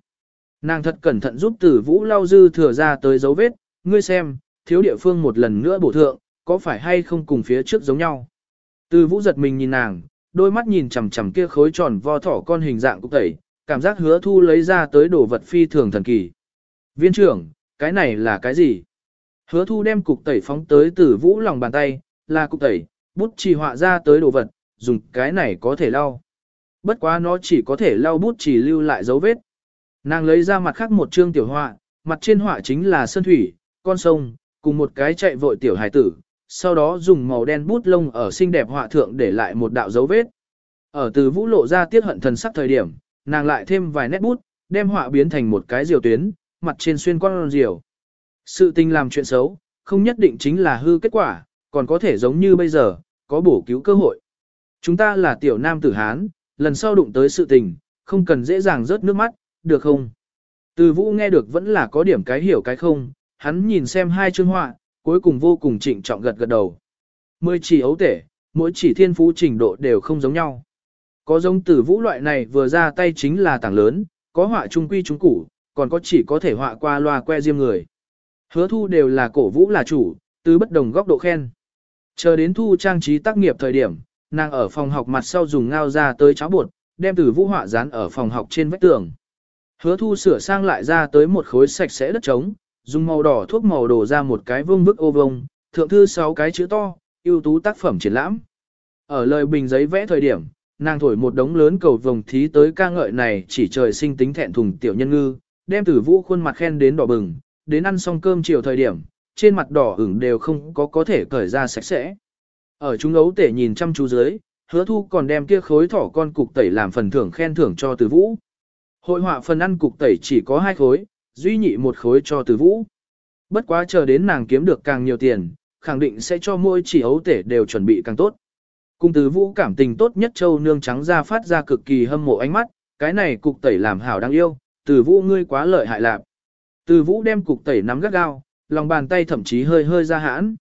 Nàng thật cẩn thận giúp từ vũ lau dư thừa ra tới dấu vết, ngươi xem, thiếu địa phương một lần nữa bổ thượng, có phải hay không cùng phía trước giống nhau. Từ vũ giật mình nhìn nàng, đôi mắt nhìn chằm chằm kia khối tròn vo thỏ con hình dạng cục tẩy, cảm giác hứa thu lấy ra tới đồ vật phi thường thần kỳ. Viên trưởng, cái này là cái gì? Hứa thu đem cục tẩy phóng tới từ vũ lòng bàn tay, là cục tẩy, bút chỉ họa ra tới đồ vật, dùng cái này có thể lau. Bất quá nó chỉ có thể lau bút chỉ lưu lại dấu vết. Nàng lấy ra mặt khác một chương tiểu họa, mặt trên họa chính là sơn thủy, con sông, cùng một cái chạy vội tiểu hải tử, sau đó dùng màu đen bút lông ở xinh đẹp họa thượng để lại một đạo dấu vết. Ở từ vũ lộ ra tiết hận thần sắc thời điểm, nàng lại thêm vài nét bút, đem họa biến thành một cái diều tuyến, mặt trên xuyên con diều. Sự tình làm chuyện xấu, không nhất định chính là hư kết quả, còn có thể giống như bây giờ, có bổ cứu cơ hội. Chúng ta là tiểu nam tử Hán, lần sau đụng tới sự tình, không cần dễ dàng rớt nước mắt, được không? Từ vũ nghe được vẫn là có điểm cái hiểu cái không, hắn nhìn xem hai chương họa, cuối cùng vô cùng trịnh trọng gật gật đầu. Mười chỉ ấu tể, mỗi chỉ thiên phú trình độ đều không giống nhau. Có giống tử vũ loại này vừa ra tay chính là tảng lớn, có họa trung quy trung củ, còn có chỉ có thể họa qua loa que riêng người. Hứa thu đều là cổ vũ là chủ, từ bất đồng góc độ khen. Chờ đến thu trang trí tác nghiệp thời điểm, nàng ở phòng học mặt sau dùng ngao ra tới cháo bột, đem tử vũ họa dán ở phòng học trên vách tường. Hứa thu sửa sang lại ra tới một khối sạch sẽ đất trống, dùng màu đỏ thuốc màu đổ ra một cái vương bức ô vông, thượng thư sáu cái chữ to, ưu tú tác phẩm triển lãm. Ở lời bình giấy vẽ thời điểm, nàng thổi một đống lớn cầu vồng thí tới ca ngợi này chỉ trời sinh tính thẹn thùng tiểu nhân ngư, đem tử vũ khuôn mặt khen đến đỏ bừng, đến ăn xong cơm chiều thời điểm, trên mặt đỏ ửng đều không có có thể cởi ra sạch sẽ. Ở chúng ấu tể nhìn chăm chú dưới, hứa thu còn đem kia khối thỏ con cục tẩy làm phần thưởng khen thưởng cho tử vũ. Hội họa phần ăn cục tẩy chỉ có hai khối, duy nhị một khối cho từ vũ. Bất quá chờ đến nàng kiếm được càng nhiều tiền, khẳng định sẽ cho mỗi chỉ ấu tể đều chuẩn bị càng tốt. Cùng từ vũ cảm tình tốt nhất châu nương trắng ra phát ra cực kỳ hâm mộ ánh mắt, cái này cục tẩy làm hảo đáng yêu, từ vũ ngươi quá lợi hại lạc. từ vũ đem cục tẩy nắm gắt gao, lòng bàn tay thậm chí hơi hơi ra hãn.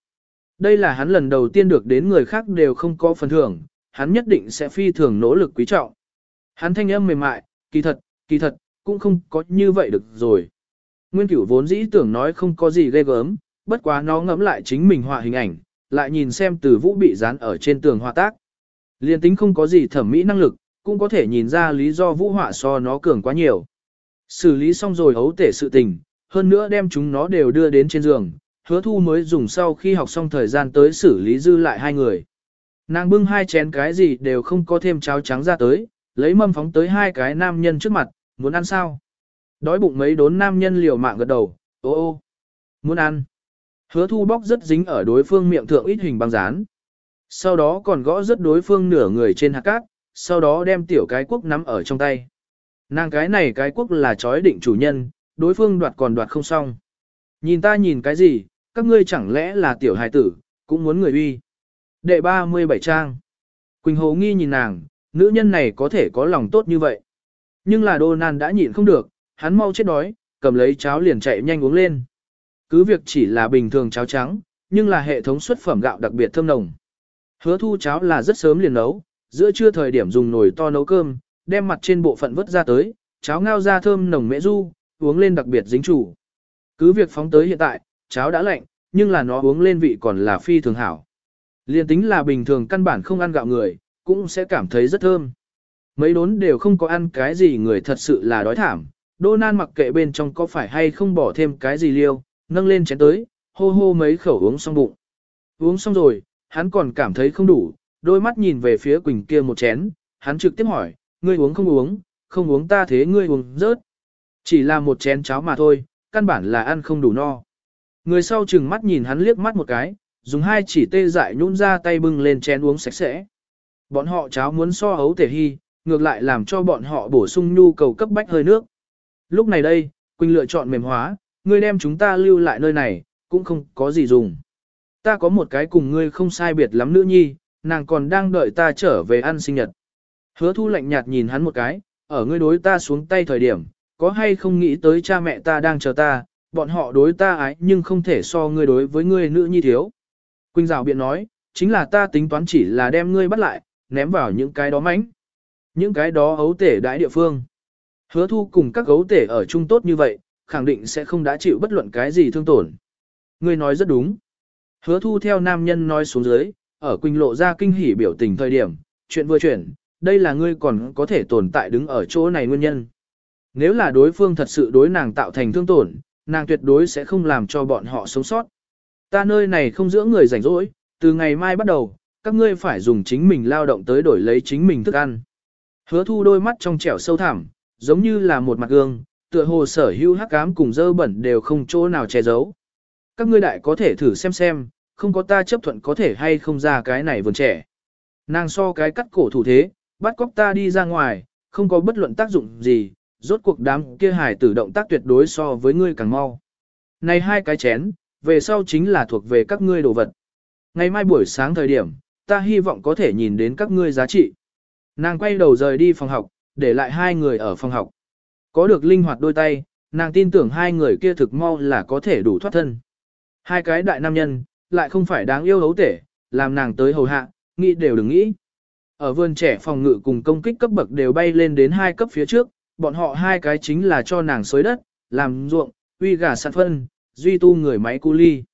Đây là hắn lần đầu tiên được đến người khác đều không có phần thưởng, hắn nhất định sẽ phi thường nỗ lực quý trọng. Hắn thanh âm mềm mại, kỳ thật, kỳ thật, cũng không có như vậy được rồi. Nguyên cửu vốn dĩ tưởng nói không có gì ghê gớm, bất quá nó ngẫm lại chính mình họa hình ảnh, lại nhìn xem từ vũ bị dán ở trên tường họa tác. Liên tính không có gì thẩm mỹ năng lực, cũng có thể nhìn ra lý do vũ họa so nó cường quá nhiều. Xử lý xong rồi hấu tể sự tình, hơn nữa đem chúng nó đều đưa đến trên giường, hứa thu mới dùng sau khi học xong thời gian tới xử lý dư lại hai người. Nàng bưng hai chén cái gì đều không có thêm cháo trắng ra tới, lấy mâm phóng tới hai cái nam nhân trước mặt, muốn ăn sao? Đói bụng mấy đốn nam nhân liều mạng gật đầu, ô ô, muốn ăn. Hứa thu bóc rất dính ở đối phương miệng thượng ít hình băng dán. Sau đó còn gõ rất đối phương nửa người trên hạt cát, sau đó đem tiểu cái quốc nắm ở trong tay. Nàng cái này cái quốc là chói định chủ nhân, đối phương đoạt còn đoạt không xong. Nhìn ta nhìn cái gì, các ngươi chẳng lẽ là tiểu hài tử, cũng muốn người uy. Đệ 37 trang. Quỳnh Hồ nghi nhìn nàng, nữ nhân này có thể có lòng tốt như vậy. Nhưng là Đô Nan đã nhịn không được, hắn mau chết đói, cầm lấy cháo liền chạy nhanh uống lên. Cứ việc chỉ là bình thường cháo trắng, nhưng là hệ thống xuất phẩm gạo đặc biệt thơm nồng. Hứa thu cháo là rất sớm liền nấu, giữa trưa thời điểm dùng nồi to nấu cơm, đem mặt trên bộ phận vớt ra tới, cháo ngao ra thơm nồng mễ du, uống lên đặc biệt dính chủ. Cứ việc phóng tới hiện tại, cháo đã lạnh, nhưng là nó uống lên vị còn là phi thường hảo. Liên tính là bình thường căn bản không ăn gạo người, cũng sẽ cảm thấy rất thơm. Mấy đốn đều không có ăn cái gì người thật sự là đói thảm. Đô nan mặc kệ bên trong có phải hay không bỏ thêm cái gì liêu, nâng lên chén tới, hô hô mấy khẩu uống xong bụng. Uống xong rồi, hắn còn cảm thấy không đủ, đôi mắt nhìn về phía Quỳnh kia một chén, hắn trực tiếp hỏi, ngươi uống không uống, không uống ta thế ngươi uống rớt. Chỉ là một chén cháo mà thôi, căn bản là ăn không đủ no. Người sau chừng mắt nhìn hắn liếc mắt một cái, dùng hai chỉ tê dại nhún ra tay bưng lên chén uống sạch sẽ. Bọn họ cháo muốn so hấu thể hy, ngược lại làm cho bọn họ bổ sung nhu cầu cấp bách hơi nước. Lúc này đây, Quỳnh lựa chọn mềm hóa, ngươi đem chúng ta lưu lại nơi này, cũng không có gì dùng. Ta có một cái cùng ngươi không sai biệt lắm nữ nhi, nàng còn đang đợi ta trở về ăn sinh nhật. Hứa thu lạnh nhạt nhìn hắn một cái, ở ngươi đối ta xuống tay thời điểm, có hay không nghĩ tới cha mẹ ta đang chờ ta, bọn họ đối ta ái nhưng không thể so ngươi đối với ngươi nữ nhi thiếu. Quỳnh rào biện nói, chính là ta tính toán chỉ là đem ngươi bắt lại, ném vào những cái đó mánh. Những cái đó ấu tể đãi địa phương. Hứa thu cùng các gấu tể ở chung tốt như vậy, khẳng định sẽ không đã chịu bất luận cái gì thương tổn. Ngươi nói rất đúng. Hứa thu theo nam nhân nói xuống dưới, ở Quỳnh lộ ra kinh hỉ biểu tình thời điểm, chuyện vừa chuyển, đây là ngươi còn có thể tồn tại đứng ở chỗ này nguyên nhân. Nếu là đối phương thật sự đối nàng tạo thành thương tổn, nàng tuyệt đối sẽ không làm cho bọn họ sống sót. Ta nơi này không giữa người rảnh rỗi, từ ngày mai bắt đầu, các ngươi phải dùng chính mình lao động tới đổi lấy chính mình thức ăn. Hứa thu đôi mắt trong trẻo sâu thẳm, giống như là một mặt gương, tựa hồ sở hữu hắc ám cùng dơ bẩn đều không chỗ nào che giấu. Các ngươi đại có thể thử xem xem, không có ta chấp thuận có thể hay không ra cái này vườn trẻ. Nàng so cái cắt cổ thủ thế, bắt cóc ta đi ra ngoài, không có bất luận tác dụng gì, rốt cuộc đám kia hải tử động tác tuyệt đối so với ngươi càng mau. Này hai cái chén, về sau chính là thuộc về các ngươi đồ vật. Ngày mai buổi sáng thời điểm, ta hy vọng có thể nhìn đến các ngươi giá trị. Nàng quay đầu rời đi phòng học, để lại hai người ở phòng học. Có được linh hoạt đôi tay, nàng tin tưởng hai người kia thực mau là có thể đủ thoát thân. Hai cái đại nam nhân, lại không phải đáng yêu hấu tể, làm nàng tới hầu hạ, nghĩ đều đừng nghĩ. Ở vườn trẻ phòng ngự cùng công kích cấp bậc đều bay lên đến hai cấp phía trước, bọn họ hai cái chính là cho nàng xới đất, làm ruộng, uy gà sạt phân, duy tu người máy cu ly.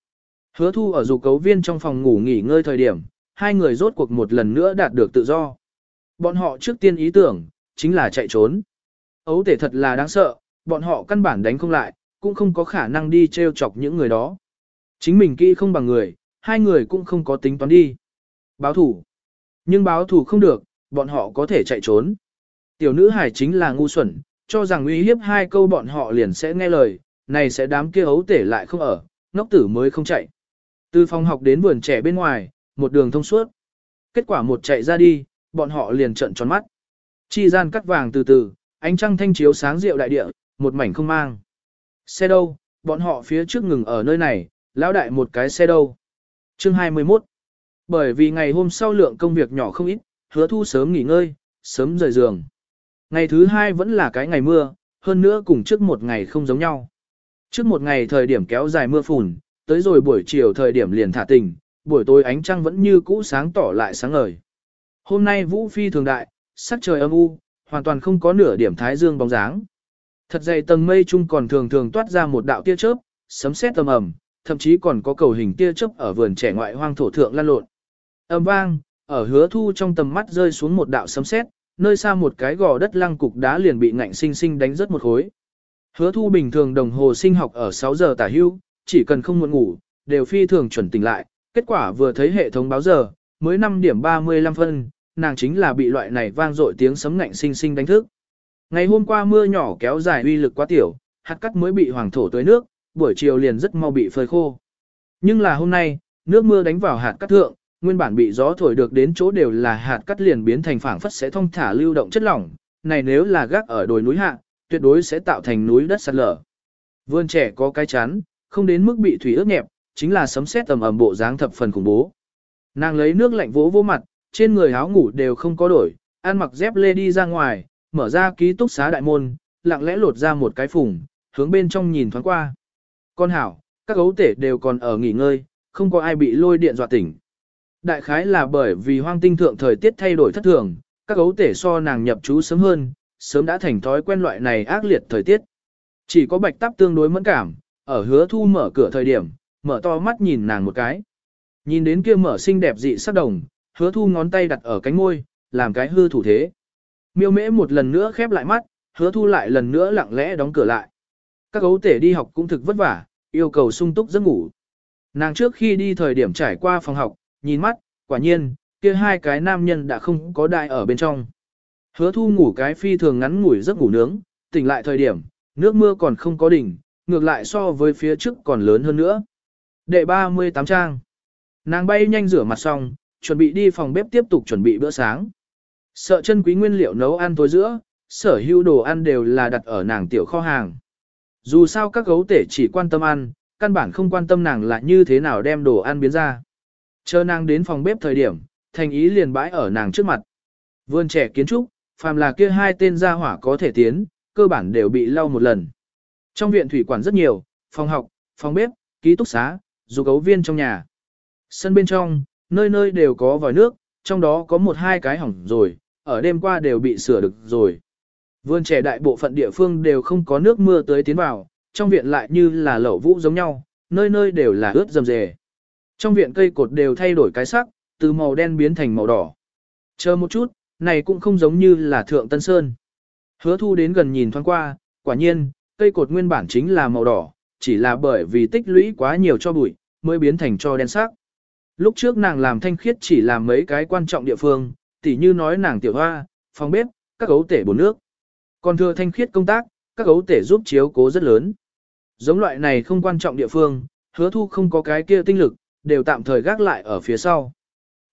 Hứa thu ở dục cấu viên trong phòng ngủ nghỉ ngơi thời điểm, hai người rốt cuộc một lần nữa đạt được tự do. Bọn họ trước tiên ý tưởng, chính là chạy trốn. Ấu tể thật là đáng sợ, bọn họ căn bản đánh không lại, cũng không có khả năng đi treo chọc những người đó. Chính mình kỹ không bằng người, hai người cũng không có tính toán đi. Báo thủ. Nhưng báo thủ không được, bọn họ có thể chạy trốn. Tiểu nữ hải chính là ngu xuẩn, cho rằng uy hiếp hai câu bọn họ liền sẽ nghe lời, này sẽ đám kia ấu tể lại không ở, ngốc tử mới không chạy. Từ phòng học đến vườn trẻ bên ngoài, một đường thông suốt. Kết quả một chạy ra đi, bọn họ liền trận tròn mắt. Chi gian cắt vàng từ từ, ánh trăng thanh chiếu sáng rượu đại địa, một mảnh không mang. Xe đâu, bọn họ phía trước ngừng ở nơi này, lão đại một cái xe đâu. Chương 21 Bởi vì ngày hôm sau lượng công việc nhỏ không ít, hứa thu sớm nghỉ ngơi, sớm rời giường. Ngày thứ hai vẫn là cái ngày mưa, hơn nữa cùng trước một ngày không giống nhau. Trước một ngày thời điểm kéo dài mưa phùn, tới rồi buổi chiều thời điểm liền thả tình, buổi tối ánh trăng vẫn như cũ sáng tỏ lại sáng ngời. Hôm nay vũ phi thường đại, sắc trời âm u, hoàn toàn không có nửa điểm thái dương bóng dáng. Thật dày tầng mây chung còn thường thường toát ra một đạo tia chớp, sấm sét tầm ầm, thậm chí còn có cầu hình tia chớp ở vườn trẻ ngoại hoang thổ thượng lan lộn. Âm vang, ở hứa thu trong tầm mắt rơi xuống một đạo sấm sét, nơi xa một cái gò đất lăng cục đá liền bị ngạnh sinh sinh đánh rất một khối. Hứa thu bình thường đồng hồ sinh học ở 6 giờ tả hưu, chỉ cần không muộn ngủ, đều phi thường chuẩn tỉnh lại, kết quả vừa thấy hệ thống báo giờ, mới 5 điểm 35 phân, nàng chính là bị loại này vang dội tiếng sấm ngạnh sinh sinh đánh thức. Ngày hôm qua mưa nhỏ kéo dài uy lực quá tiểu, hạt cắt mới bị hoàng thổ tưới nước, buổi chiều liền rất mau bị phơi khô. Nhưng là hôm nay, nước mưa đánh vào hạt cắt thượng, nguyên bản bị gió thổi được đến chỗ đều là hạt cắt liền biến thành phảng phất sẽ thông thả lưu động chất lỏng, này nếu là gác ở đồi núi hạ, tuyệt đối sẽ tạo thành núi đất sạt lở. Vườn trẻ có cái chắn, không đến mức bị thủy ướt nhẹp, chính là sấm sét tầm ầm bộ dáng thập phần khủng bố. Nàng lấy nước lạnh vỗ vô mặt, trên người áo ngủ đều không có đổi, ăn mặc dép lê đi ra ngoài, mở ra ký túc xá đại môn, lặng lẽ lột ra một cái phùng, hướng bên trong nhìn thoáng qua. Con hảo, các gấu tể đều còn ở nghỉ ngơi, không có ai bị lôi điện dọa tỉnh. Đại khái là bởi vì hoang tinh thượng thời tiết thay đổi thất thường, các gấu tể so nàng nhập trú sớm hơn, sớm đã thành thói quen loại này ác liệt thời tiết. Chỉ có bạch táp tương đối mẫn cảm, ở hứa thu mở cửa thời điểm, mở to mắt nhìn nàng một cái. Nhìn đến kia mở xinh đẹp dị sắc đồng, hứa thu ngón tay đặt ở cánh môi, làm cái hư thủ thế. Miêu mễ một lần nữa khép lại mắt, hứa thu lại lần nữa lặng lẽ đóng cửa lại. Các gấu tể đi học cũng thực vất vả, yêu cầu sung túc giấc ngủ. Nàng trước khi đi thời điểm trải qua phòng học, nhìn mắt, quả nhiên, kia hai cái nam nhân đã không có đại ở bên trong. Hứa thu ngủ cái phi thường ngắn ngủi giấc ngủ nướng, tỉnh lại thời điểm, nước mưa còn không có đỉnh, ngược lại so với phía trước còn lớn hơn nữa. Đệ 38 trang. Nàng bay nhanh rửa mặt xong, chuẩn bị đi phòng bếp tiếp tục chuẩn bị bữa sáng. Sợ chân quý nguyên liệu nấu ăn tối giữa, sở hữu đồ ăn đều là đặt ở nàng tiểu kho hàng. Dù sao các gấu tể chỉ quan tâm ăn, căn bản không quan tâm nàng là như thế nào đem đồ ăn biến ra. Chờ nàng đến phòng bếp thời điểm, thành ý liền bãi ở nàng trước mặt. Vườn trẻ kiến trúc, phàm là kia hai tên gia hỏa có thể tiến, cơ bản đều bị lau một lần. Trong viện thủy quản rất nhiều, phòng học, phòng bếp, ký túc xá, dù gấu viên trong nhà. Sân bên trong, nơi nơi đều có vòi nước, trong đó có một hai cái hỏng rồi, ở đêm qua đều bị sửa được rồi. Vườn trẻ đại bộ phận địa phương đều không có nước mưa tới tiến vào, trong viện lại như là lẩu vũ giống nhau, nơi nơi đều là ướt dầm dề. Trong viện cây cột đều thay đổi cái sắc, từ màu đen biến thành màu đỏ. Chờ một chút, này cũng không giống như là thượng tân sơn. Hứa thu đến gần nhìn thoáng qua, quả nhiên, cây cột nguyên bản chính là màu đỏ, chỉ là bởi vì tích lũy quá nhiều cho bụi, mới biến thành cho đen sắc. Lúc trước nàng làm thanh khiết chỉ làm mấy cái quan trọng địa phương, tỉ như nói nàng tiểu hoa, phòng bếp, các gấu tể bồn nước. Còn thừa thanh khiết công tác, các gấu tể giúp chiếu cố rất lớn. Giống loại này không quan trọng địa phương, hứa thu không có cái kia tinh lực, đều tạm thời gác lại ở phía sau.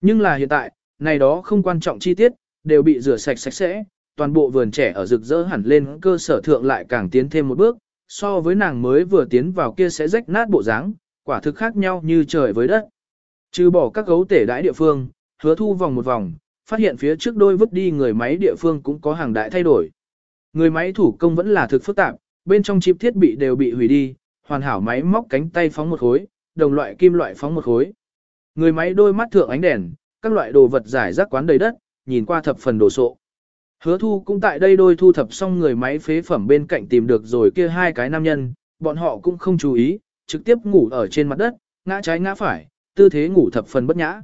Nhưng là hiện tại, này đó không quan trọng chi tiết, đều bị rửa sạch sạch sẽ, toàn bộ vườn trẻ ở rực rỡ hẳn lên cơ sở thượng lại càng tiến thêm một bước, so với nàng mới vừa tiến vào kia sẽ rách nát bộ dáng, quả thực khác nhau như trời với đất. Trừ bỏ các gấu tể đãi địa phương, hứa thu vòng một vòng, phát hiện phía trước đôi vứt đi người máy địa phương cũng có hàng đại thay đổi. Người máy thủ công vẫn là thực phức tạp, bên trong chip thiết bị đều bị hủy đi, hoàn hảo máy móc cánh tay phóng một khối, đồng loại kim loại phóng một khối. Người máy đôi mắt thượng ánh đèn, các loại đồ vật giải rác quán đầy đất, nhìn qua thập phần đồ sộ. Hứa thu cũng tại đây đôi thu thập xong người máy phế phẩm bên cạnh tìm được rồi kia hai cái nam nhân, bọn họ cũng không chú ý, trực tiếp ngủ ở trên mặt đất, ngã trái ngã phải, tư thế ngủ thập phần bất nhã.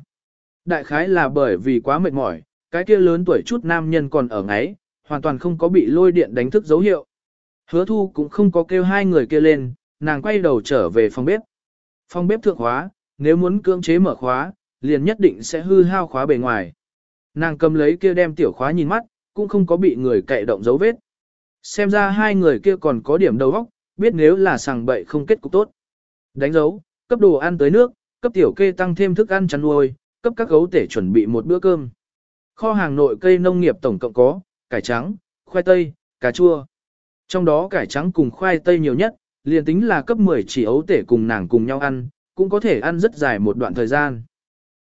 Đại khái là bởi vì quá mệt mỏi, cái kia lớn tuổi chút nam nhân còn ở ngáy, hoàn toàn không có bị lôi điện đánh thức dấu hiệu. Hứa thu cũng không có kêu hai người kia lên, nàng quay đầu trở về phòng bếp. Phòng bếp thượng khóa, nếu muốn cưỡng chế mở khóa, liền nhất định sẽ hư hao khóa bề ngoài. Nàng cầm lấy kia đem tiểu khóa nhìn mắt, cũng không có bị người cậy động dấu vết. Xem ra hai người kia còn có điểm đầu óc, biết nếu là sàng bậy không kết cục tốt. Đánh dấu, cấp đồ ăn tới nước, cấp tiểu kê tăng thêm thức ăn chăn nuôi, cấp các gấu tể chuẩn bị một bữa cơm. Kho hàng nội cây nông nghiệp tổng cộng có, cải trắng, khoai tây, cà chua. Trong đó cải trắng cùng khoai tây nhiều nhất, liền tính là cấp 10 chỉ ấu tể cùng nàng cùng nhau ăn, cũng có thể ăn rất dài một đoạn thời gian.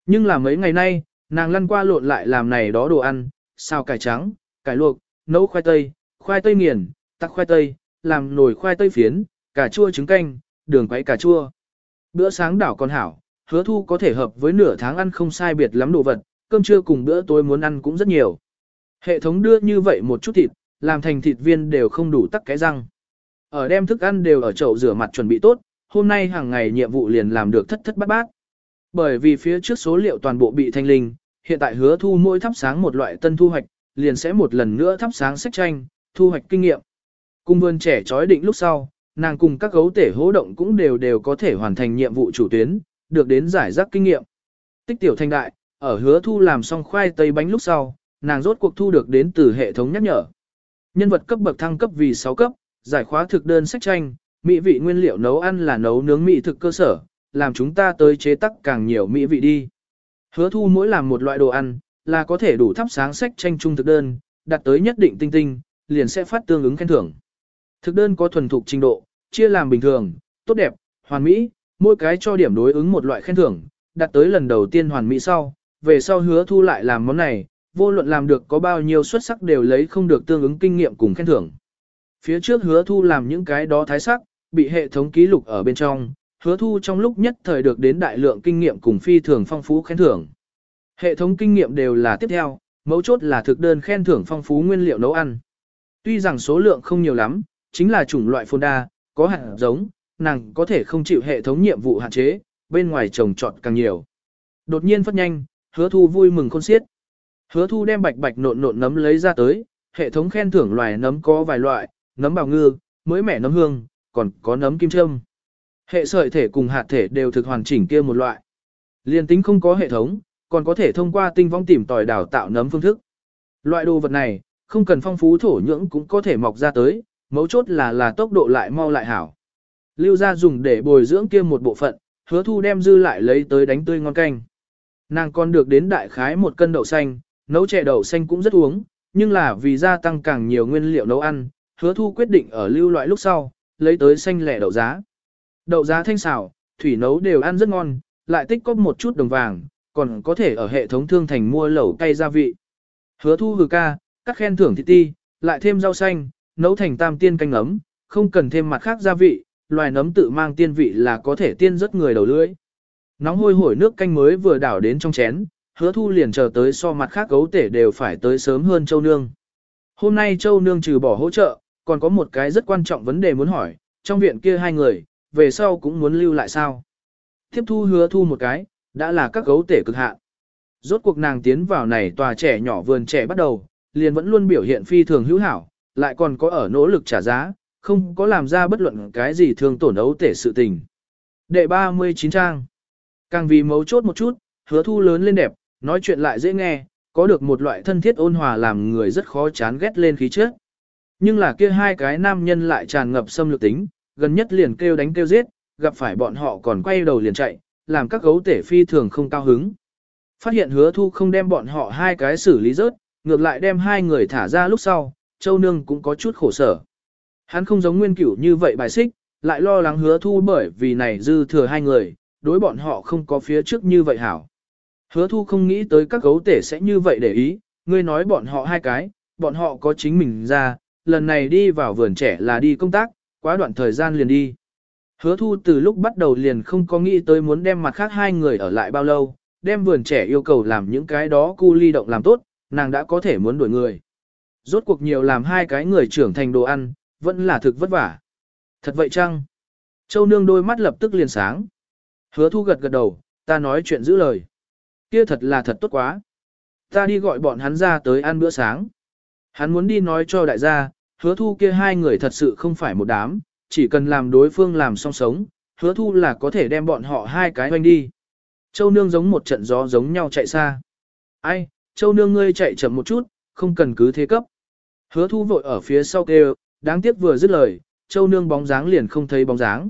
Nhưng là mấy ngày nay, nàng lăn qua lộn lại làm này đó đồ ăn, xào cải trắng, cải luộc, nấu khoai tây, khoai tây nghiền, tắc khoai tây, làm nồi khoai tây phiến, cà chua trứng canh, đường quấy cà chua. Bữa sáng đảo con hảo, hứa thu có thể hợp với nửa tháng ăn không sai biệt lắm đồ vật, cơm trưa cùng bữa tối muốn ăn cũng rất nhiều. Hệ thống đưa như vậy một chút thịt, làm thành thịt viên đều không đủ tắc cái răng. Ở đem thức ăn đều ở chậu rửa mặt chuẩn bị tốt, hôm nay hàng ngày nhiệm vụ liền làm được thất thất bát bát. Bởi vì phía trước số liệu toàn bộ bị thanh linh, hiện tại hứa thu mỗi thắp sáng một loại tân thu hoạch, liền sẽ một lần nữa thắp sáng sách tranh, thu hoạch kinh nghiệm. Cung vườn trẻ trói định lúc sau, nàng cùng các gấu tể hỗ động cũng đều đều có thể hoàn thành nhiệm vụ chủ tuyến, được đến giải rác kinh nghiệm. Tích tiểu thành đại, ở hứa thu làm xong khoai tây bánh lúc sau, nàng rốt cuộc thu được đến từ hệ thống nhắc nhở. Nhân vật cấp bậc thăng cấp vì 6 cấp, giải khóa thực đơn sách tranh, mỹ vị nguyên liệu nấu ăn là nấu nướng mỹ thực cơ sở, làm chúng ta tới chế tác càng nhiều mỹ vị đi. Hứa thu mỗi làm một loại đồ ăn, là có thể đủ thắp sáng sách tranh trung thực đơn, đạt tới nhất định tinh tinh, liền sẽ phát tương ứng khen thưởng. Thực đơn có thuần thục trình độ, chia làm bình thường, tốt đẹp, hoàn mỹ, mỗi cái cho điểm đối ứng một loại khen thưởng, đạt tới lần đầu tiên hoàn mỹ sau, về sau hứa thu lại làm món này, vô luận làm được có bao nhiêu xuất sắc đều lấy không được tương ứng kinh nghiệm cùng khen thưởng. Phía trước hứa thu làm những cái đó thái sắc, bị hệ thống ký lục ở bên trong, hứa thu trong lúc nhất thời được đến đại lượng kinh nghiệm cùng phi thường phong phú khen thưởng. Hệ thống kinh nghiệm đều là tiếp theo, mấu chốt là thực đơn khen thưởng phong phú nguyên liệu nấu ăn. Tuy rằng số lượng không nhiều lắm, chính là chủng loại phôn đa, có hạt giống, nàng có thể không chịu hệ thống nhiệm vụ hạn chế, bên ngoài trồng trọt càng nhiều. Đột nhiên phát nhanh, hứa thu vui mừng khôn xiết. Hứa thu đem bạch bạch nộn nộn nấm lấy ra tới, hệ thống khen thưởng loài nấm có vài loại, nấm bào ngư, mới mẻ nấm hương, còn có nấm kim châm. Hệ sợi thể cùng hạt thể đều thực hoàn chỉnh kia một loại. Liên tính không có hệ thống, còn có thể thông qua tinh vong tìm tòi đào tạo nấm phương thức. Loại đồ vật này, không cần phong phú thổ nhưỡng cũng có thể mọc ra tới, mấu chốt là là tốc độ lại mau lại hảo. Lưu ra dùng để bồi dưỡng kia một bộ phận, hứa thu đem dư lại lấy tới đánh tươi ngon canh. Nàng còn được đến đại khái một cân đậu xanh, nấu chè đậu xanh cũng rất uống, nhưng là vì gia tăng càng nhiều nguyên liệu nấu ăn, hứa thu quyết định ở lưu loại lúc sau, lấy tới xanh lẻ đậu giá. Đậu giá thanh xảo, thủy nấu đều ăn rất ngon, lại tích có một chút đồng vàng, còn có thể ở hệ thống thương thành mua lẩu cay gia vị. Hứa thu hừ ca, các khen thưởng thịt ti, lại thêm rau xanh, nấu thành tam tiên canh ấm, không cần thêm mặt khác gia vị, loài nấm tự mang tiên vị là có thể tiên rất người đầu lưỡi. Nóng hôi hổi nước canh mới vừa đảo đến trong chén, hứa thu liền chờ tới so mặt khác gấu tể đều phải tới sớm hơn châu nương. Hôm nay châu nương trừ bỏ hỗ trợ, còn có một cái rất quan trọng vấn đề muốn hỏi, trong viện kia hai người, về sau cũng muốn lưu lại sao? Tiếp thu hứa thu một cái, đã là các gấu tể cực hạn. Rốt cuộc nàng tiến vào này tòa trẻ nhỏ vườn trẻ bắt đầu, liền vẫn luôn biểu hiện phi thường hữu hảo, lại còn có ở nỗ lực trả giá, không có làm ra bất luận cái gì thương tổn ấu tể sự tình. Đệ 39 trang. Càng vì mấu chốt một chút, hứa thu lớn lên đẹp, nói chuyện lại dễ nghe, có được một loại thân thiết ôn hòa làm người rất khó chán ghét lên khí trước. Nhưng là kia hai cái nam nhân lại tràn ngập xâm lược tính, gần nhất liền kêu đánh kêu giết, gặp phải bọn họ còn quay đầu liền chạy, làm các gấu tể phi thường không cao hứng. Phát hiện hứa thu không đem bọn họ hai cái xử lý rớt, ngược lại đem hai người thả ra lúc sau, châu nương cũng có chút khổ sở. Hắn không giống nguyên cửu như vậy bài xích, lại lo lắng hứa thu bởi vì này dư thừa hai người, đối bọn họ không có phía trước như vậy hảo. Hứa thu không nghĩ tới các gấu tể sẽ như vậy để ý, ngươi nói bọn họ hai cái, bọn họ có chính mình ra, lần này đi vào vườn trẻ là đi công tác, quá đoạn thời gian liền đi. Hứa thu từ lúc bắt đầu liền không có nghĩ tới muốn đem mặt khác hai người ở lại bao lâu, đem vườn trẻ yêu cầu làm những cái đó cu ly động làm tốt, nàng đã có thể muốn đuổi người. Rốt cuộc nhiều làm hai cái người trưởng thành đồ ăn, vẫn là thực vất vả. Thật vậy chăng? Châu nương đôi mắt lập tức liền sáng. Hứa thu gật gật đầu, ta nói chuyện giữ lời. Kia thật là thật tốt quá. Ta đi gọi bọn hắn ra tới ăn bữa sáng. Hắn muốn đi nói cho đại gia, hứa thu kia hai người thật sự không phải một đám, chỉ cần làm đối phương làm song sống, hứa thu là có thể đem bọn họ hai cái hoanh đi. Châu nương giống một trận gió giống nhau chạy xa. Ai, châu nương ngươi chạy chậm một chút, không cần cứ thế cấp. Hứa thu vội ở phía sau kêu, đáng tiếc vừa dứt lời, châu nương bóng dáng liền không thấy bóng dáng.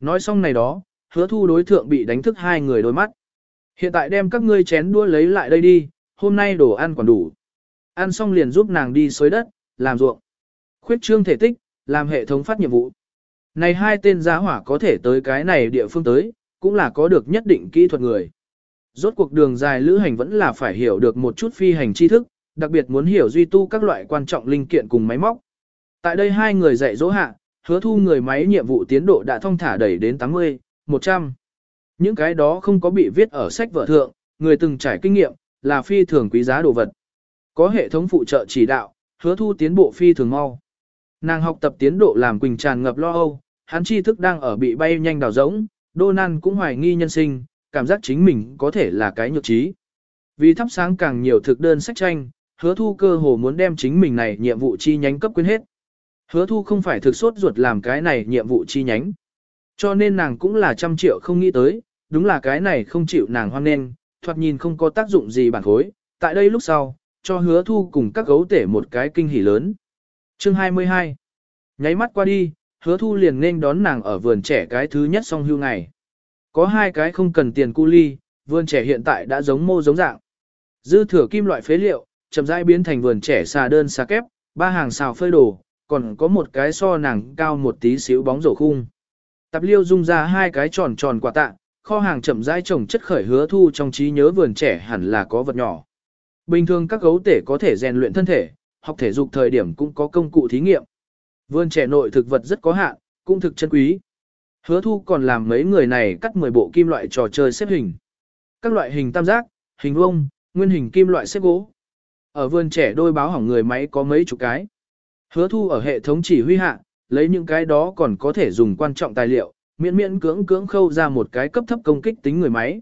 Nói xong này đó, hứa thu đối thượng bị đánh thức hai người đôi mắt. Hiện tại đem các ngươi chén đua lấy lại đây đi, hôm nay đồ ăn còn đủ. Ăn xong liền giúp nàng đi xới đất, làm ruộng. Khuyết trương thể tích, làm hệ thống phát nhiệm vụ. Này hai tên giá hỏa có thể tới cái này địa phương tới, cũng là có được nhất định kỹ thuật người. Rốt cuộc đường dài lữ hành vẫn là phải hiểu được một chút phi hành tri thức, đặc biệt muốn hiểu duy tu các loại quan trọng linh kiện cùng máy móc. Tại đây hai người dạy dỗ hạ, hứa thu người máy nhiệm vụ tiến độ đã thông thả đẩy đến 80, 100. Những cái đó không có bị viết ở sách vở thượng, người từng trải kinh nghiệm, là phi thường quý giá đồ vật. Có hệ thống phụ trợ chỉ đạo, hứa thu tiến bộ phi thường mau. Nàng học tập tiến độ làm quỳnh tràn ngập lo âu, hắn tri thức đang ở bị bay nhanh đào rỗng, Đô Nan cũng hoài nghi nhân sinh, cảm giác chính mình có thể là cái nhược trí. Vì thắp sáng càng nhiều thực đơn sách tranh, hứa thu cơ hồ muốn đem chính mình này nhiệm vụ chi nhánh cấp quyến hết. Hứa thu không phải thực sốt ruột làm cái này nhiệm vụ chi nhánh. Cho nên nàng cũng là trăm triệu không nghĩ tới, đúng là cái này không chịu nàng hoan nên, thoạt nhìn không có tác dụng gì bản khối. Tại đây lúc sau, cho hứa thu cùng các gấu tể một cái kinh hỉ lớn. Chương 22 Nháy mắt qua đi, hứa thu liền nên đón nàng ở vườn trẻ cái thứ nhất song hưu ngày. Có hai cái không cần tiền cu ly, vườn trẻ hiện tại đã giống mô giống dạng. Dư thừa kim loại phế liệu, chậm rãi biến thành vườn trẻ xà đơn xà kép, ba hàng xào phơi đồ, còn có một cái so nàng cao một tí xíu bóng rổ khung. Tạp liêu dung ra hai cái tròn tròn quả tạ, kho hàng chậm rãi trồng chất khởi hứa thu trong trí nhớ vườn trẻ hẳn là có vật nhỏ. Bình thường các gấu tể có thể rèn luyện thân thể, học thể dục thời điểm cũng có công cụ thí nghiệm. Vườn trẻ nội thực vật rất có hạn, cũng thực chân quý. Hứa thu còn làm mấy người này cắt 10 bộ kim loại trò chơi xếp hình. Các loại hình tam giác, hình vuông, nguyên hình kim loại xếp gỗ. Ở vườn trẻ đôi báo hỏng người máy có mấy chục cái. Hứa thu ở hệ thống chỉ huy hạ, lấy những cái đó còn có thể dùng quan trọng tài liệu, miễn miễn cưỡng cưỡng khâu ra một cái cấp thấp công kích tính người máy.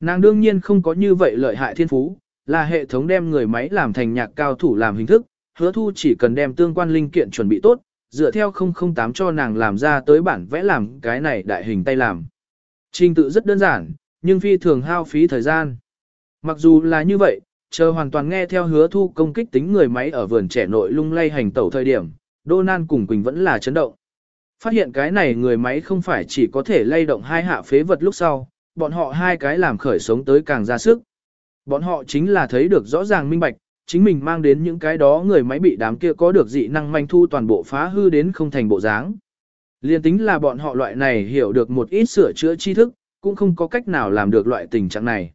Nàng đương nhiên không có như vậy lợi hại thiên phú, là hệ thống đem người máy làm thành nhạc cao thủ làm hình thức, hứa thu chỉ cần đem tương quan linh kiện chuẩn bị tốt, dựa theo 008 cho nàng làm ra tới bản vẽ làm cái này đại hình tay làm. Trình tự rất đơn giản, nhưng phi thường hao phí thời gian. Mặc dù là như vậy, chờ hoàn toàn nghe theo hứa thu công kích tính người máy ở vườn trẻ nội lung lay hành tẩu thời điểm, đô nan cùng Quỳnh vẫn là chấn động. Phát hiện cái này người máy không phải chỉ có thể lay động hai hạ phế vật lúc sau, bọn họ hai cái làm khởi sống tới càng ra sức. Bọn họ chính là thấy được rõ ràng minh bạch, chính mình mang đến những cái đó người máy bị đám kia có được dị năng manh thu toàn bộ phá hư đến không thành bộ dáng. Liên tính là bọn họ loại này hiểu được một ít sửa chữa tri thức, cũng không có cách nào làm được loại tình trạng này.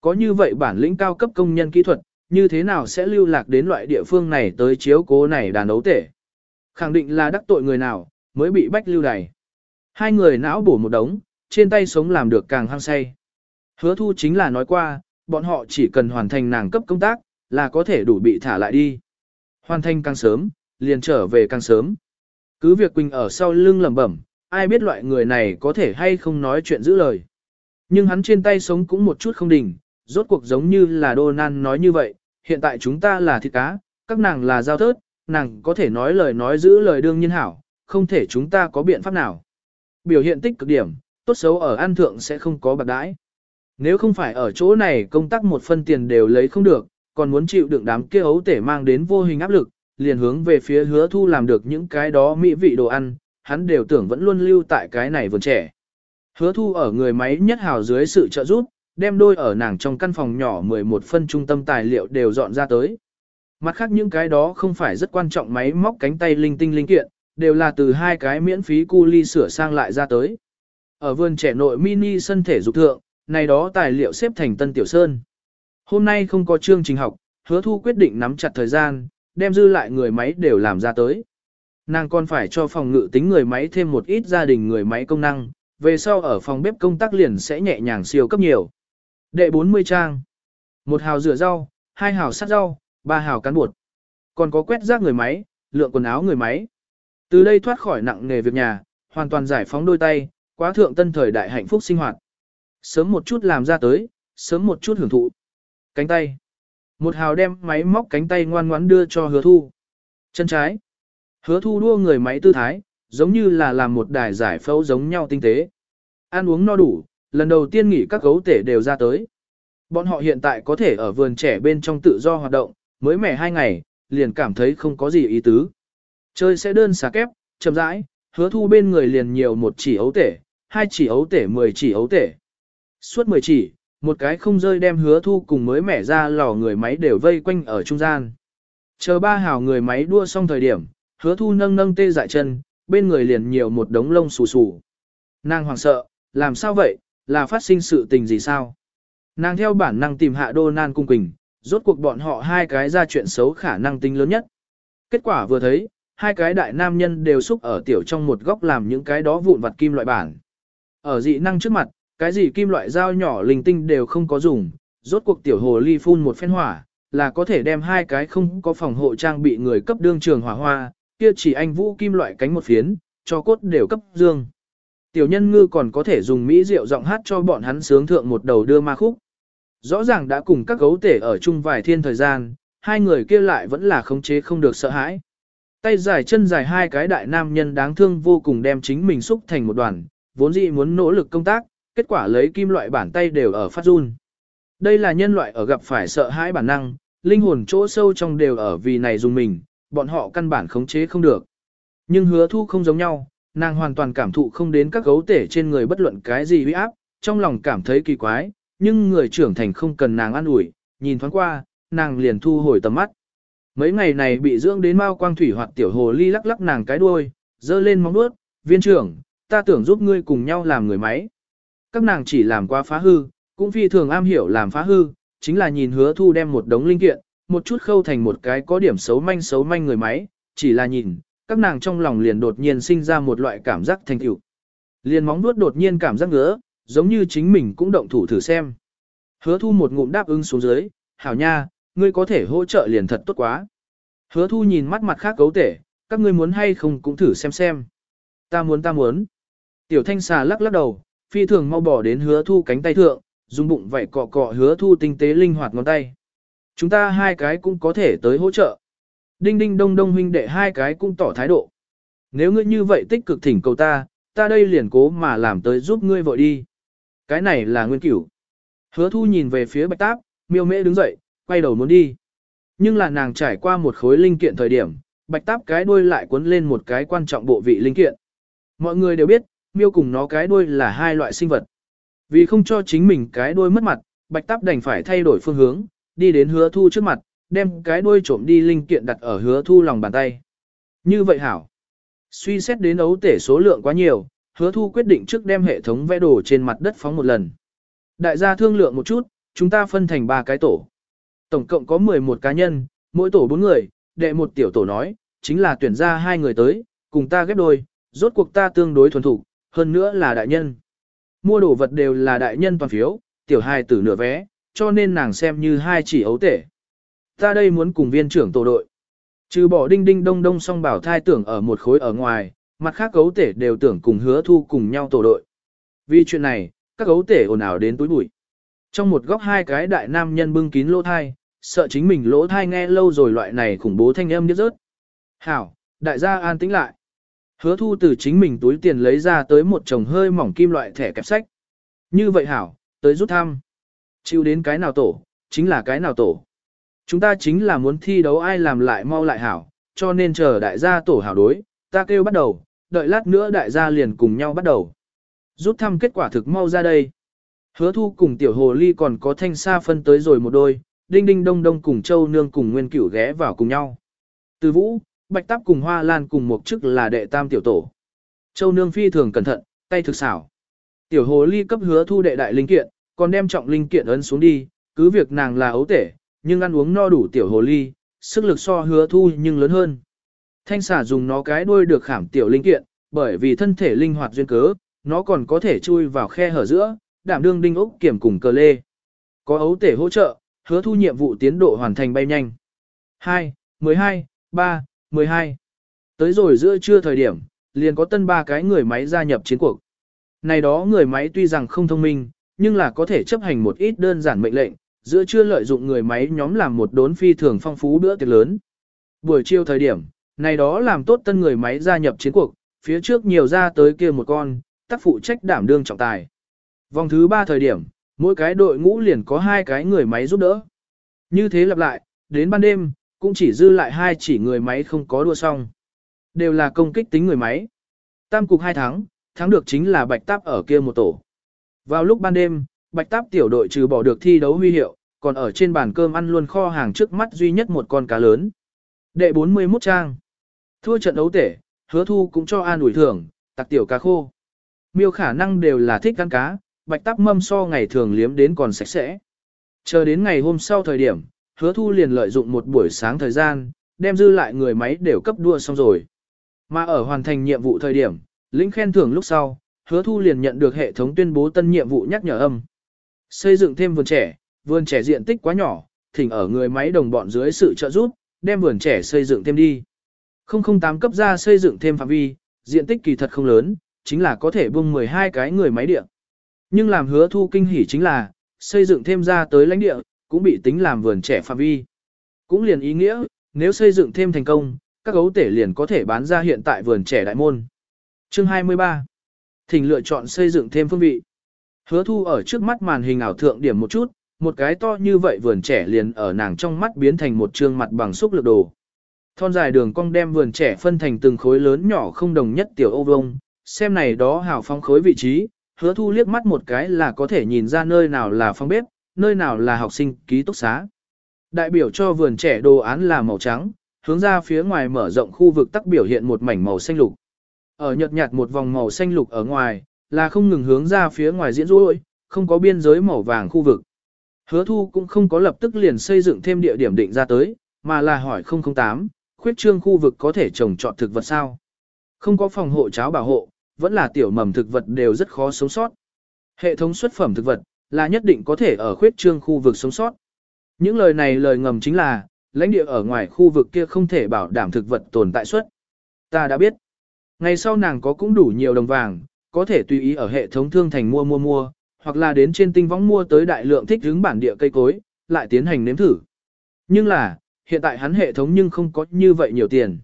Có như vậy bản lĩnh cao cấp công nhân kỹ thuật, như thế nào sẽ lưu lạc đến loại địa phương này tới chiếu cố này đàn ấu tể. Khẳng định là đắc tội người nào, mới bị bách lưu đày. Hai người não bổ một đống, trên tay sống làm được càng hăng say. Hứa thu chính là nói qua, bọn họ chỉ cần hoàn thành nàng cấp công tác, là có thể đủ bị thả lại đi. Hoàn thành càng sớm, liền trở về càng sớm. Cứ việc Quỳnh ở sau lưng lẩm bẩm, ai biết loại người này có thể hay không nói chuyện giữ lời. Nhưng hắn trên tay sống cũng một chút không đỉnh, rốt cuộc giống như là Donan nói như vậy, hiện tại chúng ta là thịt cá, các nàng là giao thớt, nàng có thể nói lời nói giữ lời đương nhiên hảo, không thể chúng ta có biện pháp nào. Biểu hiện tích cực điểm, tốt xấu ở an thượng sẽ không có bạc đãi. Nếu không phải ở chỗ này công tác một phân tiền đều lấy không được, còn muốn chịu đựng đám kia ấu tể mang đến vô hình áp lực, liền hướng về phía hứa thu làm được những cái đó mỹ vị đồ ăn, hắn đều tưởng vẫn luôn lưu tại cái này vườn trẻ. Hứa thu ở người máy nhất hào dưới sự trợ giúp, đem đôi ở nàng trong căn phòng nhỏ 11 phân trung tâm tài liệu đều dọn ra tới. Mặt khác những cái đó không phải rất quan trọng máy móc cánh tay linh tinh linh kiện, đều là từ hai cái miễn phí cu ly sửa sang lại ra tới. Ở vườn trẻ nội mini sân thể dục thượng, này đó tài liệu xếp thành tân tiểu sơn. Hôm nay không có chương trình học, hứa thu quyết định nắm chặt thời gian, đem dư lại người máy đều làm ra tới. Nàng còn phải cho phòng ngự tính người máy thêm một ít gia đình người máy công năng, về sau ở phòng bếp công tác liền sẽ nhẹ nhàng siêu cấp nhiều. Đệ 40 trang. Một hào rửa rau, hai hào sát rau, ba hào cán bột. Còn có quét rác người máy, lượng quần áo người máy. Từ đây thoát khỏi nặng nghề việc nhà, hoàn toàn giải phóng đôi tay, quá thượng tân thời đại hạnh phúc sinh hoạt. Sớm một chút làm ra tới, sớm một chút hưởng thụ. Cánh tay. Một hào đem máy móc cánh tay ngoan ngoãn đưa cho hứa thu. Chân trái. Hứa thu đua người máy tư thái, giống như là làm một đài giải phẫu giống nhau tinh tế. Ăn uống no đủ, lần đầu tiên nghỉ các gấu tể đều ra tới. Bọn họ hiện tại có thể ở vườn trẻ bên trong tự do hoạt động, mới mẻ hai ngày, liền cảm thấy không có gì ý tứ. Chơi sẽ đơn xà kép, chậm rãi, hứa thu bên người liền nhiều một chỉ ấu tể, hai chỉ ấu tể mười chỉ ấu tể. Suốt mười chỉ, một cái không rơi đem hứa thu cùng mới mẻ ra lò người máy đều vây quanh ở trung gian. Chờ ba hào người máy đua xong thời điểm, hứa thu nâng nâng tê dại chân, bên người liền nhiều một đống lông xù xù. Nàng hoàng sợ, làm sao vậy, là phát sinh sự tình gì sao? Nàng theo bản năng tìm hạ đô nan cung quỳnh, rốt cuộc bọn họ hai cái ra chuyện xấu khả năng tính lớn nhất. Kết quả vừa thấy, hai cái đại nam nhân đều xúc ở tiểu trong một góc làm những cái đó vụn vặt kim loại bản. Ở dị năng trước mặt, cái gì kim loại dao nhỏ linh tinh đều không có dùng, rốt cuộc tiểu hồ ly phun một phen hỏa, là có thể đem hai cái không có phòng hộ trang bị người cấp đương trường hỏa hoa, kia chỉ anh vũ kim loại cánh một phiến, cho cốt đều cấp dương. Tiểu nhân ngư còn có thể dùng mỹ rượu giọng hát cho bọn hắn sướng thượng một đầu đưa ma khúc. Rõ ràng đã cùng các gấu tể ở chung vài thiên thời gian, hai người kia lại vẫn là khống chế không được sợ hãi. Tay dài chân dài hai cái đại nam nhân đáng thương vô cùng đem chính mình xúc thành một đoàn, vốn dĩ muốn nỗ lực công tác, kết quả lấy kim loại bản tay đều ở phát run. Đây là nhân loại ở gặp phải sợ hãi bản năng, linh hồn chỗ sâu trong đều ở vì này dùng mình, bọn họ căn bản khống chế không được. Nhưng hứa thu không giống nhau, nàng hoàn toàn cảm thụ không đến các gấu tể trên người bất luận cái gì uy áp, trong lòng cảm thấy kỳ quái, nhưng người trưởng thành không cần nàng ăn ủi nhìn thoáng qua, nàng liền thu hồi tầm mắt. Mấy ngày này bị dưỡng đến mau quang thủy hoặc tiểu hồ ly lắc lắc nàng cái đuôi, dơ lên móng nuốt, viên trưởng, ta tưởng giúp ngươi cùng nhau làm người máy. Các nàng chỉ làm qua phá hư, cũng phi thường am hiểu làm phá hư, chính là nhìn hứa thu đem một đống linh kiện, một chút khâu thành một cái có điểm xấu manh xấu manh người máy, chỉ là nhìn, các nàng trong lòng liền đột nhiên sinh ra một loại cảm giác thành tựu. Liền móng nuốt đột nhiên cảm giác ngứa, giống như chính mình cũng động thủ thử xem. Hứa thu một ngụm đáp ứng xuống dưới, hảo nha, ngươi có thể hỗ trợ liền thật tốt quá. Hứa thu nhìn mắt mặt khác cấu tể, các ngươi muốn hay không cũng thử xem xem. Ta muốn ta muốn. Tiểu thanh xà lắc lắc đầu, phi thường mau bỏ đến hứa thu cánh tay thượng, dùng bụng vậy cọ cọ hứa thu tinh tế linh hoạt ngón tay. Chúng ta hai cái cũng có thể tới hỗ trợ. Đinh đinh đông đông huynh đệ hai cái cũng tỏ thái độ. Nếu ngươi như vậy tích cực thỉnh cầu ta, ta đây liền cố mà làm tới giúp ngươi vội đi. Cái này là nguyên cửu. Hứa thu nhìn về phía bạch táp, miêu mễ đứng dậy, quay đầu muốn đi. Nhưng là nàng trải qua một khối linh kiện thời điểm, bạch táp cái đuôi lại cuốn lên một cái quan trọng bộ vị linh kiện. Mọi người đều biết, miêu cùng nó cái đuôi là hai loại sinh vật. Vì không cho chính mình cái đuôi mất mặt, bạch táp đành phải thay đổi phương hướng, đi đến hứa thu trước mặt, đem cái đuôi trộm đi linh kiện đặt ở hứa thu lòng bàn tay. Như vậy hảo. Suy xét đến ấu tể số lượng quá nhiều, hứa thu quyết định trước đem hệ thống vẽ đồ trên mặt đất phóng một lần. Đại gia thương lượng một chút, chúng ta phân thành ba cái tổ. Tổng cộng có 11 cá nhân, mỗi tổ 4 người, đệ một tiểu tổ nói, chính là tuyển ra hai người tới, cùng ta ghép đôi, rốt cuộc ta tương đối thuần thủ, hơn nữa là đại nhân. Mua đồ vật đều là đại nhân toàn phiếu, tiểu hai tử nửa vé, cho nên nàng xem như hai chỉ ấu tể. Ta đây muốn cùng viên trưởng tổ đội. Trừ bỏ đinh đinh đông đông song bảo thai tưởng ở một khối ở ngoài, mặt khác cấu tể đều tưởng cùng hứa thu cùng nhau tổ đội. Vì chuyện này, các cấu tể ồn ào đến túi bụi. Trong một góc hai cái đại nam nhân bưng kín lỗ thai, sợ chính mình lỗ thai nghe lâu rồi loại này khủng bố thanh âm điếc rớt. Hảo, đại gia an tĩnh lại. Hứa thu từ chính mình túi tiền lấy ra tới một chồng hơi mỏng kim loại thẻ kẹp sách. Như vậy hảo, tới rút thăm. Chịu đến cái nào tổ, chính là cái nào tổ. Chúng ta chính là muốn thi đấu ai làm lại mau lại hảo, cho nên chờ đại gia tổ hảo đối, ta kêu bắt đầu, đợi lát nữa đại gia liền cùng nhau bắt đầu. Rút thăm kết quả thực mau ra đây. Hứa thu cùng tiểu hồ ly còn có thanh sa phân tới rồi một đôi, đinh đinh đông đông cùng châu nương cùng nguyên cửu ghé vào cùng nhau. Từ vũ, bạch táp cùng hoa lan cùng một chức là đệ tam tiểu tổ. Châu nương phi thường cẩn thận, tay thực xảo. Tiểu hồ ly cấp hứa thu đệ đại linh kiện, còn đem trọng linh kiện ấn xuống đi, cứ việc nàng là ấu tể, nhưng ăn uống no đủ tiểu hồ ly, sức lực so hứa thu nhưng lớn hơn. Thanh xà dùng nó cái đuôi được khảm tiểu linh kiện, bởi vì thân thể linh hoạt duyên cớ, nó còn có thể chui vào khe hở giữa, đảm đương đinh ốc kiểm cùng cờ lê. Có ấu tể hỗ trợ, hứa thu nhiệm vụ tiến độ hoàn thành bay nhanh. 2, 12, 3, 12. Tới rồi giữa trưa thời điểm, liền có tân ba cái người máy gia nhập chiến cuộc. Này đó người máy tuy rằng không thông minh, nhưng là có thể chấp hành một ít đơn giản mệnh lệnh, giữa trưa lợi dụng người máy nhóm làm một đốn phi thường phong phú bữa tiệc lớn. Buổi chiều thời điểm, này đó làm tốt tân người máy gia nhập chiến cuộc, phía trước nhiều ra tới kia một con, tác phụ trách đảm đương trọng tài. Vòng thứ ba thời điểm, mỗi cái đội ngũ liền có hai cái người máy giúp đỡ. Như thế lặp lại, đến ban đêm, cũng chỉ dư lại hai chỉ người máy không có đua xong. Đều là công kích tính người máy. Tam cục hai thắng, thắng được chính là bạch táp ở kia một tổ. Vào lúc ban đêm, bạch táp tiểu đội trừ bỏ được thi đấu huy hiệu, còn ở trên bàn cơm ăn luôn kho hàng trước mắt duy nhất một con cá lớn. Đệ 41 trang. Thua trận đấu tể, hứa thu cũng cho an ủi thưởng, tặc tiểu cá khô. Miêu khả năng đều là thích ăn cá, bạch táp mâm so ngày thường liếm đến còn sạch sẽ. Chờ đến ngày hôm sau thời điểm, hứa thu liền lợi dụng một buổi sáng thời gian, đem dư lại người máy đều cấp đua xong rồi. Mà ở hoàn thành nhiệm vụ thời điểm, lĩnh khen thưởng lúc sau, hứa thu liền nhận được hệ thống tuyên bố tân nhiệm vụ nhắc nhở âm. Xây dựng thêm vườn trẻ, vườn trẻ diện tích quá nhỏ, thỉnh ở người máy đồng bọn dưới sự trợ giúp, đem vườn trẻ xây dựng thêm đi. 008 cấp ra xây dựng thêm phạm vi, diện tích kỳ thật không lớn, chính là có thể bung 12 cái người máy điện. Nhưng làm hứa thu kinh hỉ chính là, xây dựng thêm ra tới lãnh địa, cũng bị tính làm vườn trẻ phạm vi. Cũng liền ý nghĩa, nếu xây dựng thêm thành công, các gấu tể liền có thể bán ra hiện tại vườn trẻ đại môn. Chương 23. Thỉnh lựa chọn xây dựng thêm phương vị. Hứa thu ở trước mắt màn hình ảo thượng điểm một chút, một cái to như vậy vườn trẻ liền ở nàng trong mắt biến thành một trương mặt bằng xúc lực đồ. Thon dài đường cong đem vườn trẻ phân thành từng khối lớn nhỏ không đồng nhất tiểu ô vông, xem này đó hào phong khối vị trí, hứa thu liếc mắt một cái là có thể nhìn ra nơi nào là phòng bếp, nơi nào là học sinh ký túc xá. Đại biểu cho vườn trẻ đồ án là màu trắng, hướng ra phía ngoài mở rộng khu vực tắc biểu hiện một mảnh màu xanh lục. Ở nhợt nhạt một vòng màu xanh lục ở ngoài, là không ngừng hướng ra phía ngoài diễn rối, không có biên giới màu vàng khu vực. Hứa thu cũng không có lập tức liền xây dựng thêm địa điểm định ra tới, mà là hỏi 008, khuyết trương khu vực có thể trồng trọt thực vật sao? Không có phòng hộ cháo bảo hộ, vẫn là tiểu mầm thực vật đều rất khó sống sót. Hệ thống xuất phẩm thực vật, là nhất định có thể ở khuyết trương khu vực sống sót. Những lời này lời ngầm chính là, lãnh địa ở ngoài khu vực kia không thể bảo đảm thực vật tồn tại suất. Ta đã biết. Ngày sau nàng có cũng đủ nhiều đồng vàng, có thể tùy ý ở hệ thống thương thành mua mua mua, hoặc là đến trên tinh võng mua tới đại lượng thích ứng bản địa cây cối, lại tiến hành nếm thử. Nhưng là, hiện tại hắn hệ thống nhưng không có như vậy nhiều tiền.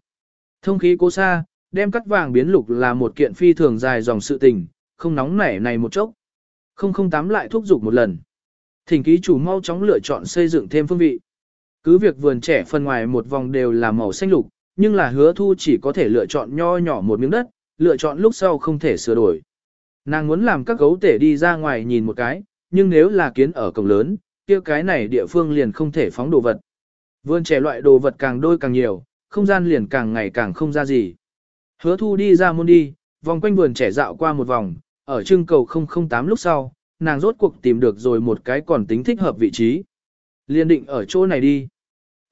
Thông khí cố xa, đem cắt vàng biến lục là một kiện phi thường dài dòng sự tình, không nóng nảy này một chốc. 008 lại thúc giục một lần. Thỉnh ký chủ mau chóng lựa chọn xây dựng thêm phương vị. Cứ việc vườn trẻ phần ngoài một vòng đều là màu xanh lục, nhưng là hứa thu chỉ có thể lựa chọn nho nhỏ một miếng đất, lựa chọn lúc sau không thể sửa đổi. Nàng muốn làm các gấu tể đi ra ngoài nhìn một cái, nhưng nếu là kiến ở cổng lớn, kia cái này địa phương liền không thể phóng đồ vật. Vườn trẻ loại đồ vật càng đôi càng nhiều, không gian liền càng ngày càng không ra gì. Hứa thu đi ra môn đi, vòng quanh vườn trẻ dạo qua một vòng, ở trưng cầu 008 lúc sau, nàng rốt cuộc tìm được rồi một cái còn tính thích hợp vị trí. Liên định ở chỗ này đi.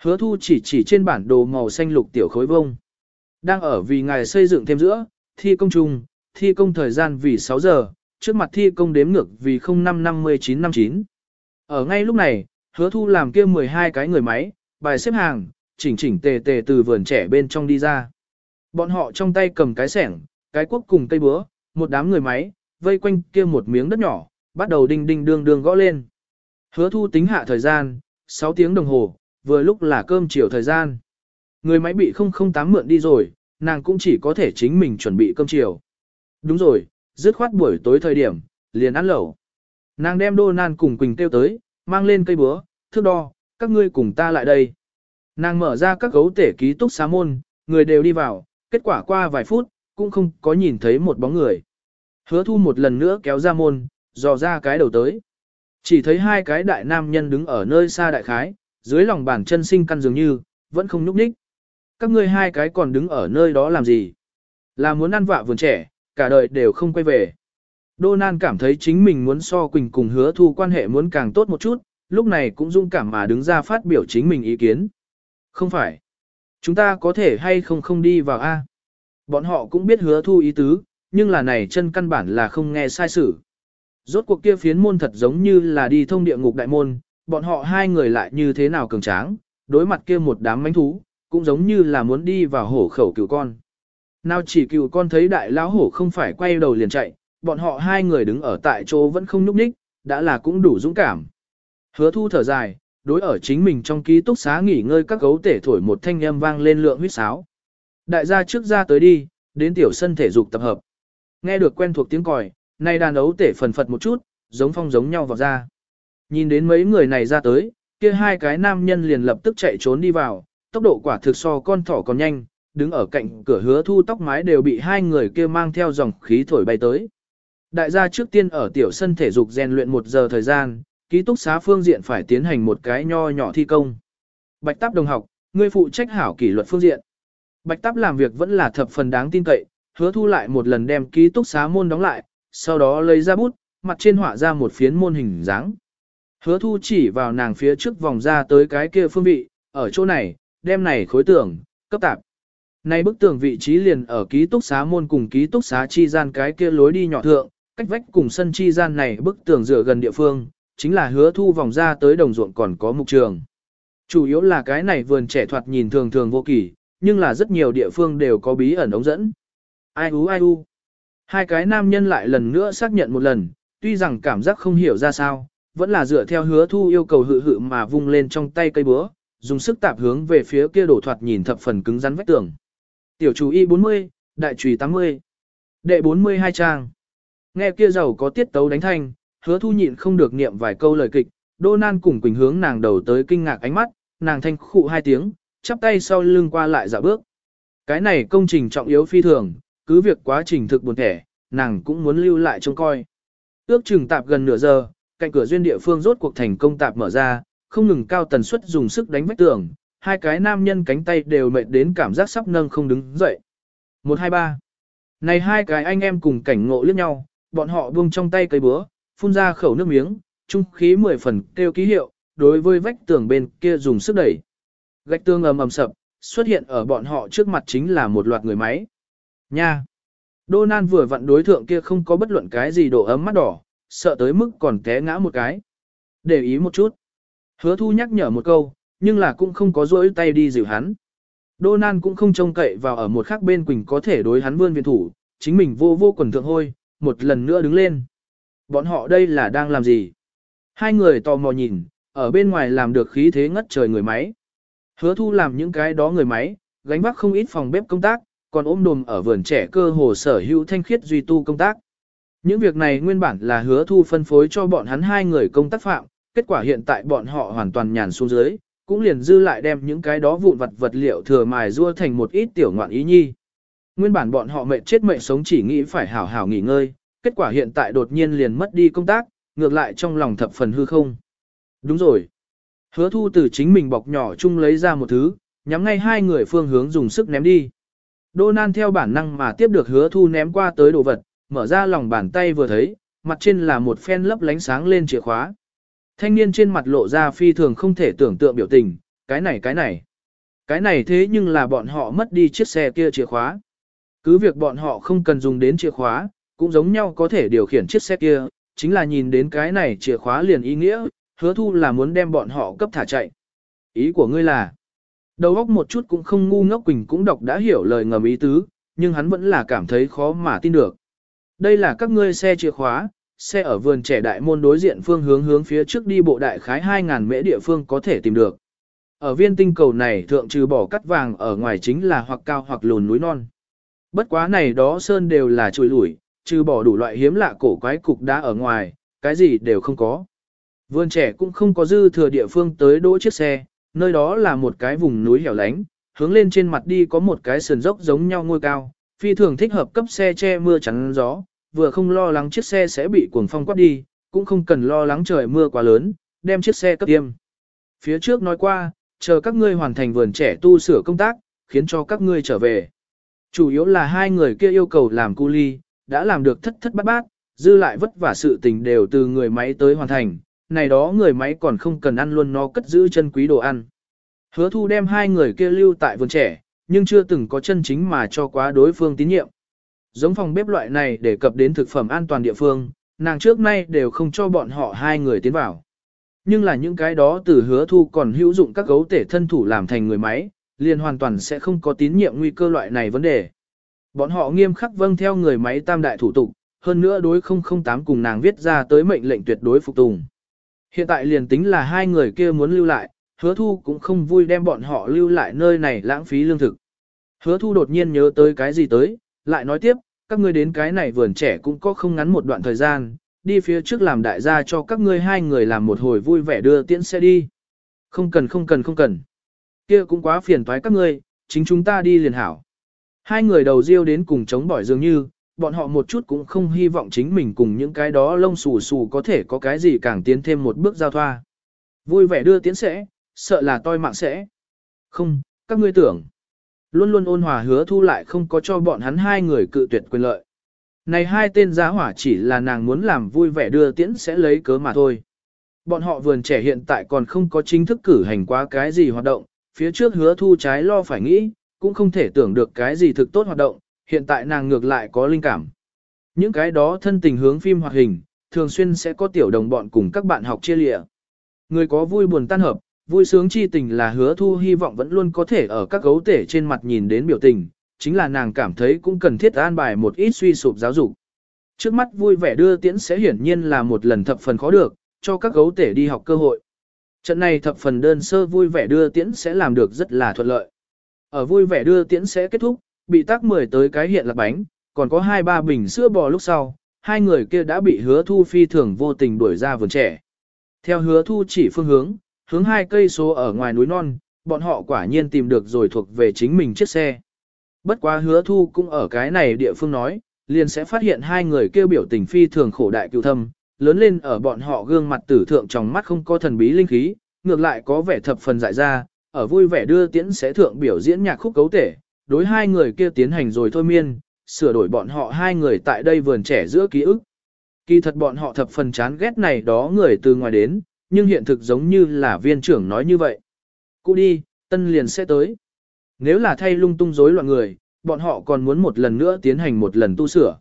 Hứa thu chỉ chỉ trên bản đồ màu xanh lục tiểu khối vông. Đang ở vì ngài xây dựng thêm giữa, thi công chung, thi công thời gian vì 6 giờ, trước mặt thi công đếm ngược vì 055959. Ở ngay lúc này, hứa thu làm kia 12 cái người máy, bài xếp hàng, chỉnh chỉnh tề tề từ vườn trẻ bên trong đi ra. Bọn họ trong tay cầm cái sẻng, cái cuốc cùng cây búa, một đám người máy, vây quanh kia một miếng đất nhỏ, bắt đầu đinh đinh đương đương gõ lên. Hứa thu tính hạ thời gian, 6 tiếng đồng hồ, vừa lúc là cơm chiều thời gian. Người máy bị 008 mượn đi rồi, nàng cũng chỉ có thể chính mình chuẩn bị cơm chiều. Đúng rồi, dứt khoát buổi tối thời điểm, liền ăn lẩu. Nàng đem đô nan cùng Quỳnh kêu tới, mang lên cây búa, thước đo, các ngươi cùng ta lại đây. Nàng mở ra các gấu tể ký túc xá môn, người đều đi vào, kết quả qua vài phút, cũng không có nhìn thấy một bóng người. Hứa thu một lần nữa kéo ra môn, dò ra cái đầu tới. Chỉ thấy hai cái đại nam nhân đứng ở nơi xa đại khái, dưới lòng bàn chân sinh căn dường như, vẫn không nhúc nhích. Các ngươi hai cái còn đứng ở nơi đó làm gì? Là muốn ăn vạ vườn trẻ, cả đời đều không quay về. Đô Nan cảm thấy chính mình muốn so Quỳnh cùng hứa thu quan hệ muốn càng tốt một chút, lúc này cũng dung cảm mà đứng ra phát biểu chính mình ý kiến. Không phải. Chúng ta có thể hay không không đi vào A. Bọn họ cũng biết hứa thu ý tứ, nhưng là này chân căn bản là không nghe sai sự. Rốt cuộc kia phiến môn thật giống như là đi thông địa ngục đại môn, bọn họ hai người lại như thế nào cường tráng, đối mặt kia một đám mánh thú, cũng giống như là muốn đi vào hổ khẩu cựu con. Nào chỉ cựu con thấy đại lão hổ không phải quay đầu liền chạy, bọn họ hai người đứng ở tại chỗ vẫn không nhúc nhích, đã là cũng đủ dũng cảm. Hứa thu thở dài, đối ở chính mình trong ký túc xá nghỉ ngơi các gấu tể thổi một thanh âm vang lên lượng huyết sáo. Đại gia trước ra tới đi, đến tiểu sân thể dục tập hợp. Nghe được quen thuộc tiếng còi, nay đàn ấu tể phần phật một chút, giống phong giống nhau vào ra. Nhìn đến mấy người này ra tới, kia hai cái nam nhân liền lập tức chạy trốn đi vào, tốc độ quả thực so con thỏ còn nhanh, đứng ở cạnh cửa hứa thu tóc mái đều bị hai người kia mang theo dòng khí thổi bay tới. Đại gia trước tiên ở tiểu sân thể dục rèn luyện một giờ thời gian, ký túc xá phương diện phải tiến hành một cái nho nhỏ thi công. Bạch Táp đồng học, ngươi phụ trách hảo kỷ luật phương diện. Bạch Táp làm việc vẫn là thập phần đáng tin cậy, hứa thu lại một lần đem ký túc xá môn đóng lại, sau đó lấy ra bút, mặt trên họa ra một phiến môn hình dáng. Hứa thu chỉ vào nàng phía trước vòng ra tới cái kia phương vị, ở chỗ này, đem này khối tường, cấp tạp. Này bức tường vị trí liền ở ký túc xá môn cùng ký túc xá chi gian cái kia lối đi nhỏ thượng, cách vách cùng sân chi gian này bức tường dựa gần địa phương, chính là hứa thu vòng ra tới đồng ruộng còn có mục trường. Chủ yếu là cái này vườn trẻ thoạt nhìn thường thường vô kỳ, nhưng là rất nhiều địa phương đều có bí ẩn ống dẫn. Ai u ai u. Hai cái nam nhân lại lần nữa xác nhận một lần, tuy rằng cảm giác không hiểu ra sao, vẫn là dựa theo hứa thu yêu cầu hự hự mà vung lên trong tay cây búa, dùng sức tạp hướng về phía kia đổ thoạt nhìn thập phần cứng rắn vách tường. Tiểu chủ y 40, đại trùy 80, đệ 42 trang. Nghe kia giàu có tiết tấu đánh thanh, hứa thu nhịn không được niệm vài câu lời kịch, Đô Nan cùng Quỳnh hướng nàng đầu tới kinh ngạc ánh mắt, nàng thanh khụ hai tiếng, chắp tay sau lưng qua lại dạo bước. Cái này công trình trọng yếu phi thường, cứ việc quá trình thực buồn thẻ, nàng cũng muốn lưu lại trông coi. Ước chừng tạp gần nửa giờ, cạnh cửa duyên địa phương rốt cuộc thành công tạp mở ra, không ngừng cao tần suất dùng sức đánh vách tường, hai cái nam nhân cánh tay đều mệt đến cảm giác sắp nâng không đứng dậy. 123. Này hai cái anh em cùng cảnh ngộ liếc nhau, bọn họ buông trong tay cây búa, phun ra khẩu nước miếng, trung khí mười phần kêu ký hiệu, đối với vách tường bên kia dùng sức đẩy. Gạch tường ầm ầm sập, xuất hiện ở bọn họ trước mặt chính là một loạt người máy. Nha! Đô Nan vừa vặn đối thượng kia không có bất luận cái gì độ ấm mắt đỏ, sợ tới mức còn té ngã một cái. Để ý một chút. Hứa thu nhắc nhở một câu, nhưng là cũng không có rỗi tay đi dịu hắn. Đô Nan cũng không trông cậy vào ở một khác bên Quỳnh có thể đối hắn vươn viện thủ, chính mình vô vô quần thượng hôi, một lần nữa đứng lên. Bọn họ đây là đang làm gì? Hai người tò mò nhìn, ở bên ngoài làm được khí thế ngất trời người máy. Hứa thu làm những cái đó người máy, gánh vác không ít phòng bếp công tác, còn ôm đùm ở vườn trẻ cơ hồ sở hữu thanh khiết duy tu công tác. Những việc này nguyên bản là hứa thu phân phối cho bọn hắn hai người công tác phạm, kết quả hiện tại bọn họ hoàn toàn nhàn xuống dưới, cũng liền dư lại đem những cái đó vụn vật vật liệu thừa mài rua thành một ít tiểu ngoạn ý nhi. Nguyên bản bọn họ mệt chết mệt sống chỉ nghĩ phải hảo hảo nghỉ ngơi, kết quả hiện tại đột nhiên liền mất đi công tác, ngược lại trong lòng thập phần hư không. Đúng rồi. Hứa thu từ chính mình bọc nhỏ chung lấy ra một thứ, nhắm ngay hai người phương hướng dùng sức ném đi. Đô Nan theo bản năng mà tiếp được hứa thu ném qua tới đồ vật, mở ra lòng bàn tay vừa thấy, mặt trên là một phen lấp lánh sáng lên chìa khóa. Thanh niên trên mặt lộ ra phi thường không thể tưởng tượng biểu tình, cái này cái này. Cái này thế nhưng là bọn họ mất đi chiếc xe kia chìa khóa. Cứ việc bọn họ không cần dùng đến chìa khóa, cũng giống nhau có thể điều khiển chiếc xe kia, chính là nhìn đến cái này chìa khóa liền ý nghĩa, hứa thu là muốn đem bọn họ cấp thả chạy. Ý của ngươi là, đầu óc một chút cũng không ngu ngốc Quỳnh cũng đọc đã hiểu lời ngầm ý tứ, nhưng hắn vẫn là cảm thấy khó mà tin được. Đây là các ngươi xe chìa khóa, xe ở vườn trẻ đại môn đối diện phương hướng hướng phía trước đi bộ đại khái 2.000 mễ địa phương có thể tìm được. Ở viên tinh cầu này thượng trừ bỏ cắt vàng ở ngoài chính là hoặc cao hoặc lùn núi non. Bất quá này đó sơn đều là trùi lủi, trừ bỏ đủ loại hiếm lạ cổ quái cục đá ở ngoài, cái gì đều không có. Vườn trẻ cũng không có dư thừa địa phương tới đỗ chiếc xe, nơi đó là một cái vùng núi hẻo lánh, hướng lên trên mặt đi có một cái sườn dốc giống nhau ngôi cao, phi thường thích hợp cấp xe che mưa chắn gió, vừa không lo lắng chiếc xe sẽ bị cuồng phong quát đi, cũng không cần lo lắng trời mưa quá lớn, đem chiếc xe cấp tiêm. Phía trước nói qua, chờ các ngươi hoàn thành vườn trẻ tu sửa công tác, khiến cho các ngươi trở về. Chủ yếu là hai người kia yêu cầu làm cu ly, đã làm được thất thất bát bát, dư lại vất vả sự tình đều từ người máy tới hoàn thành, này đó người máy còn không cần ăn luôn nó cất giữ chân quý đồ ăn. Hứa thu đem hai người kia lưu tại vườn trẻ, nhưng chưa từng có chân chính mà cho quá đối phương tín nhiệm. Giống phòng bếp loại này để cập đến thực phẩm an toàn địa phương, nàng trước nay đều không cho bọn họ hai người tiến vào. Nhưng là những cái đó từ hứa thu còn hữu dụng các gấu tể thân thủ làm thành người máy, liền hoàn toàn sẽ không có tín nhiệm nguy cơ loại này vấn đề. Bọn họ nghiêm khắc vâng theo người máy tam đại thủ tục, hơn nữa đối 008 cùng nàng viết ra tới mệnh lệnh tuyệt đối phục tùng. Hiện tại liền tính là hai người kia muốn lưu lại, hứa thu cũng không vui đem bọn họ lưu lại nơi này lãng phí lương thực. Hứa thu đột nhiên nhớ tới cái gì tới, lại nói tiếp, các ngươi đến cái này vườn trẻ cũng có không ngắn một đoạn thời gian, đi phía trước làm đại gia cho các ngươi hai người làm một hồi vui vẻ đưa tiễn xe đi. Không cần không cần không cần. Kia cũng quá phiền toái các ngươi, chính chúng ta đi liền hảo. Hai người đầu riêu đến cùng chống bỏi dường như, bọn họ một chút cũng không hy vọng chính mình cùng những cái đó lông xù xù có thể có cái gì càng tiến thêm một bước giao thoa. Vui vẻ đưa tiễn sẽ, sợ là toi mạng sẽ. Không, các ngươi tưởng. Luôn luôn ôn hòa hứa thu lại không có cho bọn hắn hai người cự tuyệt quyền lợi. Này hai tên giá hỏa chỉ là nàng muốn làm vui vẻ đưa tiễn sẽ lấy cớ mà thôi. Bọn họ vườn trẻ hiện tại còn không có chính thức cử hành quá cái gì hoạt động, phía trước hứa thu trái lo phải nghĩ, cũng không thể tưởng được cái gì thực tốt hoạt động, hiện tại nàng ngược lại có linh cảm. Những cái đó thân tình hướng phim hoạt hình, thường xuyên sẽ có tiểu đồng bọn cùng các bạn học chia lịa. Người có vui buồn tan hợp, vui sướng chi tình là hứa thu hy vọng vẫn luôn có thể ở các gấu tể trên mặt nhìn đến biểu tình, chính là nàng cảm thấy cũng cần thiết an bài một ít suy sụp giáo dục. Trước mắt vui vẻ đưa tiễn sẽ hiển nhiên là một lần thập phần khó được, cho các gấu tể đi học cơ hội. Trận này thập phần đơn sơ vui vẻ đưa tiễn sẽ làm được rất là thuận lợi. Ở vui vẻ đưa tiễn sẽ kết thúc, bị tác mười tới cái hiện là bánh, còn có hai ba bình sữa bò lúc sau, hai người kia đã bị hứa thu phi thường vô tình đuổi ra vườn trẻ. Theo hứa thu chỉ phương hướng, hướng hai cây số ở ngoài núi non, bọn họ quả nhiên tìm được rồi thuộc về chính mình chiếc xe. Bất quá hứa thu cũng ở cái này địa phương nói, liền sẽ phát hiện hai người kêu biểu tình phi thường khổ đại cựu thâm, lớn lên ở bọn họ gương mặt tử thượng trong mắt không có thần bí linh khí, ngược lại có vẻ thập phần dại ra, ở vui vẻ đưa tiễn sẽ thượng biểu diễn nhạc khúc cấu thể, đối hai người kia tiến hành rồi thôi miên, sửa đổi bọn họ hai người tại đây vườn trẻ giữa ký ức. Kỳ thật bọn họ thập phần chán ghét này đó người từ ngoài đến, nhưng hiện thực giống như là viên trưởng nói như vậy. Cụ đi, tân liền sẽ tới. Nếu là thay lung tung rối loạn người, bọn họ còn muốn một lần nữa tiến hành một lần tu sửa.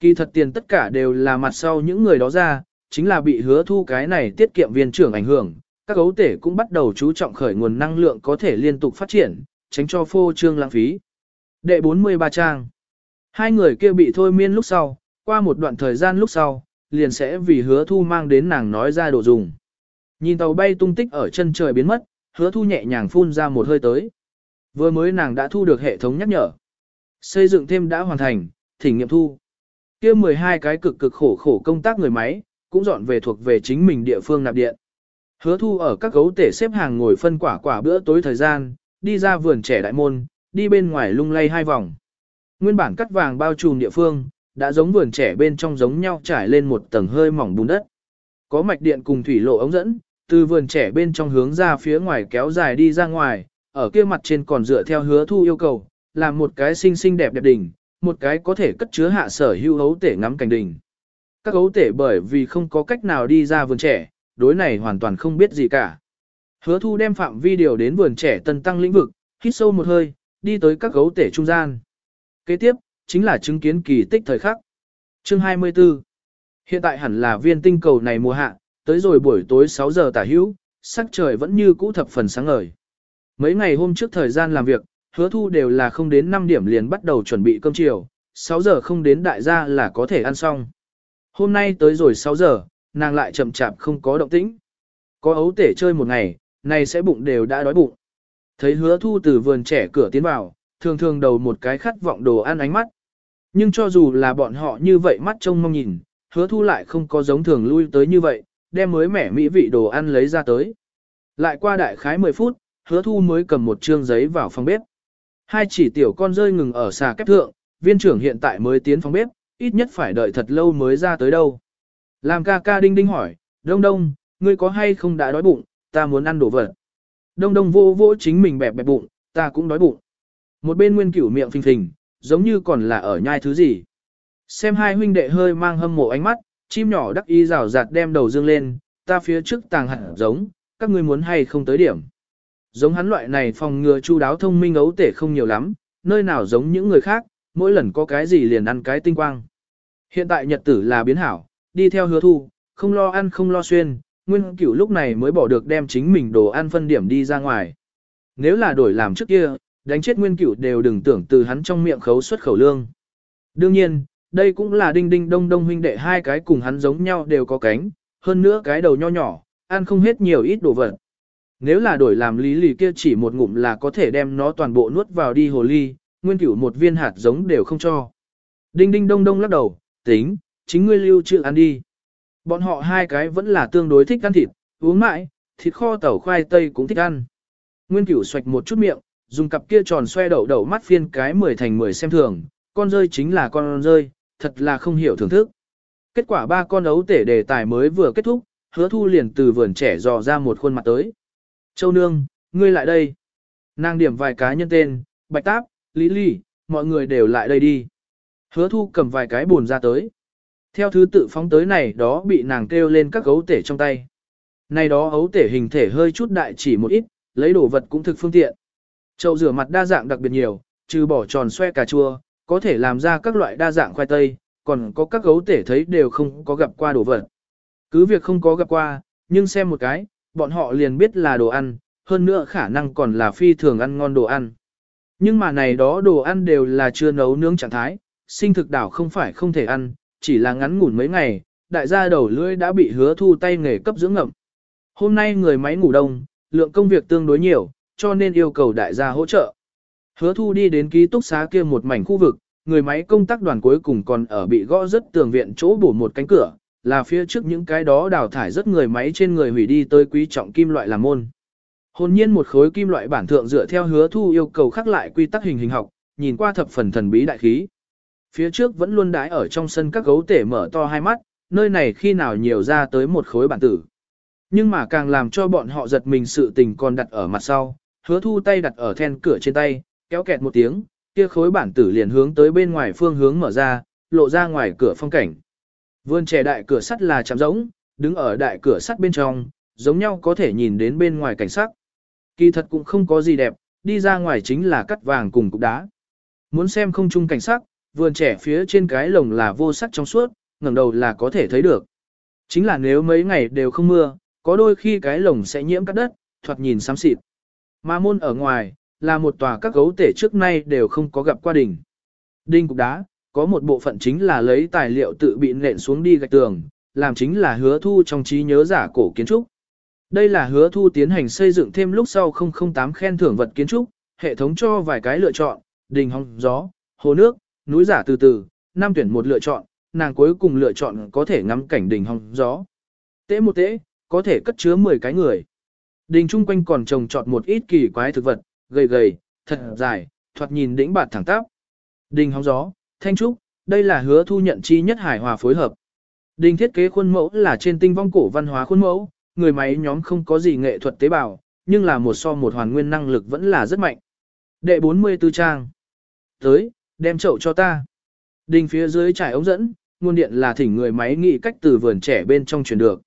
Kỳ thật tiền tất cả đều là mặt sau những người đó ra, chính là bị hứa thu cái này tiết kiệm viên trưởng ảnh hưởng, các gấu tể cũng bắt đầu chú trọng khởi nguồn năng lượng có thể liên tục phát triển, tránh cho phô trương lãng phí. Đệ 43 trang Hai người kia bị thôi miên lúc sau, Qua một đoạn thời gian lúc sau, liền sẽ vì hứa thu mang đến nàng nói ra đồ dùng. Nhìn tàu bay tung tích ở chân trời biến mất, hứa thu nhẹ nhàng phun ra một hơi tới. Vừa mới nàng đã thu được hệ thống nhắc nhở. Xây dựng thêm đã hoàn thành, thỉnh nghiệm thu. kia 12 cái cực cực khổ khổ công tác người máy, cũng dọn về thuộc về chính mình địa phương nạp điện. Hứa thu ở các gấu tể xếp hàng ngồi phân quả quả bữa tối thời gian, đi ra vườn trẻ đại môn, đi bên ngoài lung lay hai vòng. Nguyên bản cắt vàng bao trùm địa phương, đã giống vườn trẻ bên trong giống nhau trải lên một tầng hơi mỏng bùn đất. Có mạch điện cùng thủy lộ ống dẫn, từ vườn trẻ bên trong hướng ra phía ngoài kéo dài đi ra ngoài, ở kia mặt trên còn dựa theo hứa thu yêu cầu, làm một cái xinh xinh đẹp đẹp đỉnh, một cái có thể cất chứa hạ sở hữu hấu tể ngắm cảnh đỉnh. Các hấu tể bởi vì không có cách nào đi ra vườn trẻ, đối này hoàn toàn không biết gì cả. Hứa thu đem phạm vi điều đến vườn trẻ tân tăng lĩnh vực, hít sâu một hơi, đi tới các gấu tể trung gian. Kế tiếp, chính là chứng kiến kỳ tích thời khắc. Chương 24 Hiện tại hẳn là viên tinh cầu này mùa hạ, tới rồi buổi tối 6 giờ tả hữu, sắc trời vẫn như cũ thập phần sáng ngời. Mấy ngày hôm trước thời gian làm việc, hứa thu đều là không đến 5 điểm liền bắt đầu chuẩn bị cơm chiều, 6 giờ không đến đại gia là có thể ăn xong. Hôm nay tới rồi 6 giờ, nàng lại chậm chạp không có động tĩnh. Có ấu tể chơi một ngày, này sẽ bụng đều đã đói bụng. Thấy hứa thu từ vườn trẻ cửa tiến vào, thường thường đầu một cái khát vọng đồ ăn ánh mắt. Nhưng cho dù là bọn họ như vậy mắt trông mong nhìn, hứa thu lại không có giống thường lui tới như vậy, đem mới mẻ mỹ vị đồ ăn lấy ra tới. Lại qua đại khái 10 phút, hứa thu mới cầm một trương giấy vào phòng bếp. Hai chỉ tiểu con rơi ngừng ở xà kép thượng, viên trưởng hiện tại mới tiến phòng bếp, ít nhất phải đợi thật lâu mới ra tới đâu. Làm ca ca đinh đinh hỏi, đông đông, ngươi có hay không đã đói bụng, ta muốn ăn đồ vật. Đông đông vô vô chính mình bẹp bẹp bụng, ta cũng đói bụng. Một bên nguyên cửu miệng phình phình, giống như còn là ở nhai thứ gì. Xem hai huynh đệ hơi mang hâm mộ ánh mắt, chim nhỏ đắc ý rào rạt đem đầu dương lên, ta phía trước tàng hẳn giống, các ngươi muốn hay không tới điểm. Giống hắn loại này phòng ngừa chu đáo thông minh ấu tể không nhiều lắm, nơi nào giống những người khác, mỗi lần có cái gì liền ăn cái tinh quang. Hiện tại nhật tử là biến hảo, đi theo hứa thu, không lo ăn không lo xuyên, nguyên cửu lúc này mới bỏ được đem chính mình đồ ăn phân điểm đi ra ngoài. Nếu là đổi làm trước kia, đánh chết nguyên cửu đều đừng tưởng từ hắn trong miệng khấu xuất khẩu lương. Đương nhiên, đây cũng là đinh đinh đông đông huynh đệ hai cái cùng hắn giống nhau đều có cánh, hơn nữa cái đầu nho nhỏ, ăn không hết nhiều ít đồ vật. Nếu là đổi làm lý lì kia chỉ một ngụm là có thể đem nó toàn bộ nuốt vào đi hồ ly, nguyên cửu một viên hạt giống đều không cho. Đinh đinh đông đông lắc đầu, tính, chính ngươi lưu trữ ăn đi. Bọn họ hai cái vẫn là tương đối thích ăn thịt, uống mãi, thịt kho tẩu khoai tây cũng thích ăn. Nguyên cửu xoạch một chút miệng, dùng cặp kia tròn xoe đậu đậu mắt phiên cái 10 thành 10 xem thường, con rơi chính là con rơi, thật là không hiểu thưởng thức. Kết quả ba con ấu tể đề tài mới vừa kết thúc, hứa thu liền từ vườn trẻ dò ra một khuôn mặt tới. Châu Nương, ngươi lại đây. Nàng điểm vài cá nhân tên, Bạch Táp, Lý Lý, mọi người đều lại đây đi. Hứa thu cầm vài cái buồn ra tới. Theo thứ tự phóng tới này đó bị nàng kêu lên các ấu tể trong tay. Này đó ấu tể hình thể hơi chút đại chỉ một ít, lấy đồ vật cũng thực phương tiện. Chậu rửa mặt đa dạng đặc biệt nhiều, trừ bỏ tròn xoe cà chua, có thể làm ra các loại đa dạng khoai tây, còn có các gấu tể thấy đều không có gặp qua đồ vật. Cứ việc không có gặp qua, nhưng xem một cái, bọn họ liền biết là đồ ăn, hơn nữa khả năng còn là phi thường ăn ngon đồ ăn. Nhưng mà này đó đồ ăn đều là chưa nấu nướng trạng thái, sinh thực đảo không phải không thể ăn, chỉ là ngắn ngủn mấy ngày, đại gia đầu lưỡi đã bị hứa thu tay nghề cấp dưỡng ngậm. Hôm nay người máy ngủ đông, lượng công việc tương đối nhiều, cho nên yêu cầu đại gia hỗ trợ. Hứa thu đi đến ký túc xá kia một mảnh khu vực, người máy công tác đoàn cuối cùng còn ở bị gõ rất tường viện chỗ bổ một cánh cửa, là phía trước những cái đó đào thải rất người máy trên người hủy đi tới quý trọng kim loại làm môn. Hồn nhiên một khối kim loại bản thượng dựa theo hứa thu yêu cầu khắc lại quy tắc hình hình học, nhìn qua thập phần thần bí đại khí. Phía trước vẫn luôn đái ở trong sân các gấu tể mở to hai mắt, nơi này khi nào nhiều ra tới một khối bản tử. Nhưng mà càng làm cho bọn họ giật mình sự tình còn đặt ở mặt sau, hứa thu tay đặt ở then cửa trên tay, kéo kẹt một tiếng, kia khối bản tử liền hướng tới bên ngoài phương hướng mở ra, lộ ra ngoài cửa phong cảnh. Vườn trẻ đại cửa sắt là chạm rỗng, đứng ở đại cửa sắt bên trong, giống nhau có thể nhìn đến bên ngoài cảnh sắc. Kỳ thật cũng không có gì đẹp, đi ra ngoài chính là cắt vàng cùng cục đá. Muốn xem không chung cảnh sắc, vườn trẻ phía trên cái lồng là vô sắc trong suốt, ngẩng đầu là có thể thấy được. Chính là nếu mấy ngày đều không mưa, có đôi khi cái lồng sẽ nhiễm cắt đất, thoạt nhìn xám xịt. Mà môn ở ngoài, là một tòa các gấu tể trước nay đều không có gặp qua đỉnh. Đinh cục đá, có một bộ phận chính là lấy tài liệu tự bị nện xuống đi gạch tường, làm chính là hứa thu trong trí nhớ giả cổ kiến trúc. Đây là hứa thu tiến hành xây dựng thêm lúc sau 008 khen thưởng vật kiến trúc, hệ thống cho vài cái lựa chọn, đình hóng gió, hồ nước, núi giả từ từ, năm tuyển một lựa chọn, nàng cuối cùng lựa chọn có thể ngắm cảnh đình hóng gió. Tế một tế, có thể cất chứa 10 cái người. Đình chung quanh còn trồng trọt một ít kỳ quái thực vật, gầy gầy, thật dài, thoạt nhìn đỉnh bạt thẳng tắp. Đình hóng gió, thanh trúc, đây là hứa thu nhận chi nhất hải hòa phối hợp. Đình thiết kế khuôn mẫu là trên tinh vong cổ văn hóa khuôn mẫu, người máy nhóm không có gì nghệ thuật tế bào, nhưng là một so một hoàn nguyên năng lực vẫn là rất mạnh. Đệ 44 trang. Tới, đem chậu cho ta. Đình phía dưới trải ống dẫn, nguồn điện là thỉnh người máy nghĩ cách từ vườn trẻ bên trong chuyển được.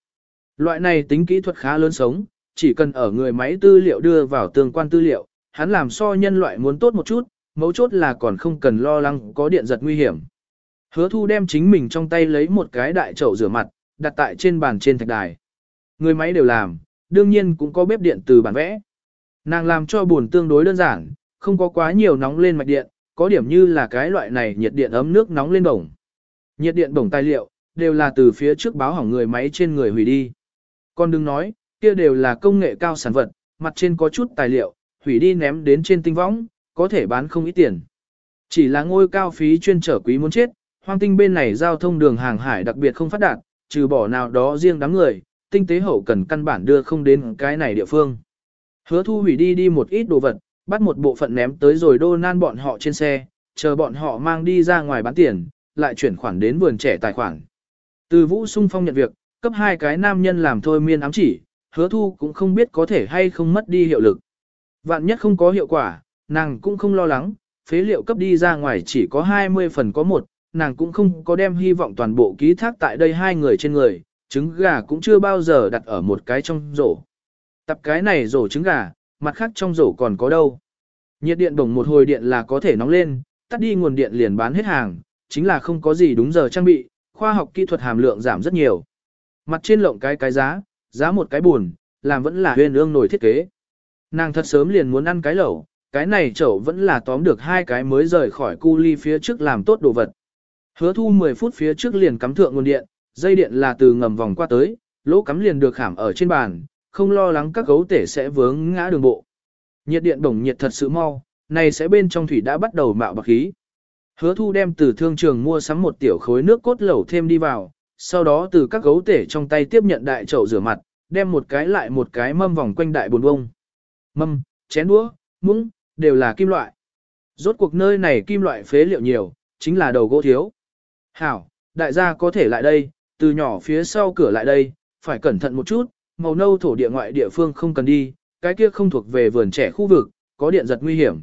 Loại này tính kỹ thuật khá lớn sống, chỉ cần ở người máy tư liệu đưa vào tương quan tư liệu, hắn làm so nhân loại muốn tốt một chút, mấu chốt là còn không cần lo lắng có điện giật nguy hiểm. Hứa thu đem chính mình trong tay lấy một cái đại chậu rửa mặt, đặt tại trên bàn trên thạch đài. Người máy đều làm, đương nhiên cũng có bếp điện từ bản vẽ. Nàng làm cho buồn tương đối đơn giản, không có quá nhiều nóng lên mạch điện, có điểm như là cái loại này nhiệt điện ấm nước nóng lên bổng. Nhiệt điện bổng tài liệu, đều là từ phía trước báo hỏng người máy trên người hủy đi. Còn đừng nói, kia đều là công nghệ cao sản vật, mặt trên có chút tài liệu, hủy đi ném đến trên tinh võng, có thể bán không ít tiền. Chỉ là ngôi cao phí chuyên trở quý muốn chết, hoang tinh bên này giao thông đường hàng hải đặc biệt không phát đạt, trừ bỏ nào đó riêng đám người, tinh tế hậu cần căn bản đưa không đến cái này địa phương. Hứa thu hủy đi đi một ít đồ vật, bắt một bộ phận ném tới rồi đô nan bọn họ trên xe, chờ bọn họ mang đi ra ngoài bán tiền, lại chuyển khoản đến vườn trẻ tài khoản. Từ vũ sung phong nhận việc, cấp hai cái nam nhân làm thôi miên ám chỉ, hứa thu cũng không biết có thể hay không mất đi hiệu lực. Vạn nhất không có hiệu quả, nàng cũng không lo lắng, phế liệu cấp đi ra ngoài chỉ có 20 phần có một, nàng cũng không có đem hy vọng toàn bộ ký thác tại đây hai người trên người, trứng gà cũng chưa bao giờ đặt ở một cái trong rổ. Tập cái này rổ trứng gà, mặt khác trong rổ còn có đâu. Nhiệt điện bổng một hồi điện là có thể nóng lên, tắt đi nguồn điện liền bán hết hàng, chính là không có gì đúng giờ trang bị, khoa học kỹ thuật hàm lượng giảm rất nhiều. Mặt trên lộng cái cái giá, giá một cái buồn, làm vẫn là huyền ương nổi thiết kế. Nàng thật sớm liền muốn ăn cái lẩu, cái này chậu vẫn là tóm được hai cái mới rời khỏi cu ly phía trước làm tốt đồ vật. Hứa thu 10 phút phía trước liền cắm thượng nguồn điện, dây điện là từ ngầm vòng qua tới, lỗ cắm liền được khảm ở trên bàn, không lo lắng các gấu tể sẽ vướng ngã đường bộ. Nhiệt điện bổng nhiệt thật sự mau, này sẽ bên trong thủy đã bắt đầu mạo bạc khí. Hứa thu đem từ thương trường mua sắm một tiểu khối nước cốt lẩu thêm đi vào, sau đó từ các gấu tể trong tay tiếp nhận đại chậu rửa mặt, đem một cái lại một cái mâm vòng quanh đại bồn bông. Mâm, chén đũa, muỗng, đều là kim loại. Rốt cuộc nơi này kim loại phế liệu nhiều, chính là đầu gỗ thiếu. Hảo, đại gia có thể lại đây, từ nhỏ phía sau cửa lại đây, phải cẩn thận một chút, màu nâu thổ địa ngoại địa phương không cần đi, cái kia không thuộc về vườn trẻ khu vực, có điện giật nguy hiểm.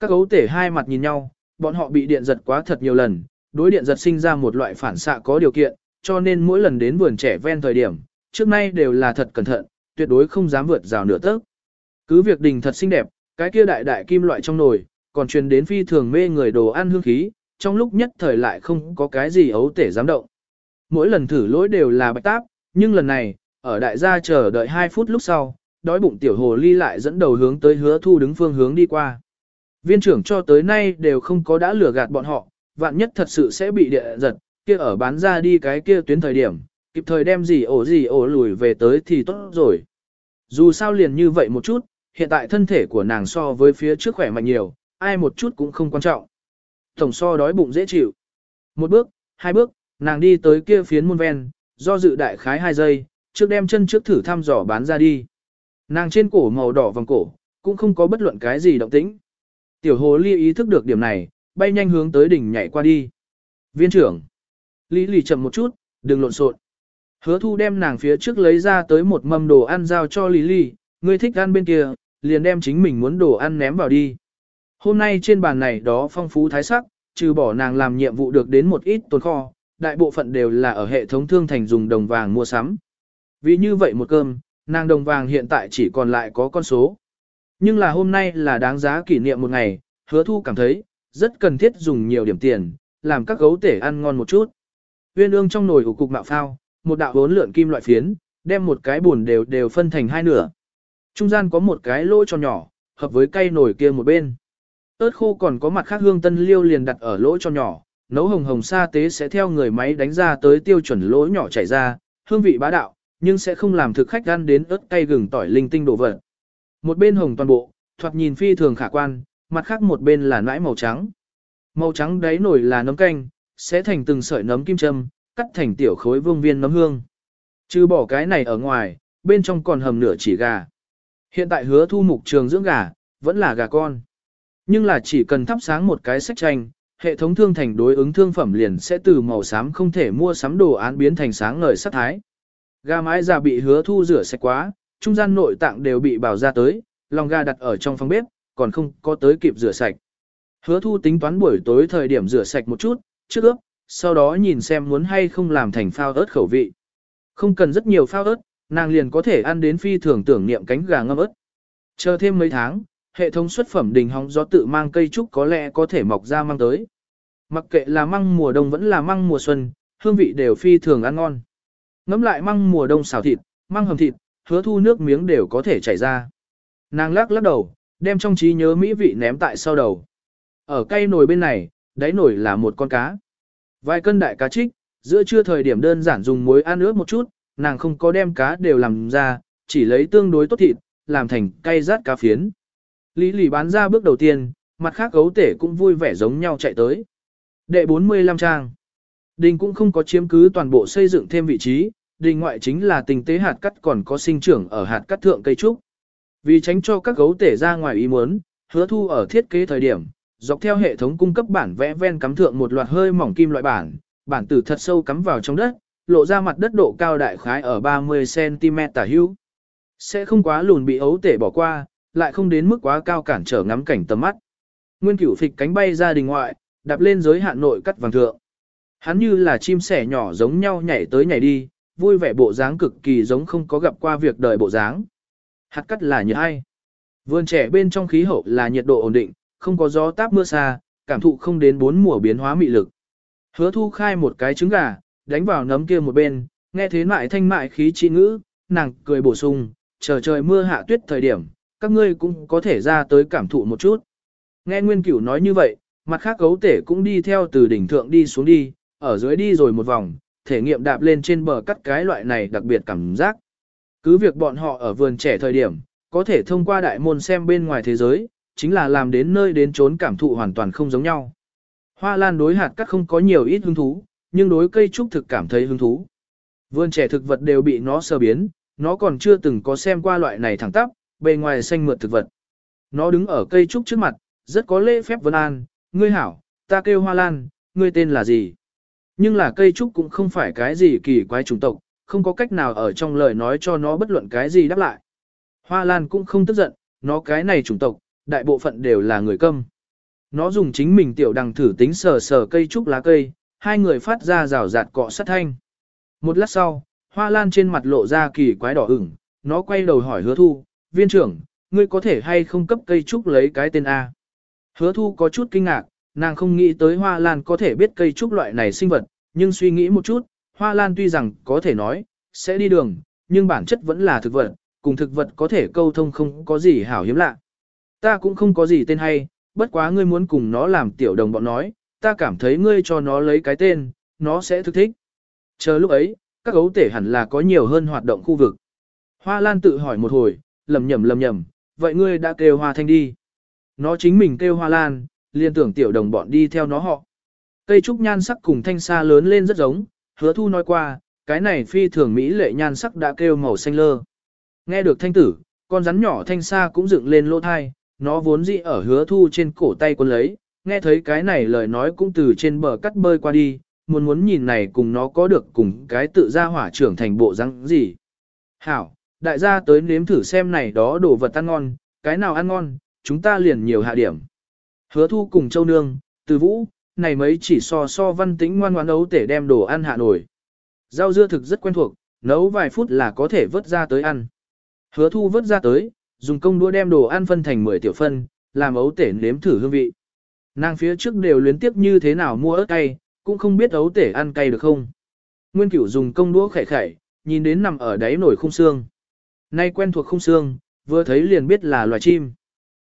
Các gấu tể hai mặt nhìn nhau, bọn họ bị điện giật quá thật nhiều lần, đối điện giật sinh ra một loại phản xạ có điều kiện, cho nên mỗi lần đến vườn trẻ ven thời điểm, trước nay đều là thật cẩn thận, tuyệt đối không dám vượt rào nửa tấc. Cứ việc đình thật xinh đẹp, cái kia đại đại kim loại trong nồi, còn truyền đến phi thường mê người đồ ăn hương khí, trong lúc nhất thời lại không có cái gì ấu tể dám động. Mỗi lần thử lỗi đều là bạch táp, nhưng lần này, ở đại gia chờ đợi 2 phút lúc sau, đói bụng tiểu hồ ly lại dẫn đầu hướng tới hứa thu đứng phương hướng đi qua. Viên trưởng cho tới nay đều không có đã lừa gạt bọn họ, vạn nhất thật sự sẽ bị địa giật, kia ở bán ra đi cái kia tuyến thời điểm, kịp thời đem gì ổ gì ổ lùi về tới thì tốt rồi. Dù sao liền như vậy một chút, hiện tại thân thể của nàng so với phía trước khỏe mạnh nhiều, ai một chút cũng không quan trọng. Tổng so đói bụng dễ chịu. Một bước, hai bước, nàng đi tới kia phiến môn ven, do dự đại khái hai giây, trước đem chân trước thử thăm dò bán ra đi. Nàng trên cổ màu đỏ vòng cổ, cũng không có bất luận cái gì động tĩnh. Tiểu hồ ly ý thức được điểm này, bay nhanh hướng tới đỉnh nhảy qua đi. Viên trưởng. Lý lì chậm một chút, đừng lộn xộn. Hứa thu đem nàng phía trước lấy ra tới một mâm đồ ăn giao cho Lý lì, ngươi thích ăn bên kia, liền đem chính mình muốn đồ ăn ném vào đi. Hôm nay trên bàn này đó phong phú thái sắc, trừ bỏ nàng làm nhiệm vụ được đến một ít tồn kho, đại bộ phận đều là ở hệ thống thương thành dùng đồng vàng mua sắm. Vì như vậy một cơm, nàng đồng vàng hiện tại chỉ còn lại có con số. Nhưng là hôm nay là đáng giá kỷ niệm một ngày, hứa thu cảm thấy, rất cần thiết dùng nhiều điểm tiền, làm các gấu tể ăn ngon một chút. Viên ương trong nồi ủ cục mạo phao, một đạo bốn lượn kim loại phiến, đem một cái buồn đều đều phân thành hai nửa. Trung gian có một cái lỗ tròn nhỏ, hợp với cây nồi kia một bên. ớt khô còn có mặt khác hương tân liêu liền đặt ở lỗ tròn nhỏ, nấu hồng hồng sa tế sẽ theo người máy đánh ra tới tiêu chuẩn lỗ nhỏ chảy ra, hương vị bá đạo, nhưng sẽ không làm thực khách ăn đến ớt cay gừng tỏi linh tinh đổ vật. Một bên hồng toàn bộ, thoạt nhìn phi thường khả quan, mặt khác một bên là nãi màu trắng. Màu trắng đáy nổi là nấm canh, sẽ thành từng sợi nấm kim châm, cắt thành tiểu khối vương viên nấm hương. Chứ bỏ cái này ở ngoài, bên trong còn hầm nửa chỉ gà. Hiện tại hứa thu mục trường dưỡng gà, vẫn là gà con. Nhưng là chỉ cần thắp sáng một cái sách tranh, hệ thống thương thành đối ứng thương phẩm liền sẽ từ màu xám không thể mua sắm đồ án biến thành sáng ngời sắc thái. Gà mái già bị hứa thu rửa sạch quá, trung gian nội tạng đều bị bảo ra tới, lòng gà đặt ở trong phòng bếp, còn không có tới kịp rửa sạch. Hứa thu tính toán buổi tối thời điểm rửa sạch một chút, trước ướp, sau đó nhìn xem muốn hay không làm thành phao ớt khẩu vị. Không cần rất nhiều phao ớt, nàng liền có thể ăn đến phi thường tưởng niệm cánh gà ngâm ớt. Chờ thêm mấy tháng, hệ thống xuất phẩm đình hóng gió tự mang cây trúc có lẽ có thể mọc ra mang tới. Mặc kệ là măng mùa đông vẫn là măng mùa xuân, hương vị đều phi thường ăn ngon. Ngắm lại măng mùa đông xào thịt, măng hầm thịt, hứa thu nước miếng đều có thể chảy ra. Nàng lắc lắc đầu, đem trong trí nhớ mỹ vị ném tại sau đầu. Ở cây nồi bên này, đáy nồi là một con cá. Vài cân đại cá trích, giữa trưa thời điểm đơn giản dùng muối ăn ướp một chút, nàng không có đem cá đều làm ra, chỉ lấy tương đối tốt thịt, làm thành cay rát cá phiến. Lý lì bán ra bước đầu tiên, mặt khác gấu tể cũng vui vẻ giống nhau chạy tới. Đệ 45 trang. Đình cũng không có chiếm cứ toàn bộ xây dựng thêm vị trí, đình ngoại chính là tình tế hạt cắt còn có sinh trưởng ở hạt cắt thượng cây trúc. Vì tránh cho các gấu tể ra ngoài ý muốn, hứa thu ở thiết kế thời điểm, dọc theo hệ thống cung cấp bản vẽ ven cắm thượng một loạt hơi mỏng kim loại bản, bản tử thật sâu cắm vào trong đất, lộ ra mặt đất độ cao đại khái ở 30cm tả hữu. Sẽ không quá lùn bị ấu tể bỏ qua, lại không đến mức quá cao cản trở ngắm cảnh tầm mắt. Nguyên cửu phịch cánh bay ra đình ngoại, đạp lên giới hạn nội cắt vàng thượng. Hắn như là chim sẻ nhỏ giống nhau nhảy tới nhảy đi, vui vẻ bộ dáng cực kỳ giống không có gặp qua việc đời bộ dáng. Hạt cắt là nhiệt hay. Vườn trẻ bên trong khí hậu là nhiệt độ ổn định, không có gió táp mưa xa, cảm thụ không đến bốn mùa biến hóa mị lực. Hứa thu khai một cái trứng gà, đánh vào nấm kia một bên, nghe thế mại thanh mại khí trị ngữ, nàng cười bổ sung, chờ trời mưa hạ tuyết thời điểm, các ngươi cũng có thể ra tới cảm thụ một chút. Nghe Nguyên Cửu nói như vậy, mặt khác gấu tể cũng đi theo từ đỉnh thượng đi xuống đi, ở dưới đi rồi một vòng, thể nghiệm đạp lên trên bờ cắt cái loại này đặc biệt cảm giác. Cứ việc bọn họ ở vườn trẻ thời điểm, có thể thông qua đại môn xem bên ngoài thế giới, chính là làm đến nơi đến trốn cảm thụ hoàn toàn không giống nhau. Hoa lan đối hạt cắt không có nhiều ít hứng thú, nhưng đối cây trúc thực cảm thấy hứng thú. Vườn trẻ thực vật đều bị nó sơ biến, nó còn chưa từng có xem qua loại này thẳng tắp, bề ngoài xanh mượt thực vật. Nó đứng ở cây trúc trước mặt, rất có lễ phép vân an, ngươi hảo, ta kêu hoa lan, ngươi tên là gì? Nhưng là cây trúc cũng không phải cái gì kỳ quái chủng tộc, không có cách nào ở trong lời nói cho nó bất luận cái gì đáp lại. Hoa lan cũng không tức giận, nó cái này chủng tộc, đại bộ phận đều là người câm. Nó dùng chính mình tiểu đằng thử tính sờ sờ cây trúc lá cây, hai người phát ra rào rạt cọ sát thanh. Một lát sau, hoa lan trên mặt lộ ra kỳ quái đỏ ửng, nó quay đầu hỏi hứa thu, viên trưởng, ngươi có thể hay không cấp cây trúc lấy cái tên A. Hứa thu có chút kinh ngạc, nàng không nghĩ tới hoa lan có thể biết cây trúc loại này sinh vật, nhưng suy nghĩ một chút, hoa lan tuy rằng có thể nói, sẽ đi đường, nhưng bản chất vẫn là thực vật, cùng thực vật có thể câu thông không có gì hảo hiếm lạ. Ta cũng không có gì tên hay, bất quá ngươi muốn cùng nó làm tiểu đồng bọn nói, ta cảm thấy ngươi cho nó lấy cái tên, nó sẽ thực thích. Chờ lúc ấy, các gấu tể hẳn là có nhiều hơn hoạt động khu vực. Hoa Lan tự hỏi một hồi, lầm nhầm lầm nhầm, vậy ngươi đã kêu Hoa Thanh đi. Nó chính mình kêu Hoa Lan, liên tưởng tiểu đồng bọn đi theo nó họ. Cây trúc nhan sắc cùng thanh xa lớn lên rất giống, hứa thu nói qua, cái này phi thường mỹ lệ nhan sắc đã kêu màu xanh lơ. Nghe được thanh tử, con rắn nhỏ thanh xa cũng dựng lên lỗ thai, nó vốn dĩ ở hứa thu trên cổ tay quân lấy, nghe thấy cái này lời nói cũng từ trên bờ cắt bơi qua đi, muốn muốn nhìn này cùng nó có được cùng cái tự ra hỏa trưởng thành bộ răng gì. Hảo, đại gia tới nếm thử xem này đó đồ vật ăn ngon, cái nào ăn ngon, chúng ta liền nhiều hạ điểm. Hứa thu cùng châu nương, từ vũ, này mấy chỉ so so văn tĩnh ngoan ngoãn nấu tể đem đồ ăn hạ nổi. Rau dưa thực rất quen thuộc, nấu vài phút là có thể vớt ra tới ăn. Hứa thu vớt ra tới, dùng công đũa đem đồ ăn phân thành 10 tiểu phân, làm ấu tể nếm thử hương vị. Nàng phía trước đều luyến tiếp như thế nào mua ớt cay, cũng không biết ấu tể ăn cay được không. Nguyên cửu dùng công đũa khẻ khẻ, nhìn đến nằm ở đáy nổi khung xương. Nay quen thuộc khung xương, vừa thấy liền biết là loài chim.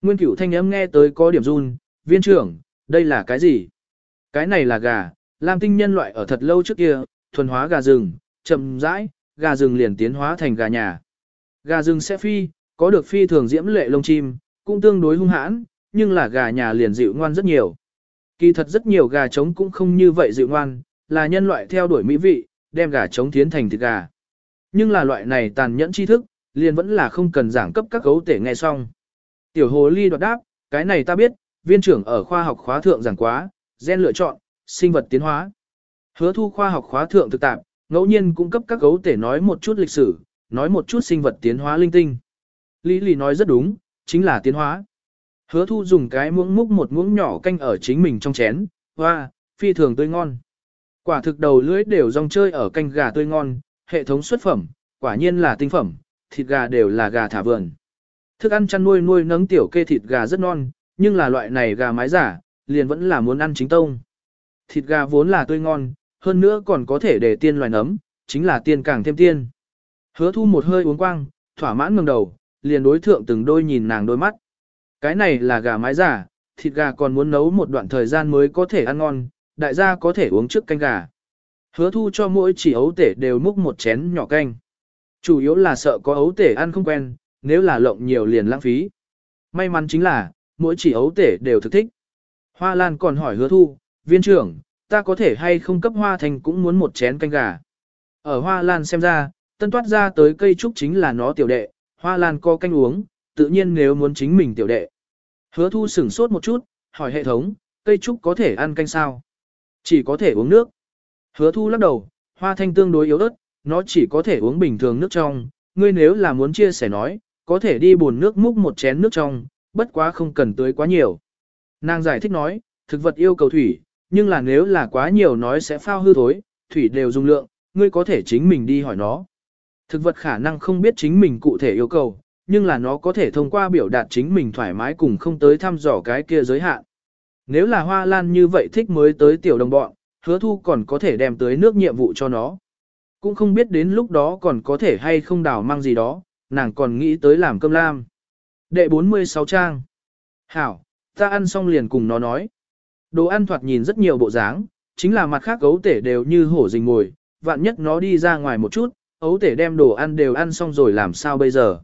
Nguyên cửu thanh âm nghe tới có điểm run, viên trưởng, đây là cái gì? Cái này là gà, lam tinh nhân loại ở thật lâu trước kia, thuần hóa gà rừng, chậm rãi, gà rừng liền tiến hóa thành gà nhà. Gà rừng sẽ phi, có được phi thường diễm lệ lông chim, cũng tương đối hung hãn, nhưng là gà nhà liền dịu ngoan rất nhiều. Kỳ thật rất nhiều gà trống cũng không như vậy dịu ngoan, là nhân loại theo đuổi mỹ vị, đem gà trống tiến thành thịt gà. Nhưng là loại này tàn nhẫn tri thức, liền vẫn là không cần giảng cấp các gấu tể nghe xong. Tiểu hồ ly đoạt đáp, cái này ta biết, viên trưởng ở khoa học khóa thượng giảng quá, gen lựa chọn, sinh vật tiến hóa. Hứa thu khoa học khóa thượng thực tạp, ngẫu nhiên cung cấp các gấu tể nói một chút lịch sử, nói một chút sinh vật tiến hóa linh tinh. Lý lì nói rất đúng, chính là tiến hóa. Hứa thu dùng cái muỗng múc một muỗng nhỏ canh ở chính mình trong chén, hoa, phi thường tươi ngon. Quả thực đầu lưỡi đều rong chơi ở canh gà tươi ngon, hệ thống xuất phẩm, quả nhiên là tinh phẩm, thịt gà đều là gà thả vườn. Thức ăn chăn nuôi nuôi nấng tiểu kê thịt gà rất non, nhưng là loại này gà mái giả, liền vẫn là muốn ăn chính tông. Thịt gà vốn là tươi ngon, hơn nữa còn có thể để tiên loài nấm, chính là tiên càng thêm tiên. Hứa thu một hơi uống quang, thỏa mãn ngừng đầu, liền đối thượng từng đôi nhìn nàng đôi mắt. Cái này là gà mái giả, thịt gà còn muốn nấu một đoạn thời gian mới có thể ăn ngon, đại gia có thể uống trước canh gà. Hứa thu cho mỗi chỉ ấu tể đều múc một chén nhỏ canh. Chủ yếu là sợ có ấu tể ăn không quen, nếu là lộng nhiều liền lãng phí. May mắn chính là, mỗi chỉ ấu tể đều thực thích. Hoa Lan còn hỏi hứa thu, viên trưởng, ta có thể hay không cấp hoa thành cũng muốn một chén canh gà. Ở Hoa Lan xem ra, tân toát ra tới cây trúc chính là nó tiểu đệ, Hoa Lan co canh uống, tự nhiên nếu muốn chính mình tiểu đệ. Hứa thu sửng sốt một chút, hỏi hệ thống, cây trúc có thể ăn canh sao? Chỉ có thể uống nước. Hứa thu lắc đầu, hoa thanh tương đối yếu ớt, nó chỉ có thể uống bình thường nước trong, ngươi nếu là muốn chia sẻ nói, có thể đi buồn nước múc một chén nước trong, bất quá không cần tưới quá nhiều. Nàng giải thích nói, thực vật yêu cầu thủy, nhưng là nếu là quá nhiều nói sẽ phao hư thối, thủy đều dung lượng, ngươi có thể chính mình đi hỏi nó. Thực vật khả năng không biết chính mình cụ thể yêu cầu, nhưng là nó có thể thông qua biểu đạt chính mình thoải mái cùng không tới thăm dò cái kia giới hạn. Nếu là hoa lan như vậy thích mới tới tiểu đồng bọn, hứa thu còn có thể đem tới nước nhiệm vụ cho nó. Cũng không biết đến lúc đó còn có thể hay không đào mang gì đó, nàng còn nghĩ tới làm cơm lam. Đệ 46 trang. Hảo, ta ăn xong liền cùng nó nói. Đồ ăn thoạt nhìn rất nhiều bộ dáng, chính là mặt khác gấu tể đều như hổ rình ngồi, vạn nhất nó đi ra ngoài một chút, ấu tể đem đồ ăn đều ăn xong rồi làm sao bây giờ.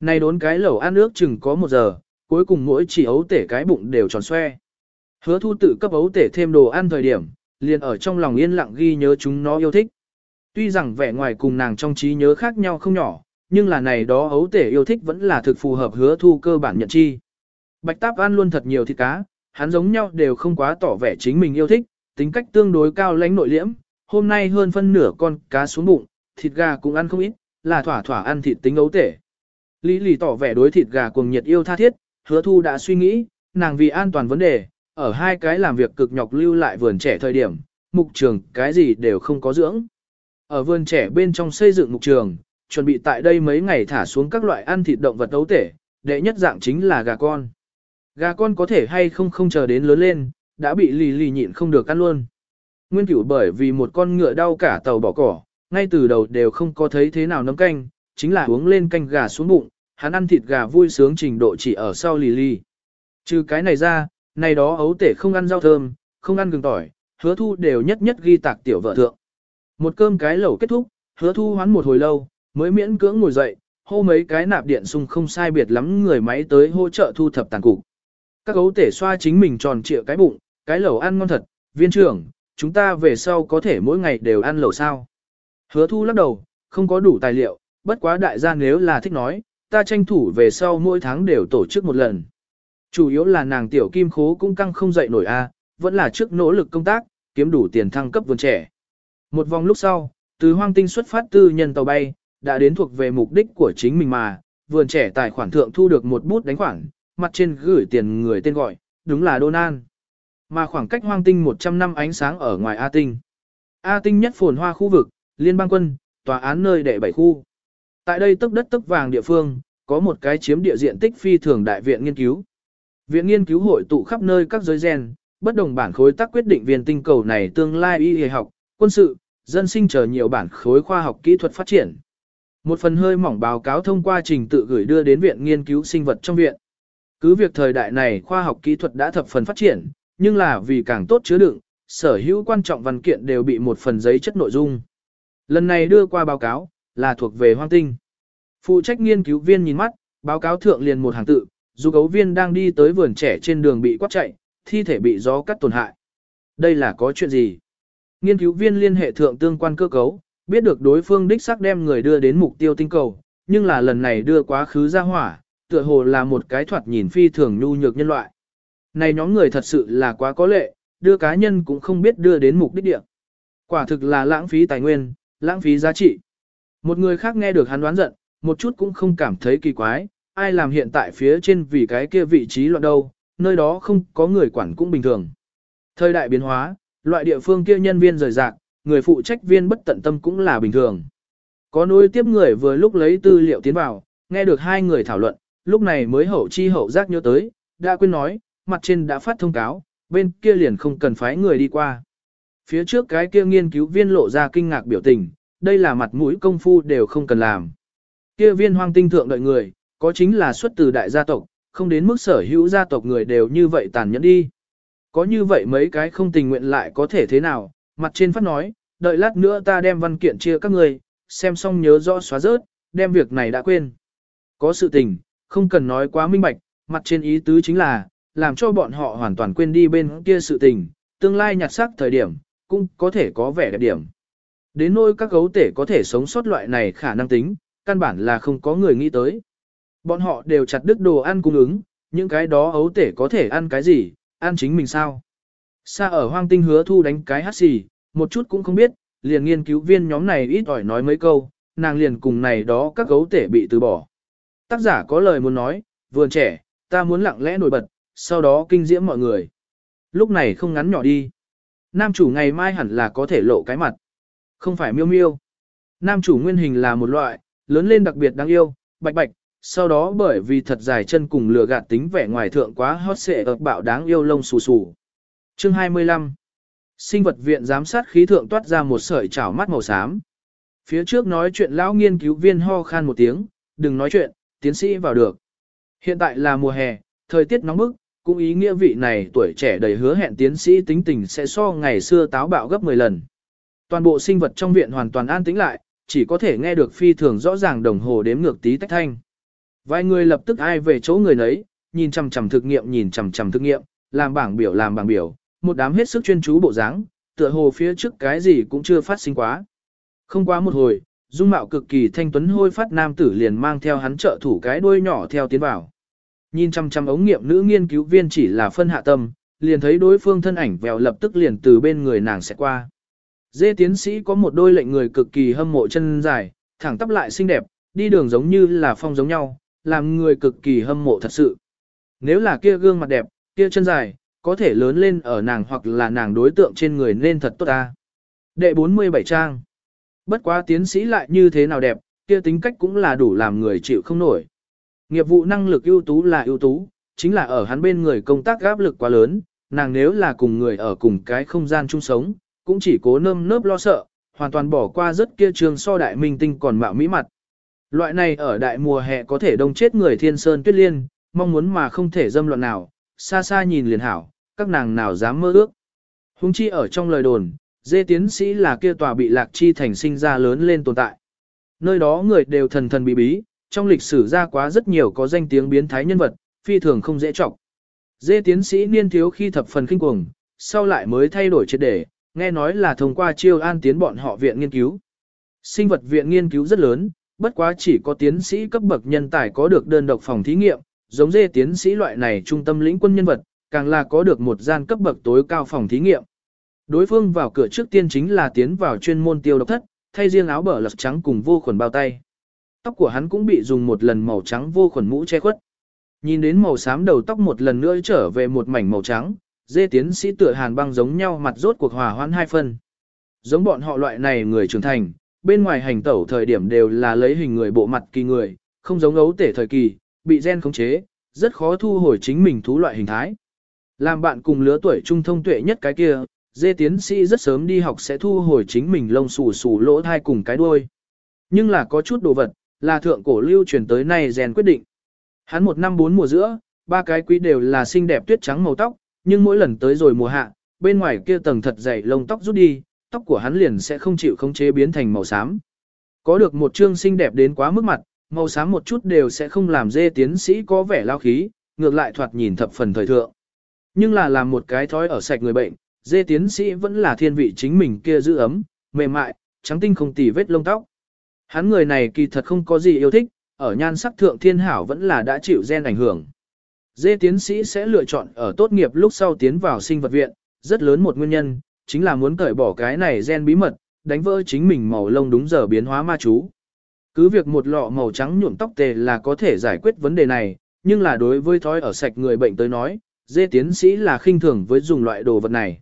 Này đốn cái lẩu ăn nước chừng có một giờ, cuối cùng mỗi chỉ ấu tể cái bụng đều tròn xoe. Hứa thu tự cấp ấu tể thêm đồ ăn thời điểm, liền ở trong lòng yên lặng ghi nhớ chúng nó yêu thích. Tuy rằng vẻ ngoài cùng nàng trong trí nhớ khác nhau không nhỏ, nhưng là này đó ấu tể yêu thích vẫn là thực phù hợp hứa thu cơ bản nhận chi. Bạch táp ăn luôn thật nhiều thịt cá, hắn giống nhau đều không quá tỏ vẻ chính mình yêu thích, tính cách tương đối cao lãnh nội liễm, hôm nay hơn phân nửa con cá xuống bụng, thịt gà cũng ăn không ít, là thỏa thỏa ăn thịt tính ấu tể. Lý lì tỏ vẻ đối thịt gà cuồng nhiệt yêu tha thiết, hứa thu đã suy nghĩ, nàng vì an toàn vấn đề, ở hai cái làm việc cực nhọc lưu lại vườn trẻ thời điểm, mục trường cái gì đều không có dưỡng. Ở vườn trẻ bên trong xây dựng mục trường, chuẩn bị tại đây mấy ngày thả xuống các loại ăn thịt động vật ấu tể, đệ nhất dạng chính là gà con. Gà con có thể hay không không chờ đến lớn lên, đã bị lì lì nhịn không được ăn luôn. Nguyên cửu bởi vì một con ngựa đau cả tàu bỏ cỏ, ngay từ đầu đều không có thấy thế nào nấm canh, chính là uống lên canh gà xuống bụng, hắn ăn thịt gà vui sướng trình độ chỉ ở sau lì lì. Trừ cái này ra, này đó ấu tể không ăn rau thơm, không ăn gừng tỏi, hứa thu đều nhất nhất ghi tạc tiểu vợ thượng. Một cơm cái lẩu kết thúc, hứa thu hoán một hồi lâu, mới miễn cưỡng ngồi dậy, hô mấy cái nạp điện sung không sai biệt lắm người máy tới hỗ trợ thu thập tàn cục. Các ấu tể xoa chính mình tròn trịa cái bụng, cái lẩu ăn ngon thật, viên trưởng, chúng ta về sau có thể mỗi ngày đều ăn lẩu sao. Hứa thu lắc đầu, không có đủ tài liệu, bất quá đại gia nếu là thích nói, ta tranh thủ về sau mỗi tháng đều tổ chức một lần. Chủ yếu là nàng tiểu kim khố cũng căng không dậy nổi a, vẫn là trước nỗ lực công tác, kiếm đủ tiền thăng cấp vườn trẻ. Một vòng lúc sau, từ hoang tinh xuất phát tư nhân tàu bay, đã đến thuộc về mục đích của chính mình mà, vườn trẻ tài khoản thượng thu được một bút đánh khoản, mặt trên gửi tiền người tên gọi, đúng là Donan. Mà khoảng cách hoang tinh 100 năm ánh sáng ở ngoài A tinh. A tinh nhất phồn hoa khu vực, liên bang quân, tòa án nơi đệ bảy khu. Tại đây tức đất tức vàng địa phương, có một cái chiếm địa diện tích phi thường đại viện nghiên cứu. Viện nghiên cứu hội tụ khắp nơi các giới gen, bất đồng bản khối tác quyết định viên tinh cầu này tương lai y y học, quân sự, dân sinh chờ nhiều bản khối khoa học kỹ thuật phát triển. Một phần hơi mỏng báo cáo thông qua trình tự gửi đưa đến viện nghiên cứu sinh vật trong viện. Cứ việc thời đại này khoa học kỹ thuật đã thập phần phát triển, nhưng là vì càng tốt chứa đựng, sở hữu quan trọng văn kiện đều bị một phần giấy chất nội dung. Lần này đưa qua báo cáo, là thuộc về hoang tinh. Phụ trách nghiên cứu viên nhìn mắt, báo cáo thượng liền một hàng tự, dù gấu viên đang đi tới vườn trẻ trên đường bị quát chạy, thi thể bị gió cắt tổn hại. Đây là có chuyện gì? Nghiên cứu viên liên hệ thượng tương quan cơ cấu, biết được đối phương đích xác đem người đưa đến mục tiêu tinh cầu, nhưng là lần này đưa quá khứ ra hỏa, tựa hồ là một cái thoạt nhìn phi thường nhu nhược nhân loại. Này nhóm người thật sự là quá có lệ, đưa cá nhân cũng không biết đưa đến mục đích địa. Quả thực là lãng phí tài nguyên, lãng phí giá trị. Một người khác nghe được hắn đoán giận, một chút cũng không cảm thấy kỳ quái, ai làm hiện tại phía trên vì cái kia vị trí loạn đâu, nơi đó không có người quản cũng bình thường. Thời đại biến hóa, loại địa phương kia nhân viên rời rạc, người phụ trách viên bất tận tâm cũng là bình thường. Có nối tiếp người vừa lúc lấy tư liệu tiến vào, nghe được hai người thảo luận, lúc này mới hậu chi hậu giác nhớ tới, đã quên nói, mặt trên đã phát thông cáo, bên kia liền không cần phái người đi qua. Phía trước cái kia nghiên cứu viên lộ ra kinh ngạc biểu tình, đây là mặt mũi công phu đều không cần làm. Kia viên hoang tinh thượng đợi người, có chính là xuất từ đại gia tộc, không đến mức sở hữu gia tộc người đều như vậy tàn nhẫn đi. Có như vậy mấy cái không tình nguyện lại có thể thế nào, mặt trên phát nói, đợi lát nữa ta đem văn kiện chia các người, xem xong nhớ rõ xóa rớt, đem việc này đã quên. Có sự tình, không cần nói quá minh bạch, mặt trên ý tứ chính là, làm cho bọn họ hoàn toàn quên đi bên kia sự tình, tương lai nhặt sắc thời điểm, cũng có thể có vẻ đẹp điểm. Đến nỗi các gấu tể có thể sống sót loại này khả năng tính, căn bản là không có người nghĩ tới. Bọn họ đều chặt đứt đồ ăn cung ứng, những cái đó ấu tể có thể ăn cái gì, ăn chính mình sao. Xa ở hoang tinh hứa thu đánh cái hát xì, một chút cũng không biết, liền nghiên cứu viên nhóm này ít ỏi nói mấy câu, nàng liền cùng này đó các gấu tể bị từ bỏ. Tác giả có lời muốn nói, vườn trẻ, ta muốn lặng lẽ nổi bật, sau đó kinh diễm mọi người. Lúc này không ngắn nhỏ đi. Nam chủ ngày mai hẳn là có thể lộ cái mặt. Không phải miêu miêu. Nam chủ nguyên hình là một loại, lớn lên đặc biệt đáng yêu, bạch bạch, sau đó bởi vì thật dài chân cùng lừa gạt tính vẻ ngoài thượng quá hot xệ ập bạo đáng yêu lông xù xù. Chương 25 Sinh vật viện giám sát khí thượng toát ra một sợi chảo mắt màu xám. Phía trước nói chuyện lão nghiên cứu viên ho khan một tiếng, đừng nói chuyện, tiến sĩ vào được. Hiện tại là mùa hè, thời tiết nóng bức, cũng ý nghĩa vị này tuổi trẻ đầy hứa hẹn tiến sĩ tính tình sẽ so ngày xưa táo bạo gấp 10 lần. Toàn bộ sinh vật trong viện hoàn toàn an tĩnh lại, chỉ có thể nghe được phi thường rõ ràng đồng hồ đếm ngược tí tách thanh. Vài người lập tức ai về chỗ người nấy, nhìn chằm chằm thực nghiệm nhìn chằm chằm thực nghiệm, làm bảng biểu làm bảng biểu, một đám hết sức chuyên chú bộ dáng, tựa hồ phía trước cái gì cũng chưa phát sinh quá. Không quá một hồi, dung mạo cực kỳ thanh tuấn hôi phát nam tử liền mang theo hắn trợ thủ cái đuôi nhỏ theo tiến vào. Nhìn chăm chăm ống nghiệm nữ nghiên cứu viên chỉ là phân hạ tâm, liền thấy đối phương thân ảnh vèo lập tức liền từ bên người nàng sẽ qua. Dê tiến sĩ có một đôi lệnh người cực kỳ hâm mộ chân dài, thẳng tắp lại xinh đẹp, đi đường giống như là phong giống nhau, làm người cực kỳ hâm mộ thật sự. Nếu là kia gương mặt đẹp, kia chân dài, có thể lớn lên ở nàng hoặc là nàng đối tượng trên người nên thật tốt ta. Đệ 47 trang. Bất quá tiến sĩ lại như thế nào đẹp, kia tính cách cũng là đủ làm người chịu không nổi. Nghiệp vụ năng lực ưu tú là ưu tú, chính là ở hắn bên người công tác áp lực quá lớn, nàng nếu là cùng người ở cùng cái không gian chung sống, cũng chỉ cố nơm nớp lo sợ, hoàn toàn bỏ qua rất kia trường so đại minh tinh còn mạo mỹ mặt. Loại này ở đại mùa hè có thể đông chết người thiên sơn tuyết liên, mong muốn mà không thể dâm loạn nào, xa xa nhìn liền hảo, các nàng nào dám mơ ước. Hùng chi ở trong lời đồn, dê tiến sĩ là kia tòa bị lạc chi thành sinh ra lớn lên tồn tại. Nơi đó người đều thần thần bí bí, trong lịch sử ra quá rất nhiều có danh tiếng biến thái nhân vật, phi thường không dễ trọng. Dê tiến sĩ niên thiếu khi thập phần kinh cuồng, sau lại mới thay đổi triệt đề, nghe nói là thông qua chiêu an tiến bọn họ viện nghiên cứu. Sinh vật viện nghiên cứu rất lớn, bất quá chỉ có tiến sĩ cấp bậc nhân tài có được đơn độc phòng thí nghiệm, giống dê tiến sĩ loại này trung tâm lĩnh quân nhân vật, càng là có được một gian cấp bậc tối cao phòng thí nghiệm. Đối phương vào cửa trước tiên chính là tiến vào chuyên môn tiêu độc thất, thay riêng áo bờ lật trắng cùng vô khuẩn bao tay. Tóc của hắn cũng bị dùng một lần màu trắng vô khuẩn mũ che khuất. Nhìn đến màu xám đầu tóc một lần nữa trở về một mảnh màu trắng, dê tiến sĩ tựa hàn băng giống nhau mặt rốt cuộc hòa hoãn hai phân. Giống bọn họ loại này người trưởng thành, bên ngoài hành tẩu thời điểm đều là lấy hình người bộ mặt kỳ người, không giống ấu tể thời kỳ, bị gen khống chế, rất khó thu hồi chính mình thú loại hình thái. Làm bạn cùng lứa tuổi trung thông tuệ nhất cái kia, dê tiến sĩ rất sớm đi học sẽ thu hồi chính mình lông xù xù lỗ thai cùng cái đuôi. Nhưng là có chút đồ vật, là thượng cổ lưu truyền tới nay gen quyết định. Hắn một năm bốn mùa giữa, ba cái quý đều là xinh đẹp tuyết trắng màu tóc, nhưng mỗi lần tới rồi mùa hạ, bên ngoài kia tầng thật dày lông tóc rút đi, tóc của hắn liền sẽ không chịu khống chế biến thành màu xám. Có được một trương xinh đẹp đến quá mức mặt, màu xám một chút đều sẽ không làm dê tiến sĩ có vẻ lao khí, ngược lại thoạt nhìn thập phần thời thượng. Nhưng là làm một cái thói ở sạch người bệnh, dê tiến sĩ vẫn là thiên vị chính mình kia giữ ấm, mềm mại, trắng tinh không tì vết lông tóc. Hắn người này kỳ thật không có gì yêu thích, ở nhan sắc thượng thiên hảo vẫn là đã chịu gen ảnh hưởng. Dê tiến sĩ sẽ lựa chọn ở tốt nghiệp lúc sau tiến vào sinh vật viện, rất lớn một nguyên nhân, chính là muốn cởi bỏ cái này gen bí mật, đánh vỡ chính mình màu lông đúng giờ biến hóa ma chú. Cứ việc một lọ màu trắng nhuộm tóc tề là có thể giải quyết vấn đề này, nhưng là đối với thói ở sạch người bệnh tới nói, dê tiến sĩ là khinh thường với dùng loại đồ vật này.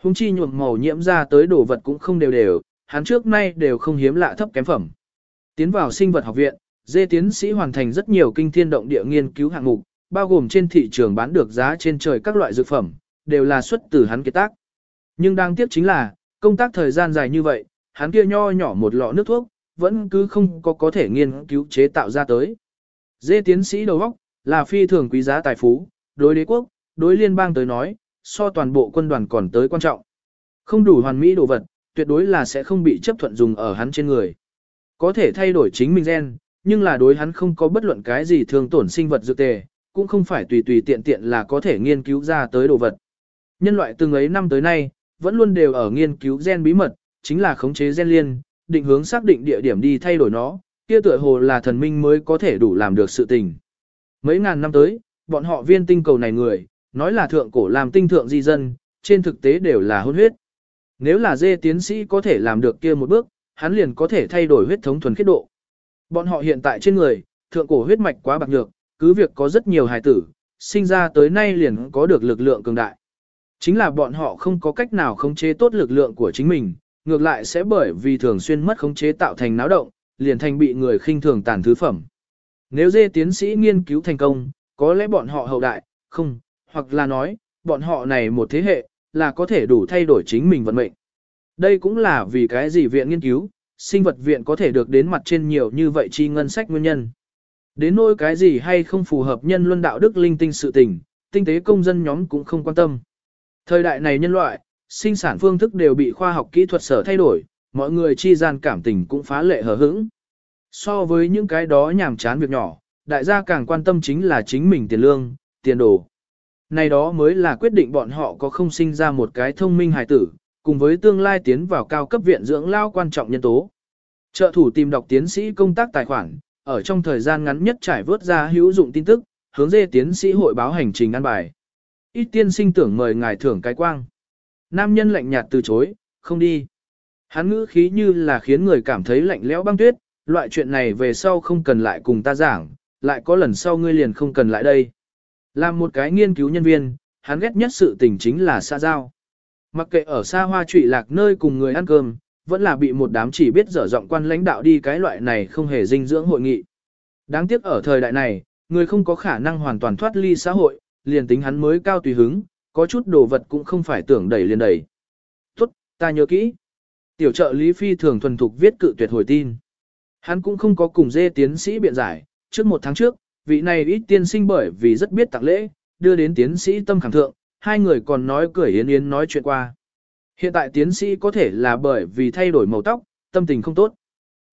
Hùng chi nhuộm màu nhiễm ra tới đồ vật cũng không đều đều, hắn trước nay đều không hiếm lạ thấp kém phẩm. Tiến vào sinh vật học viện, dê tiến sĩ hoàn thành rất nhiều kinh thiên động địa nghiên cứu hạng mục, bao gồm trên thị trường bán được giá trên trời các loại dược phẩm, đều là xuất từ hắn kiệt tác. Nhưng đáng tiếc chính là, công tác thời gian dài như vậy, hắn kia nho nhỏ một lọ nước thuốc, vẫn cứ không có có thể nghiên cứu chế tạo ra tới. Dê tiến sĩ đầu óc là phi thường quý giá tài phú, đối đế quốc, đối liên bang tới nói, so toàn bộ quân đoàn còn tới quan trọng. Không đủ hoàn mỹ đồ vật, tuyệt đối là sẽ không bị chấp thuận dùng ở hắn trên người. Có thể thay đổi chính mình gen, nhưng là đối hắn không có bất luận cái gì thường tổn sinh vật dược tề, cũng không phải tùy tùy tiện tiện là có thể nghiên cứu ra tới đồ vật. Nhân loại từng ấy năm tới nay, vẫn luôn đều ở nghiên cứu gen bí mật, chính là khống chế gen liên, định hướng xác định địa điểm đi thay đổi nó, kia tựa hồ là thần minh mới có thể đủ làm được sự tình. Mấy ngàn năm tới, bọn họ viên tinh cầu này người, nói là thượng cổ làm tinh thượng di dân, trên thực tế đều là hôn huyết. Nếu là dê tiến sĩ có thể làm được kia một bước, hắn liền có thể thay đổi huyết thống thuần khiết độ. Bọn họ hiện tại trên người, thượng cổ huyết mạch quá bạc nhược, cứ việc có rất nhiều hài tử, sinh ra tới nay liền có được lực lượng cường đại. Chính là bọn họ không có cách nào khống chế tốt lực lượng của chính mình, ngược lại sẽ bởi vì thường xuyên mất khống chế tạo thành náo động, liền thành bị người khinh thường tàn thứ phẩm. Nếu dê tiến sĩ nghiên cứu thành công, có lẽ bọn họ hậu đại, không, hoặc là nói, bọn họ này một thế hệ, là có thể đủ thay đổi chính mình vận mệnh. Đây cũng là vì cái gì viện nghiên cứu, sinh vật viện có thể được đến mặt trên nhiều như vậy chi ngân sách nguyên nhân. Đến nỗi cái gì hay không phù hợp nhân luân đạo đức linh tinh sự tình, tinh tế công dân nhóm cũng không quan tâm. Thời đại này nhân loại, sinh sản phương thức đều bị khoa học kỹ thuật sở thay đổi, mọi người chi gian cảm tình cũng phá lệ hờ hững. So với những cái đó nhàm chán việc nhỏ, đại gia càng quan tâm chính là chính mình tiền lương, tiền đồ. Này đó mới là quyết định bọn họ có không sinh ra một cái thông minh hài tử, cùng với tương lai tiến vào cao cấp viện dưỡng lao quan trọng nhân tố. Trợ thủ tìm đọc tiến sĩ công tác tài khoản, ở trong thời gian ngắn nhất trải vớt ra hữu dụng tin tức, hướng dê tiến sĩ hội báo hành trình ăn bài. Ít tiên sinh tưởng mời ngài thưởng cái quang. Nam nhân lạnh nhạt từ chối, không đi. Hắn ngữ khí như là khiến người cảm thấy lạnh lẽo băng tuyết, loại chuyện này về sau không cần lại cùng ta giảng, lại có lần sau ngươi liền không cần lại đây. Làm một cái nghiên cứu nhân viên, hắn ghét nhất sự tình chính là xa giao. Mặc kệ ở xa hoa trụy lạc nơi cùng người ăn cơm, vẫn là bị một đám chỉ biết dở giọng quan lãnh đạo đi cái loại này không hề dinh dưỡng hội nghị. Đáng tiếc ở thời đại này, người không có khả năng hoàn toàn thoát ly xã hội, liền tính hắn mới cao tùy hứng, có chút đồ vật cũng không phải tưởng đẩy liền đẩy. Tốt, ta nhớ kỹ. Tiểu trợ lý phi thường thuần thục viết cự tuyệt hồi tin. Hắn cũng không có cùng dê tiến sĩ biện giải, trước một tháng trước, vị này ít tiên sinh bởi vì rất biết tặng lễ, đưa đến tiến sĩ tâm khẳng thượng, hai người còn nói cười yến yến nói chuyện qua. Hiện tại tiến sĩ có thể là bởi vì thay đổi màu tóc, tâm tình không tốt.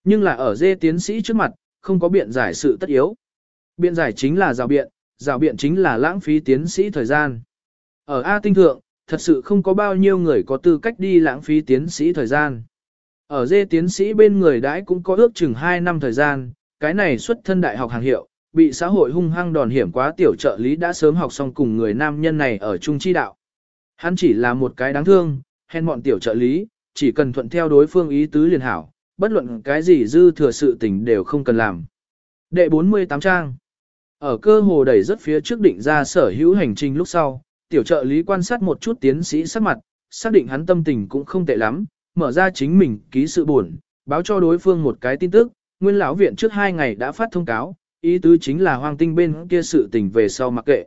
Nhưng là ở dê tiến sĩ trước mặt, không có biện giải sự tất yếu. Biện giải chính là rào biện, rào biện chính là lãng phí tiến sĩ thời gian. Ở A tinh thượng, thật sự không có bao nhiêu người có tư cách đi lãng phí tiến sĩ thời gian. Ở dê tiến sĩ bên người đãi cũng có ước chừng 2 năm thời gian, cái này xuất thân đại học hàng hiệu, bị xã hội hung hăng đòn hiểm quá tiểu trợ lý đã sớm học xong cùng người nam nhân này ở trung chi đạo. Hắn chỉ là một cái đáng thương, hèn mọn tiểu trợ lý, chỉ cần thuận theo đối phương ý tứ liền hảo, bất luận cái gì dư thừa sự tình đều không cần làm. Đệ 48 trang Ở cơ hồ đẩy rất phía trước định ra sở hữu hành trình lúc sau, tiểu trợ lý quan sát một chút tiến sĩ sắc mặt, xác định hắn tâm tình cũng không tệ lắm, mở ra chính mình ký sự buồn, báo cho đối phương một cái tin tức, nguyên lão viện trước hai ngày đã phát thông cáo, ý tứ chính là hoang tinh bên kia sự tình về sau mặc kệ.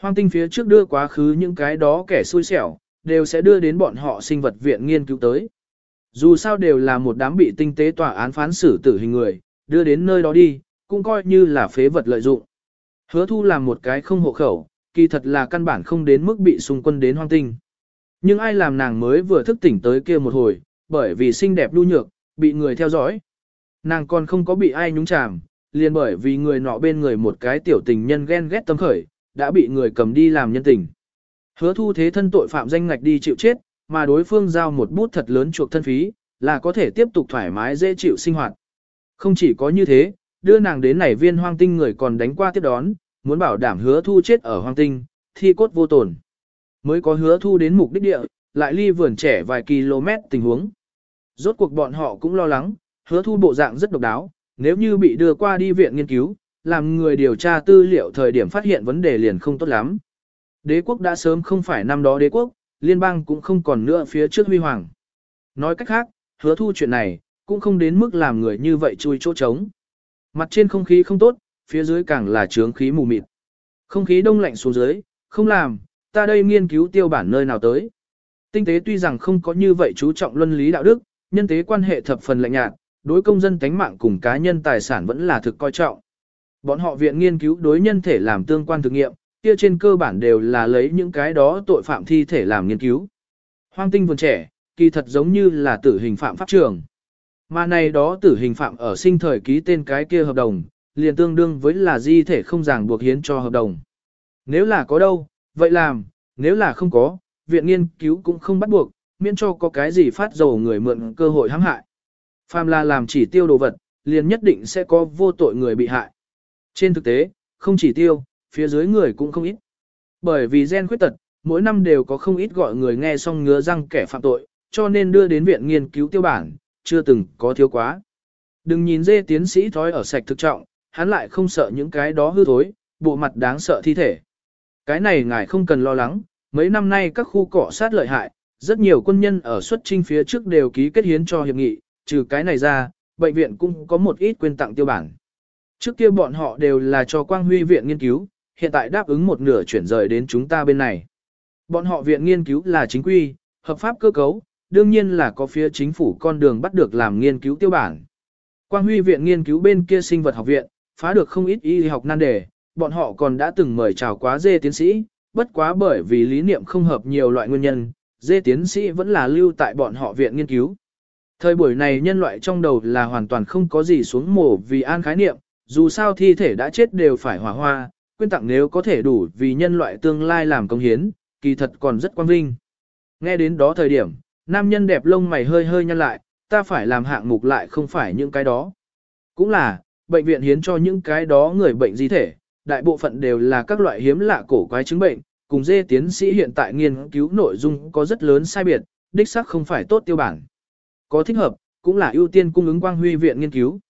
Hoang tinh phía trước đưa quá khứ những cái đó kẻ xui xẻo, đều sẽ đưa đến bọn họ sinh vật viện nghiên cứu tới. Dù sao đều là một đám bị tinh tế tòa án phán xử tử hình người, đưa đến nơi đó đi, cũng coi như là phế vật lợi dụng. Hứa thu làm một cái không hộ khẩu, kỳ thật là căn bản không đến mức bị xung quân đến hoang tinh. Nhưng ai làm nàng mới vừa thức tỉnh tới kia một hồi, bởi vì xinh đẹp đu nhược, bị người theo dõi. Nàng còn không có bị ai nhúng chàm, liền bởi vì người nọ bên người một cái tiểu tình nhân ghen ghét tâm khởi, đã bị người cầm đi làm nhân tình. Hứa thu thế thân tội phạm danh ngạch đi chịu chết, mà đối phương giao một bút thật lớn chuộc thân phí, là có thể tiếp tục thoải mái dễ chịu sinh hoạt. Không chỉ có như thế, đưa nàng đến nảy viên hoang tinh người còn đánh qua tiếp đón, muốn bảo đảm hứa thu chết ở hoang tinh, thi cốt vô tổn. Mới có hứa thu đến mục đích địa, lại ly vườn trẻ vài km tình huống. Rốt cuộc bọn họ cũng lo lắng, hứa thu bộ dạng rất độc đáo, nếu như bị đưa qua đi viện nghiên cứu, làm người điều tra tư liệu thời điểm phát hiện vấn đề liền không tốt lắm. Đế quốc đã sớm không phải năm đó đế quốc, liên bang cũng không còn nữa phía trước huy hoàng. Nói cách khác, hứa thu chuyện này, cũng không đến mức làm người như vậy chui chỗ trống. Mặt trên không khí không tốt, phía dưới càng là trướng khí mù mịt. Không khí đông lạnh xuống dưới, không làm, ta đây nghiên cứu tiêu bản nơi nào tới. Tinh tế tuy rằng không có như vậy chú trọng luân lý đạo đức, nhân tế quan hệ thập phần lạnh nhạt, đối công dân tánh mạng cùng cá nhân tài sản vẫn là thực coi trọng. Bọn họ viện nghiên cứu đối nhân thể làm tương quan thực nghiệm, kia trên cơ bản đều là lấy những cái đó tội phạm thi thể làm nghiên cứu. Hoang tinh vườn trẻ, kỳ thật giống như là tử hình phạm pháp trường. Mà này đó tử hình phạm ở sinh thời ký tên cái kia hợp đồng, liền tương đương với là di thể không ràng buộc hiến cho hợp đồng. Nếu là có đâu, vậy làm, nếu là không có, viện nghiên cứu cũng không bắt buộc, miễn cho có cái gì phát dầu người mượn cơ hội hãm hại. Phàm là làm chỉ tiêu đồ vật, liền nhất định sẽ có vô tội người bị hại. Trên thực tế, không chỉ tiêu, phía dưới người cũng không ít. Bởi vì gen khuyết tật, mỗi năm đều có không ít gọi người nghe xong ngứa răng kẻ phạm tội, cho nên đưa đến viện nghiên cứu tiêu bản, chưa từng có thiếu quá. Đừng nhìn dê tiến sĩ thói ở sạch thực trọng, hắn lại không sợ những cái đó hư thối, bộ mặt đáng sợ thi thể. Cái này ngài không cần lo lắng, mấy năm nay các khu cọ sát lợi hại, rất nhiều quân nhân ở xuất trinh phía trước đều ký kết hiến cho hiệp nghị, trừ cái này ra, bệnh viện cũng có một ít quyên tặng tiêu bản. Trước kia bọn họ đều là cho Quang Huy viện nghiên cứu, hiện tại đáp ứng một nửa chuyển rời đến chúng ta bên này. Bọn họ viện nghiên cứu là chính quy, hợp pháp cơ cấu, đương nhiên là có phía chính phủ con đường bắt được làm nghiên cứu tiêu bản. Quang Huy viện nghiên cứu bên kia sinh vật học viện, phá được không ít y học nan đề, bọn họ còn đã từng mời chào quá dê tiến sĩ, bất quá bởi vì lý niệm không hợp nhiều loại nguyên nhân, dê tiến sĩ vẫn là lưu tại bọn họ viện nghiên cứu. Thời buổi này nhân loại trong đầu là hoàn toàn không có gì xuống mổ vì an khái niệm, dù sao thi thể đã chết đều phải hỏa hoa, quyên tặng nếu có thể đủ vì nhân loại tương lai làm công hiến, kỳ thật còn rất quan vinh. Nghe đến đó thời điểm, nam nhân đẹp lông mày hơi hơi nhăn lại, ta phải làm hạng mục lại không phải những cái đó. Cũng là, bệnh viện hiến cho những cái đó người bệnh di thể, đại bộ phận đều là các loại hiếm lạ cổ quái chứng bệnh, cùng dê tiến sĩ hiện tại nghiên cứu nội dung có rất lớn sai biệt, đích xác không phải tốt tiêu bản. Có thích hợp, cũng là ưu tiên cung ứng quang huy viện nghiên cứu.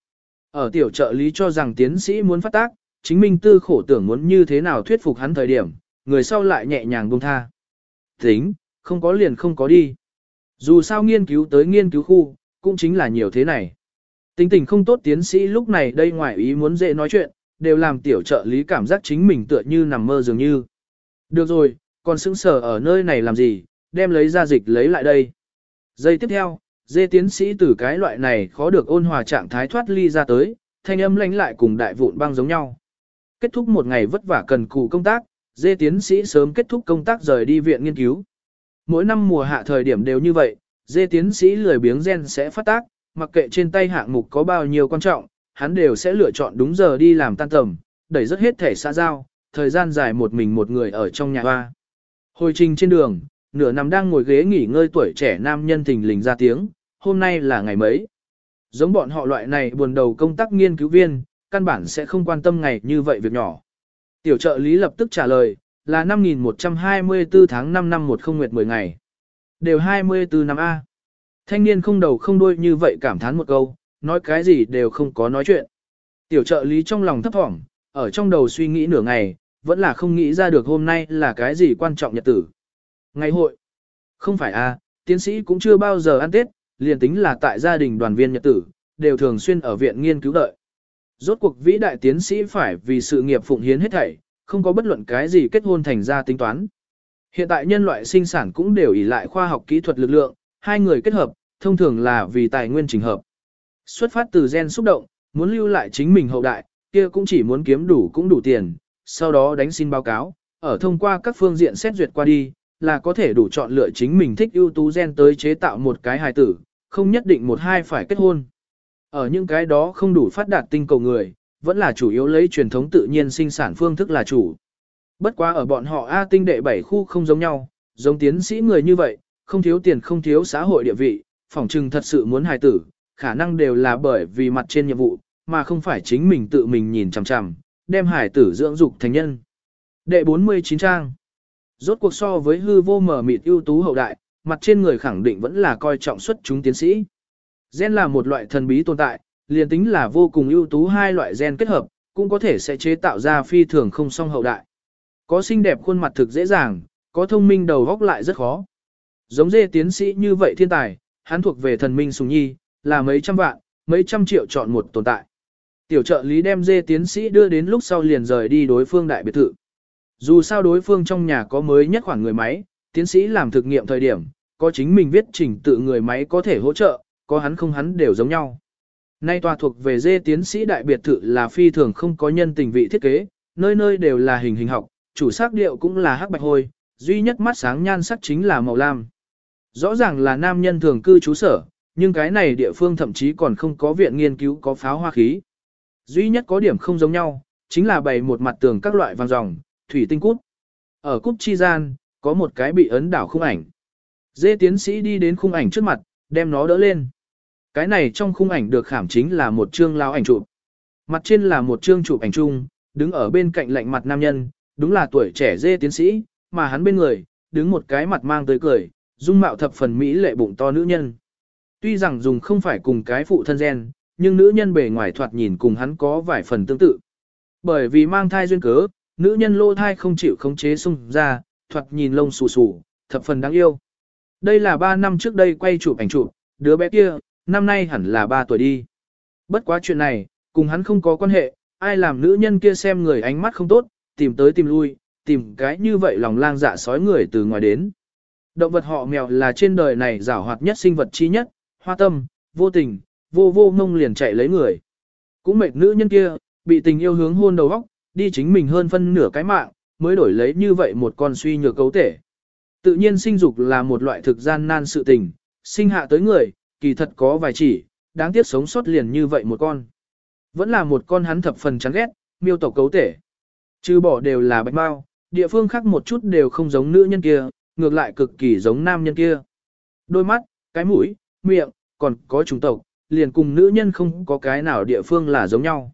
Ở tiểu trợ lý cho rằng tiến sĩ muốn phát tác, chính minh tư khổ tưởng muốn như thế nào thuyết phục hắn thời điểm, người sau lại nhẹ nhàng buông tha. Tính, không có liền không có đi. Dù sao nghiên cứu tới nghiên cứu khu, cũng chính là nhiều thế này. Tính tình không tốt tiến sĩ lúc này đây ngoài ý muốn dễ nói chuyện, đều làm tiểu trợ lý cảm giác chính mình tựa như nằm mơ dường như. Được rồi, còn sững sờ ở nơi này làm gì, đem lấy ra dịch lấy lại đây. Giây tiếp theo, dê tiến sĩ từ cái loại này khó được ôn hòa trạng thái thoát ly ra tới, thanh âm lãnh lại cùng đại vụn băng giống nhau. Kết thúc một ngày vất vả cần cù công tác, dê tiến sĩ sớm kết thúc công tác rời đi viện nghiên cứu. Mỗi năm mùa hạ thời điểm đều như vậy, dê tiến sĩ lười biếng gen sẽ phát tác, mặc kệ trên tay hạng mục có bao nhiêu quan trọng, hắn đều sẽ lựa chọn đúng giờ đi làm tan tầm, đẩy rất hết thể xã giao, thời gian dài một mình một người ở trong nhà hoa. Hồi trình trên đường, nửa nằm đang ngồi ghế nghỉ ngơi tuổi trẻ nam nhân thình lình ra tiếng, hôm nay là ngày mấy. Giống bọn họ loại này buồn đầu công tác nghiên cứu viên, căn bản sẽ không quan tâm ngày như vậy việc nhỏ. Tiểu trợ lý lập tức trả lời, là 5124 tháng 5 năm 10 nguyệt 10 ngày. Đều 24 năm A. Thanh niên không đầu không đuôi như vậy cảm thán một câu, nói cái gì đều không có nói chuyện. Tiểu trợ lý trong lòng thấp thỏm, ở trong đầu suy nghĩ nửa ngày, vẫn là không nghĩ ra được hôm nay là cái gì quan trọng nhật tử. Ngày hội. Không phải a, tiến sĩ cũng chưa bao giờ ăn Tết, liền tính là tại gia đình đoàn viên nhật tử, đều thường xuyên ở viện nghiên cứu đợi. Rốt cuộc vĩ đại tiến sĩ phải vì sự nghiệp phụng hiến hết thảy, không có bất luận cái gì kết hôn thành ra tính toán. Hiện tại nhân loại sinh sản cũng đều ỷ lại khoa học kỹ thuật lực lượng, hai người kết hợp, thông thường là vì tài nguyên trình hợp. Xuất phát từ gen xúc động, muốn lưu lại chính mình hậu đại, kia cũng chỉ muốn kiếm đủ cũng đủ tiền, sau đó đánh xin báo cáo, ở thông qua các phương diện xét duyệt qua đi, là có thể đủ chọn lựa chính mình thích ưu tú gen tới chế tạo một cái hài tử, không nhất định một hai phải kết hôn. Ở những cái đó không đủ phát đạt tinh cầu người, vẫn là chủ yếu lấy truyền thống tự nhiên sinh sản phương thức là chủ. Bất quá ở bọn họ A tinh đệ bảy khu không giống nhau, giống tiến sĩ người như vậy, không thiếu tiền không thiếu xã hội địa vị, phỏng chừng thật sự muốn hài tử, khả năng đều là bởi vì mặt trên nhiệm vụ, mà không phải chính mình tự mình nhìn chằm chằm, đem hài tử dưỡng dục thành nhân. Đệ 49 trang Rốt cuộc so với hư vô mở mịt ưu tú hậu đại, mặt trên người khẳng định vẫn là coi trọng xuất chúng tiến sĩ. Gen là một loại thần bí tồn tại, liền tính là vô cùng ưu tú hai loại gen kết hợp, cũng có thể sẽ chế tạo ra phi thường không song hậu đại. Có xinh đẹp khuôn mặt thực dễ dàng, có thông minh đầu góc lại rất khó. Giống dê tiến sĩ như vậy thiên tài, hắn thuộc về thần minh sùng nhi, là mấy trăm vạn, mấy trăm triệu chọn một tồn tại. Tiểu trợ lý đem dê tiến sĩ đưa đến lúc sau liền rời đi đối phương đại biệt thự. Dù sao đối phương trong nhà có mới nhất khoảng người máy, tiến sĩ làm thực nghiệm thời điểm, có chính mình viết trình tự người máy có thể hỗ trợ, có hắn không hắn đều giống nhau. Nay tòa thuộc về dê tiến sĩ đại biệt thự là phi thường không có nhân tình vị thiết kế, nơi nơi đều là hình hình học, chủ sắc điệu cũng là hắc bạch hôi, duy nhất mắt sáng nhan sắc chính là màu lam. Rõ ràng là nam nhân thường cư trú sở, nhưng cái này địa phương thậm chí còn không có viện nghiên cứu có pháo hoa khí. Duy nhất có điểm không giống nhau, chính là bày một mặt tường các loại vàng ròng, thủy tinh cút. Ở cút chi gian, có một cái bị ấn đảo khung ảnh. Dê tiến sĩ đi đến khung ảnh trước mặt, đem nó đỡ lên. Cái này trong khung ảnh được khảm chính là một chương lao ảnh chụp. Mặt trên là một chương chụp ảnh chung, đứng ở bên cạnh lạnh mặt nam nhân, đúng là tuổi trẻ dê tiến sĩ, mà hắn bên người, đứng một cái mặt mang tới cười, dung mạo thập phần mỹ lệ bụng to nữ nhân. Tuy rằng dùng không phải cùng cái phụ thân gen, nhưng nữ nhân bề ngoài thoạt nhìn cùng hắn có vài phần tương tự. Bởi vì mang thai duyên cớ, nữ nhân lô thai không chịu khống chế xung ra, thoạt nhìn lông xù xù, thập phần đáng yêu. Đây là 3 năm trước đây quay chụp ảnh chụp, đứa bé kia, năm nay hẳn là 3 tuổi đi. Bất quá chuyện này, cùng hắn không có quan hệ, ai làm nữ nhân kia xem người ánh mắt không tốt, tìm tới tìm lui, tìm cái như vậy lòng lang dạ sói người từ ngoài đến. Động vật họ mèo là trên đời này giảo hoạt nhất sinh vật chi nhất, hoa tâm, vô tình, vô vô ngông liền chạy lấy người. Cũng mệt nữ nhân kia, bị tình yêu hướng hôn đầu góc, đi chính mình hơn phân nửa cái mạng, mới đổi lấy như vậy một con suy nhược cấu thể. Tự nhiên sinh dục là một loại thực gian nan sự tình, sinh hạ tới người, kỳ thật có vài chỉ, đáng tiếc sống sót liền như vậy một con. Vẫn là một con hắn thập phần chán ghét, miêu tộc cấu thể. Trừ bỏ đều là bạch bao, địa phương khác một chút đều không giống nữ nhân kia, ngược lại cực kỳ giống nam nhân kia. Đôi mắt, cái mũi, miệng, còn có trùng tộc, liền cùng nữ nhân không có cái nào địa phương là giống nhau.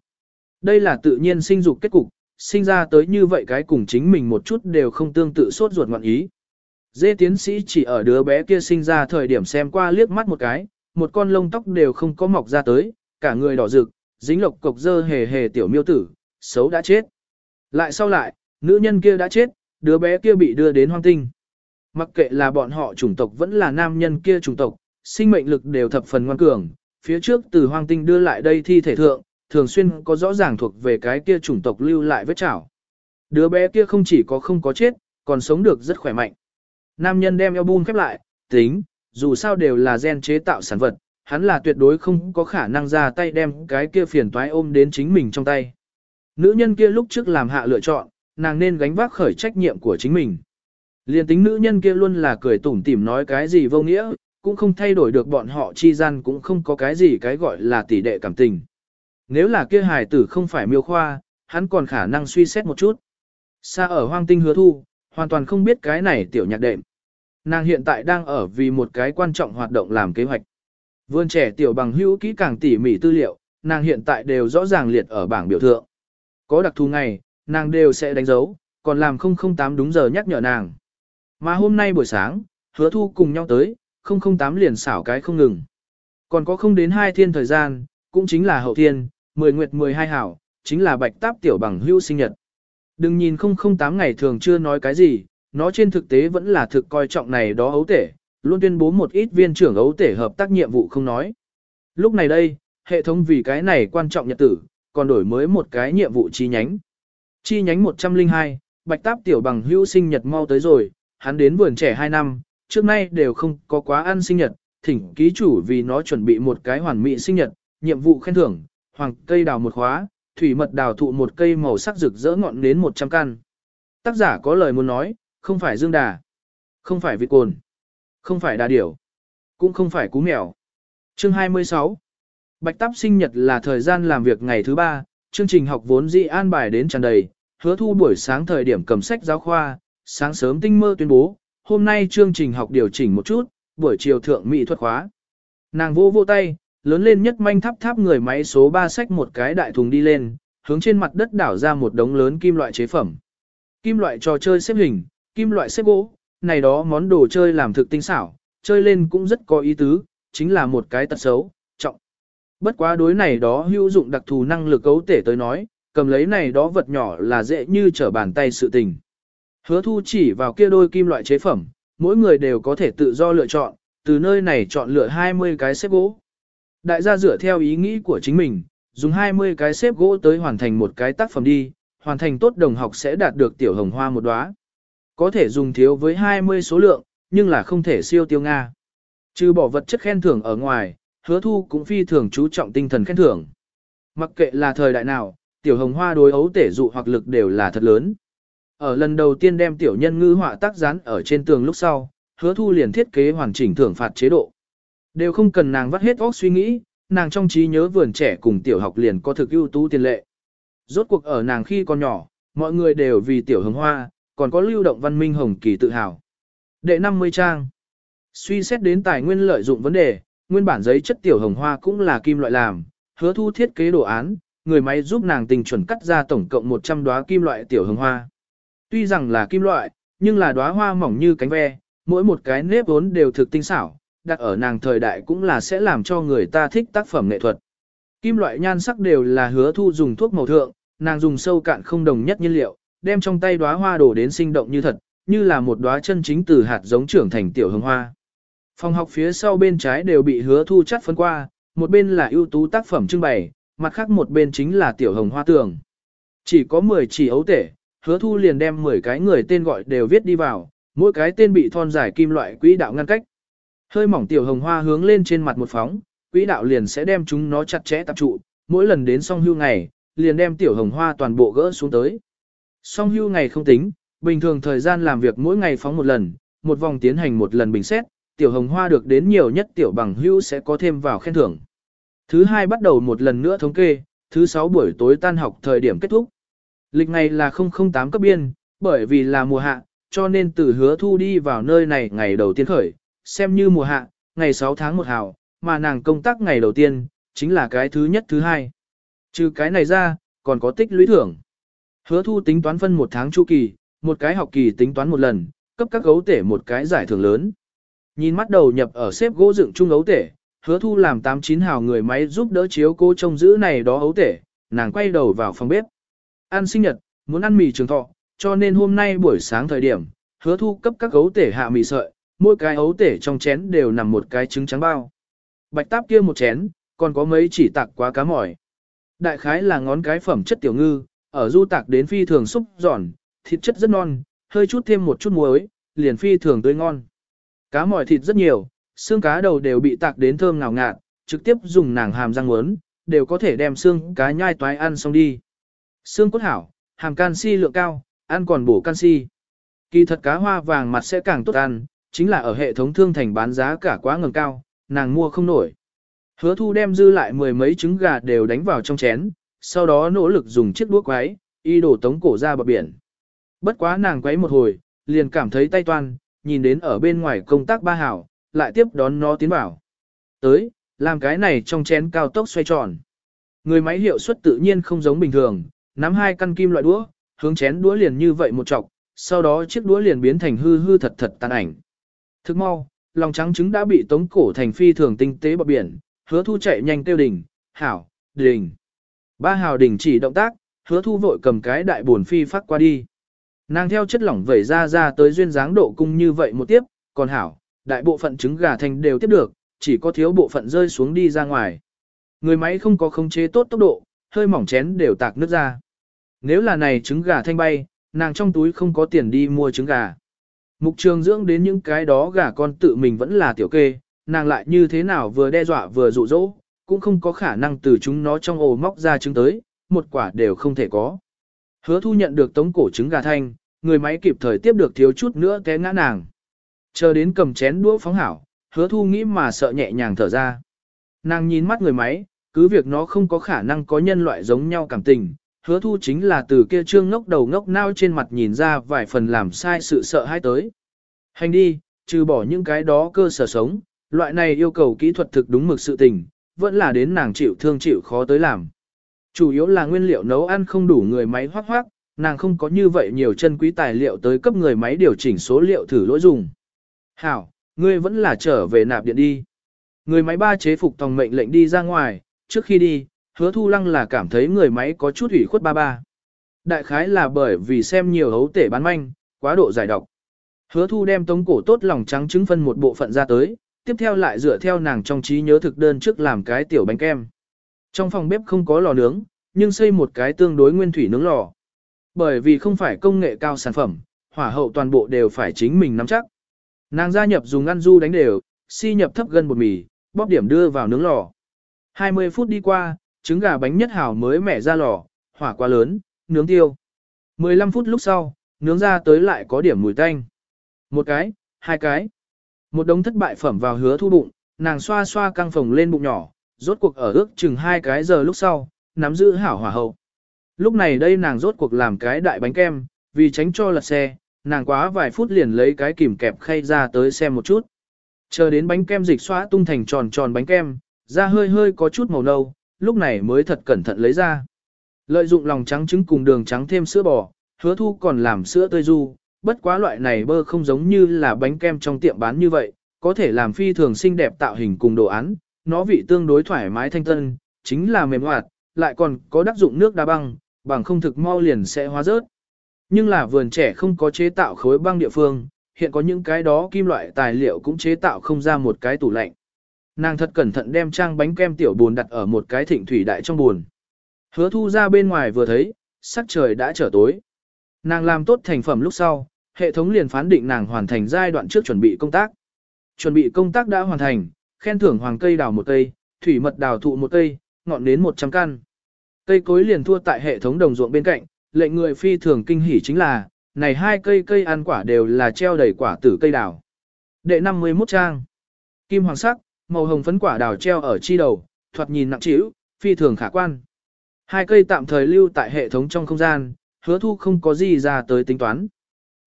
Đây là tự nhiên sinh dục kết cục, sinh ra tới như vậy cái cùng chính mình một chút đều không tương tự sốt ruột ngoạn ý. Dê tiến sĩ chỉ ở đứa bé kia sinh ra thời điểm xem qua liếc mắt một cái, một con lông tóc đều không có mọc ra tới, cả người đỏ rực, dính lộc cục dơ hề hề tiểu miêu tử, xấu đã chết. Lại sau lại, nữ nhân kia đã chết, đứa bé kia bị đưa đến hoang tinh. Mặc kệ là bọn họ chủng tộc vẫn là nam nhân kia chủng tộc, sinh mệnh lực đều thập phần ngoan cường, phía trước từ hoang tinh đưa lại đây thi thể thượng, thường xuyên có rõ ràng thuộc về cái kia chủng tộc lưu lại vết chảo. Đứa bé kia không chỉ có không có chết, còn sống được rất khỏe mạnh. Nam nhân đem album khép lại, tính, dù sao đều là gen chế tạo sản vật, hắn là tuyệt đối không có khả năng ra tay đem cái kia phiền toái ôm đến chính mình trong tay. Nữ nhân kia lúc trước làm hạ lựa chọn, nàng nên gánh vác khởi trách nhiệm của chính mình. Liên tính nữ nhân kia luôn là cười tủm tỉm nói cái gì vô nghĩa, cũng không thay đổi được bọn họ chi gian cũng không có cái gì cái gọi là tỷ đệ cảm tình. Nếu là kia hài tử không phải miêu khoa, hắn còn khả năng suy xét một chút. Xa ở hoang tinh hứa thu, hoàn toàn không biết cái này tiểu nhạc đệm. Nàng hiện tại đang ở vì một cái quan trọng hoạt động làm kế hoạch. Vươn trẻ tiểu bằng hữu kỹ càng tỉ mỉ tư liệu, nàng hiện tại đều rõ ràng liệt ở bảng biểu thượng. Có đặc thù ngày, nàng đều sẽ đánh dấu, còn làm 008 đúng giờ nhắc nhở nàng. Mà hôm nay buổi sáng, hứa thu cùng nhau tới, 008 liền xảo cái không ngừng. Còn có không đến hai thiên thời gian, cũng chính là hậu thiên, 10 nguyệt 12 hảo, chính là bạch táp tiểu bằng hữu sinh nhật. Đừng nhìn 008 ngày thường chưa nói cái gì, nó trên thực tế vẫn là thực coi trọng này đó ấu tể, luôn tuyên bố một ít viên trưởng ấu tể hợp tác nhiệm vụ không nói. Lúc này đây, hệ thống vì cái này quan trọng nhật tử, còn đổi mới một cái nhiệm vụ chi nhánh. Chi nhánh 102, bạch táp tiểu bằng hữu sinh nhật mau tới rồi, hắn đến vườn trẻ 2 năm, trước nay đều không có quá ăn sinh nhật, thỉnh ký chủ vì nó chuẩn bị một cái hoàn mỹ sinh nhật, nhiệm vụ khen thưởng, hoàng cây đào một khóa, thủy mật đào thụ một cây màu sắc rực rỡ ngọn đến 100 căn. Tác giả có lời muốn nói, không phải Dương Đà. Không phải vịt cồn. Không phải đà điểu. Cũng không phải cú mèo. Chương 26 Bạch Táp sinh nhật là thời gian làm việc ngày thứ ba, chương trình học vốn dĩ an bài đến tràn đầy, hứa thu buổi sáng thời điểm cầm sách giáo khoa, sáng sớm tinh mơ tuyên bố, hôm nay chương trình học điều chỉnh một chút, buổi chiều thượng mỹ thuật khóa. Nàng vô vô tay, lớn lên nhất manh tháp tháp người máy số 3 sách một cái đại thùng đi lên, hướng trên mặt đất đảo ra một đống lớn kim loại chế phẩm. Kim loại trò chơi xếp hình, kim loại xếp gỗ, này đó món đồ chơi làm thực tinh xảo, chơi lên cũng rất có ý tứ, chính là một cái tật xấu, trọng. Bất quá đối này đó hữu dụng đặc thù năng lực cấu tể tới nói, cầm lấy này đó vật nhỏ là dễ như trở bàn tay sự tình. Hứa thu chỉ vào kia đôi kim loại chế phẩm, mỗi người đều có thể tự do lựa chọn, từ nơi này chọn lựa 20 cái xếp gỗ. Đại gia dựa theo ý nghĩ của chính mình, dùng 20 cái xếp gỗ tới hoàn thành một cái tác phẩm đi, hoàn thành tốt đồng học sẽ đạt được tiểu hồng hoa một đóa. Có thể dùng thiếu với 20 số lượng, nhưng là không thể siêu tiêu Nga. Trừ bỏ vật chất khen thưởng ở ngoài, hứa thu cũng phi thường chú trọng tinh thần khen thưởng. Mặc kệ là thời đại nào, tiểu hồng hoa đối ấu tể dụ hoặc lực đều là thật lớn. Ở lần đầu tiên đem tiểu nhân ngư họa tác dán ở trên tường lúc sau, hứa thu liền thiết kế hoàn chỉnh thưởng phạt chế độ. Đều không cần nàng vắt hết óc suy nghĩ, nàng trong trí nhớ vườn trẻ cùng tiểu học liền có thực ưu tú tiền lệ. Rốt cuộc ở nàng khi còn nhỏ, mọi người đều vì tiểu hồng hoa, còn có lưu động văn minh hồng kỳ tự hào. Đệ 50 trang. Suy xét đến tài nguyên lợi dụng vấn đề, nguyên bản giấy chất tiểu hồng hoa cũng là kim loại làm, hứa thu thiết kế đồ án, người máy giúp nàng tình chuẩn cắt ra tổng cộng 100 đóa kim loại tiểu hồng hoa. Tuy rằng là kim loại, nhưng là đóa hoa mỏng như cánh ve, mỗi một cái nếp vốn đều thực tinh xảo, đặt ở nàng thời đại cũng là sẽ làm cho người ta thích tác phẩm nghệ thuật. Kim loại nhan sắc đều là hứa thu dùng thuốc màu thượng, nàng dùng sâu cạn không đồng nhất nhiên liệu, đem trong tay đóa hoa đổ đến sinh động như thật, như là một đóa chân chính từ hạt giống trưởng thành tiểu hồng hoa. Phòng học phía sau bên trái đều bị hứa thu chắt phân qua, một bên là ưu tú tác phẩm trưng bày, mặt khác một bên chính là tiểu hồng hoa tường. Chỉ có 10 chỉ ấu tể, hứa thu liền đem 10 cái người tên gọi đều viết đi vào, mỗi cái tên bị thon dài kim loại quỹ đạo ngăn cách. Hơi mỏng tiểu hồng hoa hướng lên trên mặt một phóng, quỹ đạo liền sẽ đem chúng nó chặt chẽ tập trụ, mỗi lần đến song hưu ngày, liền đem tiểu hồng hoa toàn bộ gỡ xuống tới. Song hưu ngày không tính, bình thường thời gian làm việc mỗi ngày phóng một lần, một vòng tiến hành một lần bình xét, tiểu hồng hoa được đến nhiều nhất tiểu bằng hưu sẽ có thêm vào khen thưởng. Thứ hai bắt đầu một lần nữa thống kê, thứ sáu buổi tối tan học thời điểm kết thúc. Lịch này là 008 cấp biên, bởi vì là mùa hạ, cho nên từ hứa thu đi vào nơi này ngày đầu tiên khởi, xem như mùa hạ, ngày 6 tháng 1 hào, mà nàng công tác ngày đầu tiên, chính là cái thứ nhất thứ hai. Trừ cái này ra, còn có tích lũy thưởng. Hứa thu tính toán phân một tháng chu kỳ, một cái học kỳ tính toán một lần, cấp các gấu tể một cái giải thưởng lớn. Nhìn mắt đầu nhập ở xếp gỗ dựng chung ấu tể, hứa thu làm 89 hào người máy giúp đỡ chiếu cô trông giữ này đó ấu tể, nàng quay đầu vào phòng bếp. Ăn sinh nhật, muốn ăn mì trường thọ, cho nên hôm nay buổi sáng thời điểm, hứa thu cấp các ấu tể hạ mì sợi, mỗi cái ấu tể trong chén đều nằm một cái trứng trắng bao. Bạch táp kia một chén, còn có mấy chỉ tạc quá cá mỏi. Đại khái là ngón cái phẩm chất tiểu ngư, ở du tạc đến phi thường xúc giòn, thịt chất rất non, hơi chút thêm một chút muối, liền phi thường tươi ngon. Cá mỏi thịt rất nhiều, xương cá đầu đều bị tạc đến thơm ngào ngạt, trực tiếp dùng nàng hàm răng muốn, đều có thể đem xương cá nhai toái ăn xong đi. Xương cốt hảo, hàm canxi lượng cao, ăn còn bổ canxi. Kỳ thật cá hoa vàng mặt sẽ càng tốt ăn, chính là ở hệ thống thương thành bán giá cả quá ngầm cao, nàng mua không nổi. Hứa thu đem dư lại mười mấy trứng gà đều đánh vào trong chén, sau đó nỗ lực dùng chiếc đũa quái, y đổ tống cổ ra bờ biển. Bất quá nàng quấy một hồi, liền cảm thấy tay toan, nhìn đến ở bên ngoài công tác ba hảo, lại tiếp đón nó tiến vào. Tới, làm cái này trong chén cao tốc xoay tròn. Người máy hiệu suất tự nhiên không giống bình thường, nắm hai căn kim loại đũa, hướng chén đũa liền như vậy một chọc, sau đó chiếc đũa liền biến thành hư hư thật thật tàn ảnh. Thức mau, lòng trắng trứng đã bị tống cổ thành phi thường tinh tế bọc biển, hứa thu chạy nhanh tiêu đỉnh, hảo, đỉnh. Ba hào đình chỉ động tác, hứa thu vội cầm cái đại buồn phi phát qua đi. Nàng theo chất lỏng vẩy ra ra tới duyên dáng độ cung như vậy một tiếp, còn hảo, đại bộ phận trứng gà thành đều tiếp được, chỉ có thiếu bộ phận rơi xuống đi ra ngoài. Người máy không có khống chế tốt tốc độ, hơi mỏng chén đều tạc nước ra. Nếu là này trứng gà thanh bay, nàng trong túi không có tiền đi mua trứng gà. Mục trường dưỡng đến những cái đó gà con tự mình vẫn là tiểu kê, nàng lại như thế nào vừa đe dọa vừa dụ dỗ, cũng không có khả năng từ chúng nó trong ổ móc ra trứng tới, một quả đều không thể có. Hứa thu nhận được tống cổ trứng gà thanh, người máy kịp thời tiếp được thiếu chút nữa té ngã nàng. Chờ đến cầm chén đũa phóng hảo, hứa thu nghĩ mà sợ nhẹ nhàng thở ra. Nàng nhìn mắt người máy, cứ việc nó không có khả năng có nhân loại giống nhau cảm tình, hứa thu chính là từ kia trương ngốc đầu ngốc nao trên mặt nhìn ra vài phần làm sai sự sợ hãi tới. Hành đi, trừ bỏ những cái đó cơ sở sống, loại này yêu cầu kỹ thuật thực đúng mực sự tình, vẫn là đến nàng chịu thương chịu khó tới làm. Chủ yếu là nguyên liệu nấu ăn không đủ người máy hoác hoác, nàng không có như vậy nhiều chân quý tài liệu tới cấp người máy điều chỉnh số liệu thử lỗi dùng. Hảo, ngươi vẫn là trở về nạp điện đi. Người máy ba chế phục tòng mệnh lệnh đi ra ngoài, trước khi đi, hứa thu lăng là cảm thấy người máy có chút ủy khuất ba ba. Đại khái là bởi vì xem nhiều hấu tể bán manh, quá độ giải độc. Hứa thu đem tống cổ tốt lòng trắng trứng phân một bộ phận ra tới, tiếp theo lại dựa theo nàng trong trí nhớ thực đơn trước làm cái tiểu bánh kem. Trong phòng bếp không có lò nướng, nhưng xây một cái tương đối nguyên thủy nướng lò. Bởi vì không phải công nghệ cao sản phẩm, hỏa hậu toàn bộ đều phải chính mình nắm chắc. Nàng gia nhập dùng ăn du đánh đều, si nhập thấp gần bột mì, bóp điểm đưa vào nướng lò. 20 phút đi qua, trứng gà bánh nhất hảo mới mẻ ra lò, hỏa quá lớn, nướng tiêu. 15 phút lúc sau, nướng ra tới lại có điểm mùi tanh. Một cái, hai cái. Một đống thất bại phẩm vào hứa thu bụng, nàng xoa xoa căng phồng lên bụng nhỏ, rốt cuộc ở ước chừng hai cái giờ lúc sau, nắm giữ hảo hỏa hậu. Lúc này đây nàng rốt cuộc làm cái đại bánh kem, vì tránh cho lật xe, nàng quá vài phút liền lấy cái kìm kẹp khay ra tới xem một chút. Chờ đến bánh kem dịch xóa tung thành tròn tròn bánh kem, da hơi hơi có chút màu nâu, lúc này mới thật cẩn thận lấy ra. Lợi dụng lòng trắng trứng cùng đường trắng thêm sữa bò, hứa thu còn làm sữa tươi du, bất quá loại này bơ không giống như là bánh kem trong tiệm bán như vậy, có thể làm phi thường xinh đẹp tạo hình cùng đồ án, nó vị tương đối thoải mái thanh tân, chính là mềm hoạt, lại còn có tác dụng nước đá băng, bằng không thực mau liền sẽ hóa rớt. Nhưng là vườn trẻ không có chế tạo khối băng địa phương, hiện có những cái đó kim loại tài liệu cũng chế tạo không ra một cái tủ lạnh. Nàng thật cẩn thận đem trang bánh kem tiểu buồn đặt ở một cái thịnh thủy đại trong buồn. Hứa thu ra bên ngoài vừa thấy, sắc trời đã trở tối. Nàng làm tốt thành phẩm lúc sau, hệ thống liền phán định nàng hoàn thành giai đoạn trước chuẩn bị công tác. Chuẩn bị công tác đã hoàn thành, khen thưởng hoàng cây đào một cây, thủy mật đào thụ một cây, ngọn đến 100 căn. Cây cối liền thua tại hệ thống đồng ruộng bên cạnh, lệnh người phi thường kinh hỉ chính là, này hai cây cây ăn quả đều là treo đầy quả tử cây đào. Đệ 51 trang. Kim hoàng sắc, màu hồng phấn quả đào treo ở chi đầu, thoạt nhìn nặng trĩu, phi thường khả quan. Hai cây tạm thời lưu tại hệ thống trong không gian, hứa thu không có gì ra tới tính toán.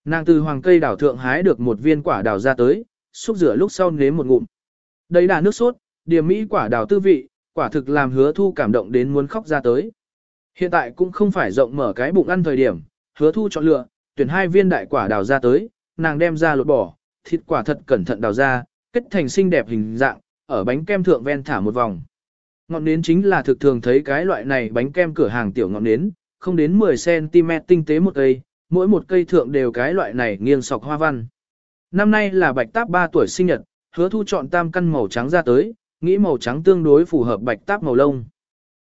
Nàng từ hoàng cây đào thượng hái được một viên quả đào ra tới, xúc rửa lúc sau nếm một ngụm. Đấy là nước sốt, điểm mỹ quả đào tư vị, quả thực làm hứa thu cảm động đến muốn khóc ra tới. Hiện tại cũng không phải rộng mở cái bụng ăn thời điểm, hứa thu chọn lựa, tuyển hai viên đại quả đào ra tới, nàng đem ra lột bỏ, thịt quả thật cẩn thận đào ra, kết thành xinh đẹp hình dạng, ở bánh kem thượng ven thả một vòng. Ngọn nến chính là thực thường thấy cái loại này bánh kem cửa hàng tiểu ngọn nến, không đến 10cm tinh tế một cây, mỗi một cây thượng đều cái loại này nghiêng sọc hoa văn. Năm nay là bạch táp 3 tuổi sinh nhật, hứa thu chọn tam căn màu trắng ra tới, nghĩ màu trắng tương đối phù hợp bạch táp màu lông.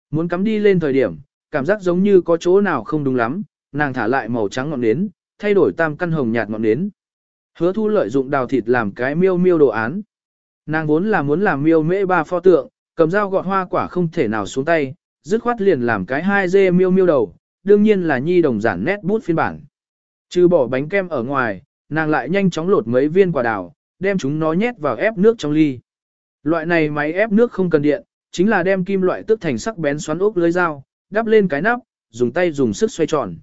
Muốn cắm đi lên thời điểm, cảm giác giống như có chỗ nào không đúng lắm, nàng thả lại màu trắng ngọn nến, thay đổi tam căn hồng nhạt ngọn nến. Hứa thu lợi dụng đào thịt làm cái miêu miêu đồ án. Nàng vốn là muốn làm miêu mễ ba pho tượng, cầm dao gọt hoa quả không thể nào xuống tay, dứt khoát liền làm cái hai dê miêu miêu đầu, đương nhiên là nhi đồng giản nét bút phiên bản. Trừ bỏ bánh kem ở ngoài, nàng lại nhanh chóng lột mấy viên quả đào, đem chúng nó nhét vào ép nước trong ly. Loại này máy ép nước không cần điện, chính là đem kim loại tức thành sắc bén xoắn ốc lưới dao, đắp lên cái nắp, dùng tay dùng sức xoay tròn.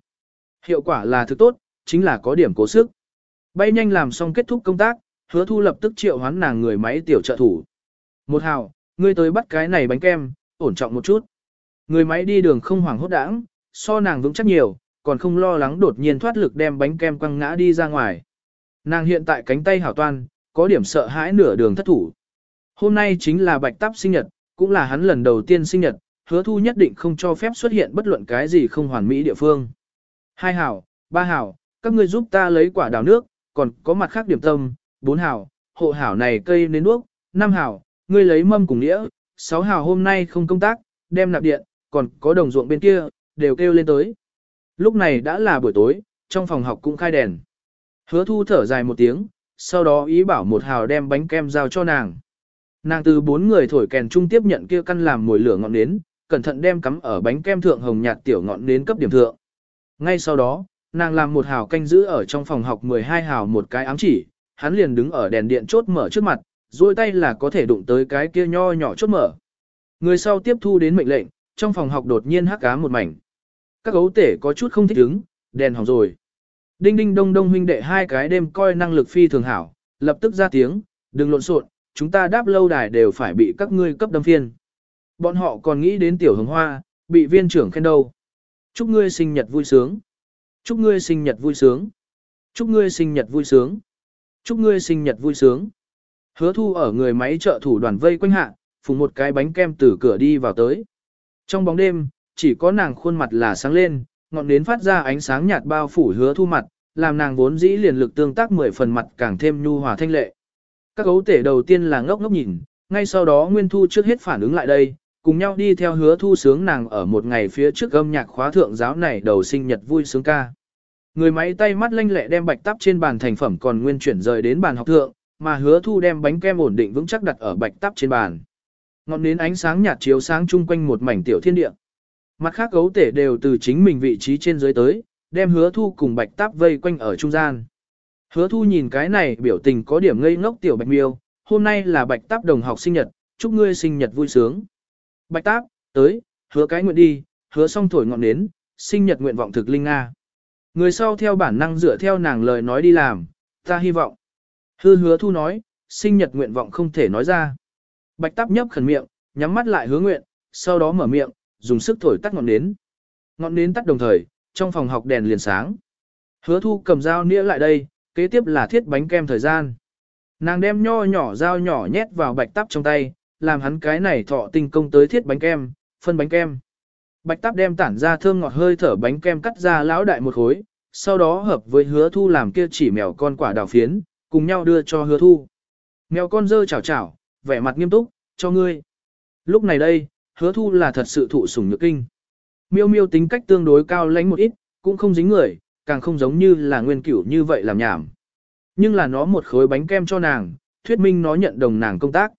Hiệu quả là thứ tốt, chính là có điểm cố sức. Bay nhanh làm xong kết thúc công tác, hứa thu lập tức triệu hoán nàng người máy tiểu trợ thủ. Một hào, ngươi tới bắt cái này bánh kem, ổn trọng một chút. Người máy đi đường không hoảng hốt đãng, so nàng vững chắc nhiều, còn không lo lắng đột nhiên thoát lực đem bánh kem quăng ngã đi ra ngoài. Nàng hiện tại cánh tay hảo toan, có điểm sợ hãi nửa đường thất thủ. Hôm nay chính là bạch táp sinh nhật, cũng là hắn lần đầu tiên sinh nhật, hứa thu nhất định không cho phép xuất hiện bất luận cái gì không hoàn mỹ địa phương. Hai hảo, ba hảo, các ngươi giúp ta lấy quả đào nước, còn có mặt khác điểm tâm, bốn hảo, hộ hảo này cây nến nước năm hảo, ngươi lấy mâm cùng đĩa, sáu hảo hôm nay không công tác, đem nạp điện, còn có đồng ruộng bên kia, đều kêu lên tới. Lúc này đã là buổi tối, trong phòng học cũng khai đèn. Hứa thu thở dài một tiếng, sau đó ý bảo một hào đem bánh kem giao cho nàng. Nàng từ bốn người thổi kèn chung tiếp nhận kia căn làm mồi lửa ngọn nến, cẩn thận đem cắm ở bánh kem thượng hồng nhạt tiểu ngọn nến cấp điểm thượng. Ngay sau đó, nàng làm một hào canh giữ ở trong phòng học 12 hào một cái ám chỉ, hắn liền đứng ở đèn điện chốt mở trước mặt, duỗi tay là có thể đụng tới cái kia nho nhỏ chốt mở. Người sau tiếp thu đến mệnh lệnh, trong phòng học đột nhiên hắc ám một mảnh. Các gấu tể có chút không thích ứng, đèn hỏng rồi. Đinh đinh đông đông huynh đệ hai cái đêm coi năng lực phi thường hảo, lập tức ra tiếng, đừng lộn xộn, chúng ta đáp lâu đài đều phải bị các ngươi cấp đâm phiên. Bọn họ còn nghĩ đến tiểu hồng hoa, bị viên trưởng khen đâu. Chúc ngươi sinh nhật vui sướng. Chúc ngươi sinh nhật vui sướng. Chúc ngươi sinh nhật vui sướng. Chúc ngươi sinh nhật vui sướng. Hứa thu ở người máy trợ thủ đoàn vây quanh hạ, phùng một cái bánh kem từ cửa đi vào tới. Trong bóng đêm, chỉ có nàng khuôn mặt là sáng lên, ngọn nến phát ra ánh sáng nhạt bao phủ hứa thu mặt, làm nàng vốn dĩ liền lực tương tác mười phần mặt càng thêm nhu hòa thanh lệ. Các gấu tể đầu tiên là ngốc ngốc nhìn, ngay sau đó Nguyên Thu trước hết phản ứng lại đây, cùng nhau đi theo hứa thu sướng nàng ở một ngày phía trước âm nhạc khóa thượng giáo này đầu sinh nhật vui sướng ca. Người máy tay mắt lanh lẹ đem bạch tắp trên bàn thành phẩm còn nguyên chuyển rời đến bàn học thượng, mà hứa thu đem bánh kem ổn định vững chắc đặt ở bạch tắp trên bàn. Ngọn nến ánh sáng nhạt chiếu sáng chung quanh một mảnh tiểu thiên địa. Mặt khác gấu tể đều từ chính mình vị trí trên dưới tới, đem hứa thu cùng bạch táp vây quanh ở trung gian. Hứa thu nhìn cái này biểu tình có điểm ngây ngốc tiểu bạch miêu, hôm nay là bạch táp đồng học sinh nhật, chúc ngươi sinh nhật vui sướng. Bạch táp, tới, hứa cái nguyện đi, hứa xong thổi ngọn nến, sinh nhật nguyện vọng thực linh Nga. Người sau theo bản năng dựa theo nàng lời nói đi làm, ta hy vọng. Hư hứa thu nói, sinh nhật nguyện vọng không thể nói ra. Bạch táp nhấp khẩn miệng, nhắm mắt lại hứa nguyện, sau đó mở miệng, dùng sức thổi tắt ngọn nến. Ngọn nến tắt đồng thời, trong phòng học đèn liền sáng. Hứa thu cầm dao nĩa lại đây, kế tiếp là thiết bánh kem thời gian. Nàng đem nho nhỏ dao nhỏ nhét vào bạch tắp trong tay, làm hắn cái này thọ tinh công tới thiết bánh kem, phân bánh kem. Bạch tắp đem tản ra thơm ngọt hơi thở bánh kem cắt ra lão đại một khối, sau đó hợp với hứa thu làm kia chỉ mèo con quả đào phiến, cùng nhau đưa cho hứa thu. Mèo con dơ chảo chảo, vẻ mặt nghiêm túc, cho ngươi. Lúc này đây, hứa thu là thật sự thụ sủng nhược kinh. Miêu miêu tính cách tương đối cao lãnh một ít, cũng không dính người, càng không giống như là nguyên cửu như vậy làm nhảm. Nhưng là nó một khối bánh kem cho nàng, thuyết minh nó nhận đồng nàng công tác.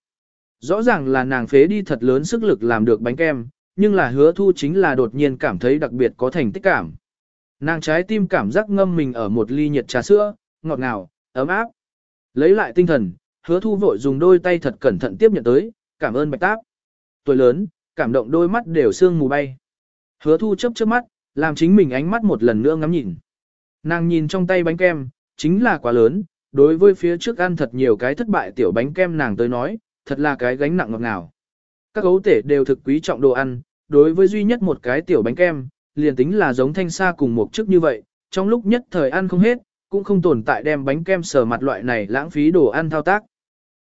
Rõ ràng là nàng phế đi thật lớn sức lực làm được bánh kem, nhưng là hứa thu chính là đột nhiên cảm thấy đặc biệt có thành tích cảm. Nàng trái tim cảm giác ngâm mình ở một ly nhiệt trà sữa, ngọt ngào, ấm áp. Lấy lại tinh thần, hứa thu vội dùng đôi tay thật cẩn thận tiếp nhận tới, cảm ơn bạch táp. Tuổi lớn, cảm động đôi mắt đều sương mù bay. Hứa thu chấp chớp mắt, làm chính mình ánh mắt một lần nữa ngắm nhìn. Nàng nhìn trong tay bánh kem, chính là quá lớn, đối với phía trước ăn thật nhiều cái thất bại tiểu bánh kem nàng tới nói, thật là cái gánh nặng ngọt ngào. Các gấu tể đều thực quý trọng đồ ăn, đối với duy nhất một cái tiểu bánh kem, liền tính là giống thanh sa cùng một chức như vậy, trong lúc nhất thời ăn không hết, cũng không tồn tại đem bánh kem sờ mặt loại này lãng phí đồ ăn thao tác.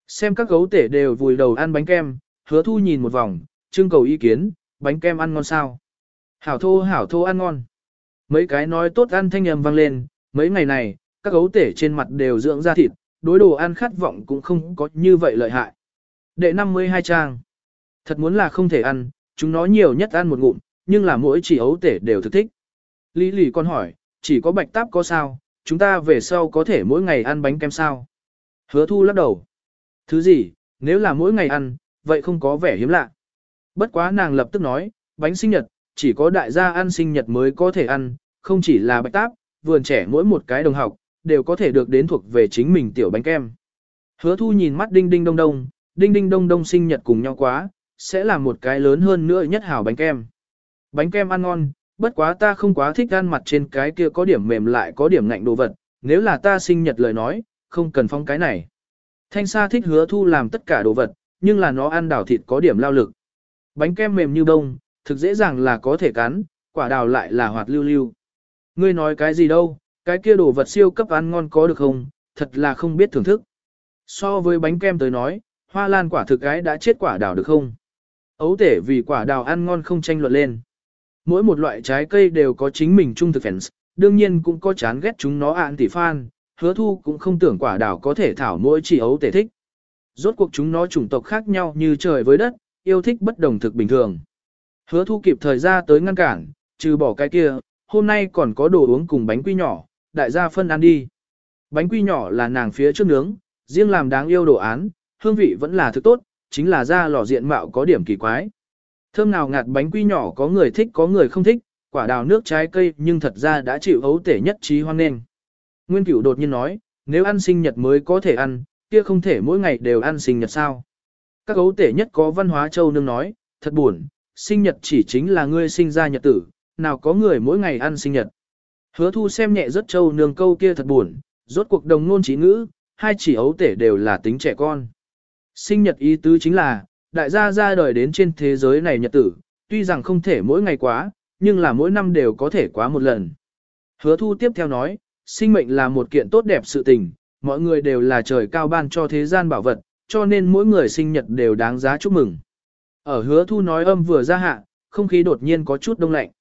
Xem các gấu tể đều vùi đầu ăn bánh kem, hứa thu nhìn một vòng, trưng cầu ý kiến, bánh kem ăn ngon sao. Hảo thô hảo thô ăn ngon. Mấy cái nói tốt ăn thanh âm vang lên, mấy ngày này, các gấu tể trên mặt đều dưỡng ra thịt, đối đồ ăn khát vọng cũng không có như vậy lợi hại. Đệ 52 trang. Thật muốn là không thể ăn, chúng nó nhiều nhất ăn một ngụm, nhưng là mỗi chỉ ấu tể đều thực thích. Lý lì con hỏi, chỉ có bạch táp có sao, chúng ta về sau có thể mỗi ngày ăn bánh kem sao? Hứa thu lắc đầu. Thứ gì, nếu là mỗi ngày ăn, vậy không có vẻ hiếm lạ. Bất quá nàng lập tức nói, bánh sinh nhật, chỉ có đại gia ăn sinh nhật mới có thể ăn, không chỉ là bạch táp, vườn trẻ mỗi một cái đồng học, đều có thể được đến thuộc về chính mình tiểu bánh kem. Hứa thu nhìn mắt đinh đinh đông đông, đinh đinh đông đông sinh nhật cùng nhau quá, sẽ là một cái lớn hơn nữa nhất hảo bánh kem. Bánh kem ăn ngon, bất quá ta không quá thích ăn mặt trên cái kia có điểm mềm lại có điểm ngạnh đồ vật, nếu là ta sinh nhật lời nói, không cần phong cái này. Thanh Sa thích hứa thu làm tất cả đồ vật, nhưng là nó ăn đảo thịt có điểm lao lực. Bánh kem mềm như bông, thực dễ dàng là có thể cắn, quả đào lại là hoạt lưu lưu. Ngươi nói cái gì đâu, cái kia đồ vật siêu cấp ăn ngon có được không, thật là không biết thưởng thức. So với bánh kem tới nói, hoa lan quả thực cái đã chết quả đào được không? Ấu tể vì quả đào ăn ngon không tranh luận lên. Mỗi một loại trái cây đều có chính mình trung thực fans, đương nhiên cũng có chán ghét chúng nó ạn tỷ fan, hứa thu cũng không tưởng quả đào có thể thảo mỗi chỉ ấu tể thích. Rốt cuộc chúng nó chủng tộc khác nhau như trời với đất, yêu thích bất đồng thực bình thường. Hứa thu kịp thời ra tới ngăn cản, trừ bỏ cái kia, hôm nay còn có đồ uống cùng bánh quy nhỏ, đại gia phân ăn đi. Bánh quy nhỏ là nàng phía trước nướng, riêng làm đáng yêu đồ án, hương vị vẫn là thứ tốt, chính là ra lò diện mạo có điểm kỳ quái. Thơm nào ngạt bánh quy nhỏ có người thích có người không thích, quả đào nước trái cây nhưng thật ra đã chịu hấu tể nhất trí hoan nghênh. Nguyên cửu đột nhiên nói, nếu ăn sinh nhật mới có thể ăn, kia không thể mỗi ngày đều ăn sinh nhật sao. Các gấu tể nhất có văn hóa châu nương nói, thật buồn, sinh nhật chỉ chính là ngươi sinh ra nhật tử, nào có người mỗi ngày ăn sinh nhật. Hứa thu xem nhẹ rất châu nương câu kia thật buồn, rốt cuộc đồng ngôn trí ngữ, hai chỉ ấu tể đều là tính trẻ con. Sinh nhật ý tứ chính là, đại gia ra đời đến trên thế giới này nhật tử, tuy rằng không thể mỗi ngày quá, nhưng là mỗi năm đều có thể quá một lần. Hứa thu tiếp theo nói, sinh mệnh là một kiện tốt đẹp sự tình, mọi người đều là trời cao ban cho thế gian bảo vật, cho nên mỗi người sinh nhật đều đáng giá chúc mừng. Ở hứa thu nói âm vừa ra hạ, không khí đột nhiên có chút đông lạnh.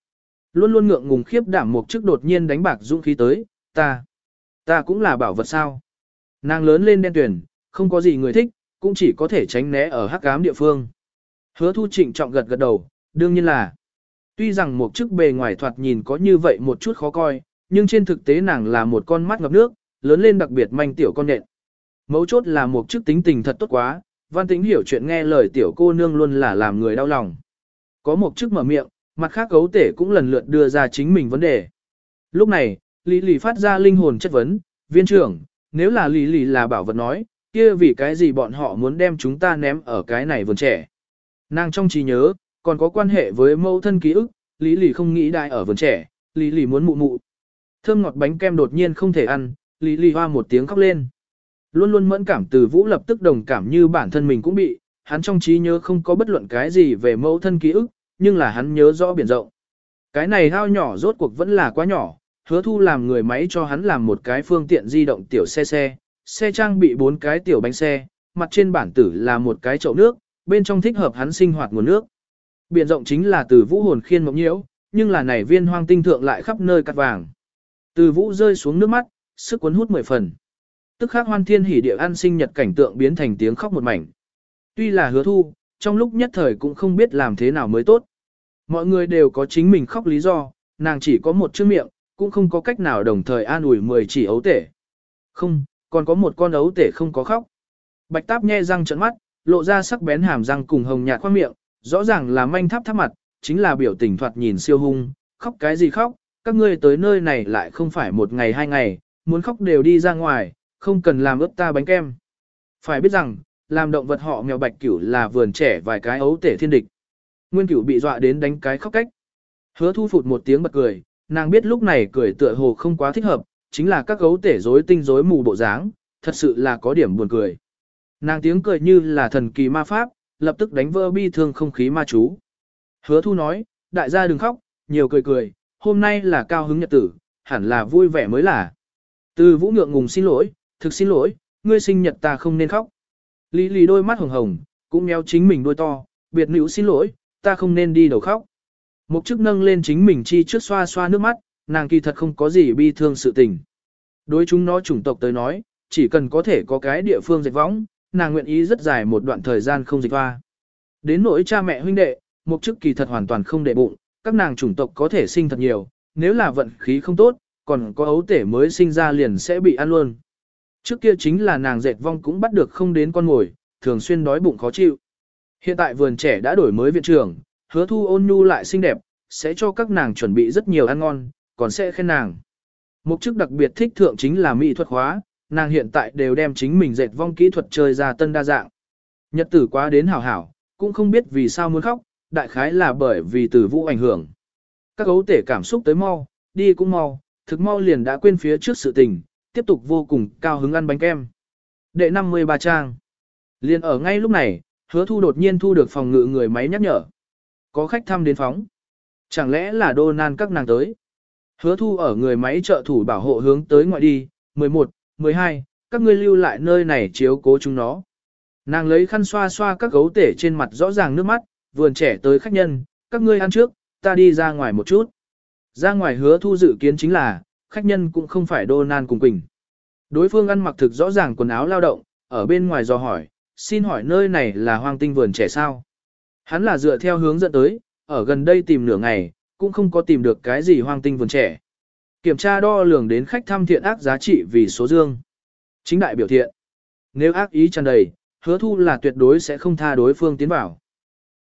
Luôn luôn ngượng ngùng khiếp đảm một chức đột nhiên đánh bạc dũng khí tới, ta, ta cũng là bảo vật sao. Nàng lớn lên đen tuyển, không có gì người thích, cũng chỉ có thể tránh né ở hắc ám địa phương. Hứa thu trịnh trọng gật gật đầu, đương nhiên là. Tuy rằng một chức bề ngoài thoạt nhìn có như vậy một chút khó coi, nhưng trên thực tế nàng là một con mắt ngập nước, lớn lên đặc biệt manh tiểu con nện. Mấu chốt là một chức tính tình thật tốt quá, văn tính hiểu chuyện nghe lời tiểu cô nương luôn là làm người đau lòng. Có một chức mở miệng, mặt khác cấu tể cũng lần lượt đưa ra chính mình vấn đề. Lúc này, Lý Lý phát ra linh hồn chất vấn, viên trưởng, nếu là Lý Lý là bảo vật nói, kia vì cái gì bọn họ muốn đem chúng ta ném ở cái này vườn trẻ. Nàng trong trí nhớ, còn có quan hệ với mẫu thân ký ức, Lý Lý không nghĩ đại ở vườn trẻ, Lý Lý muốn mụ mụ. Thơm ngọt bánh kem đột nhiên không thể ăn, Lý Lý hoa một tiếng khóc lên. Luôn luôn mẫn cảm từ vũ lập tức đồng cảm như bản thân mình cũng bị, hắn trong trí nhớ không có bất luận cái gì về mẫu thân ký ức, nhưng là hắn nhớ rõ biển rộng. Cái này hao nhỏ rốt cuộc vẫn là quá nhỏ, hứa thu làm người máy cho hắn làm một cái phương tiện di động tiểu xe xe, xe trang bị bốn cái tiểu bánh xe, mặt trên bản tử là một cái chậu nước, bên trong thích hợp hắn sinh hoạt nguồn nước. Biển rộng chính là từ vũ hồn khiên mộng nhiễu, nhưng là này viên hoang tinh thượng lại khắp nơi cắt vàng. Từ vũ rơi xuống nước mắt, sức cuốn hút mười phần. Tức khắc hoan thiên hỉ địa ăn sinh nhật cảnh tượng biến thành tiếng khóc một mảnh. Tuy là hứa thu, trong lúc nhất thời cũng không biết làm thế nào mới tốt. Mọi người đều có chính mình khóc lý do, nàng chỉ có một chữ miệng, cũng không có cách nào đồng thời an ủi mười chỉ ấu tể. Không, còn có một con ấu tể không có khóc. Bạch táp nhe răng trợn mắt, lộ ra sắc bén hàm răng cùng hồng nhạt khoang miệng, rõ ràng là manh tháp tháp mặt, chính là biểu tình thoạt nhìn siêu hung, khóc cái gì khóc, các ngươi tới nơi này lại không phải một ngày hai ngày, muốn khóc đều đi ra ngoài, không cần làm ướp ta bánh kem. Phải biết rằng, làm động vật họ mèo bạch cửu là vườn trẻ vài cái ấu tể thiên địch. Nguyên cửu bị dọa đến đánh cái khóc cách. Hứa thu phụt một tiếng bật cười, nàng biết lúc này cười tựa hồ không quá thích hợp, chính là các gấu tể rối tinh rối mù bộ dáng, thật sự là có điểm buồn cười. Nàng tiếng cười như là thần kỳ ma pháp, lập tức đánh vỡ bi thương không khí ma chú. Hứa thu nói, đại gia đừng khóc, nhiều cười cười, hôm nay là cao hứng nhật tử, hẳn là vui vẻ mới là. Từ vũ ngượng ngùng xin lỗi, thực xin lỗi, ngươi sinh nhật ta không nên khóc. Lý lý đôi mắt hồng hồng, cũng méo chính mình đôi to, biệt nữ xin lỗi, ta không nên đi đầu khóc. Mục chức nâng lên chính mình chi trước xoa xoa nước mắt, nàng kỳ thật không có gì bi thương sự tình. Đối chúng nó chủng tộc tới nói, chỉ cần có thể có cái địa phương dịch võng, nàng nguyện ý rất dài một đoạn thời gian không dịch hoa. Đến nỗi cha mẹ huynh đệ, mục chức kỳ thật hoàn toàn không để bụng, các nàng chủng tộc có thể sinh thật nhiều, nếu là vận khí không tốt, còn có ấu tể mới sinh ra liền sẽ bị ăn luôn. Trước kia chính là nàng dệt vong cũng bắt được không đến con ngồi, thường xuyên đói bụng khó chịu. Hiện tại vườn trẻ đã đổi mới viện trưởng, hứa thu ôn nhu lại xinh đẹp, sẽ cho các nàng chuẩn bị rất nhiều ăn ngon, còn sẽ khen nàng. Mục chức đặc biệt thích thượng chính là mỹ thuật hóa, nàng hiện tại đều đem chính mình dệt vong kỹ thuật chơi ra tân đa dạng. Nhật tử quá đến hảo hảo, cũng không biết vì sao muốn khóc, đại khái là bởi vì tử vũ ảnh hưởng. Các gấu tể cảm xúc tới mau, đi cũng mau, thực mau liền đã quên phía trước sự tình, tiếp tục vô cùng cao hứng ăn bánh kem. Đệ 53 trang. Liền ở ngay lúc này, hứa thu đột nhiên thu được phòng ngự người máy nhắc nhở. Có khách thăm đến phóng. Chẳng lẽ là đô nan các nàng tới. Hứa thu ở người máy trợ thủ bảo hộ hướng tới ngoại đi, 11, 12, các ngươi lưu lại nơi này chiếu cố chúng nó. Nàng lấy khăn xoa xoa các gấu tể trên mặt rõ ràng nước mắt, vườn trẻ tới khách nhân, các ngươi ăn trước, ta đi ra ngoài một chút. Ra ngoài hứa thu dự kiến chính là, khách nhân cũng không phải đô nan cùng quỳnh. Đối phương ăn mặc thực rõ ràng quần áo lao động, ở bên ngoài dò hỏi, xin hỏi nơi này là hoang tinh vườn trẻ sao? Hắn là dựa theo hướng dẫn tới, ở gần đây tìm nửa ngày, cũng không có tìm được cái gì hoang tinh vườn trẻ. Kiểm tra đo lường đến khách thăm thiện ác giá trị vì số dương. Chính đại biểu thiện. Nếu ác ý tràn đầy, hứa thu là tuyệt đối sẽ không tha đối phương tiến vào.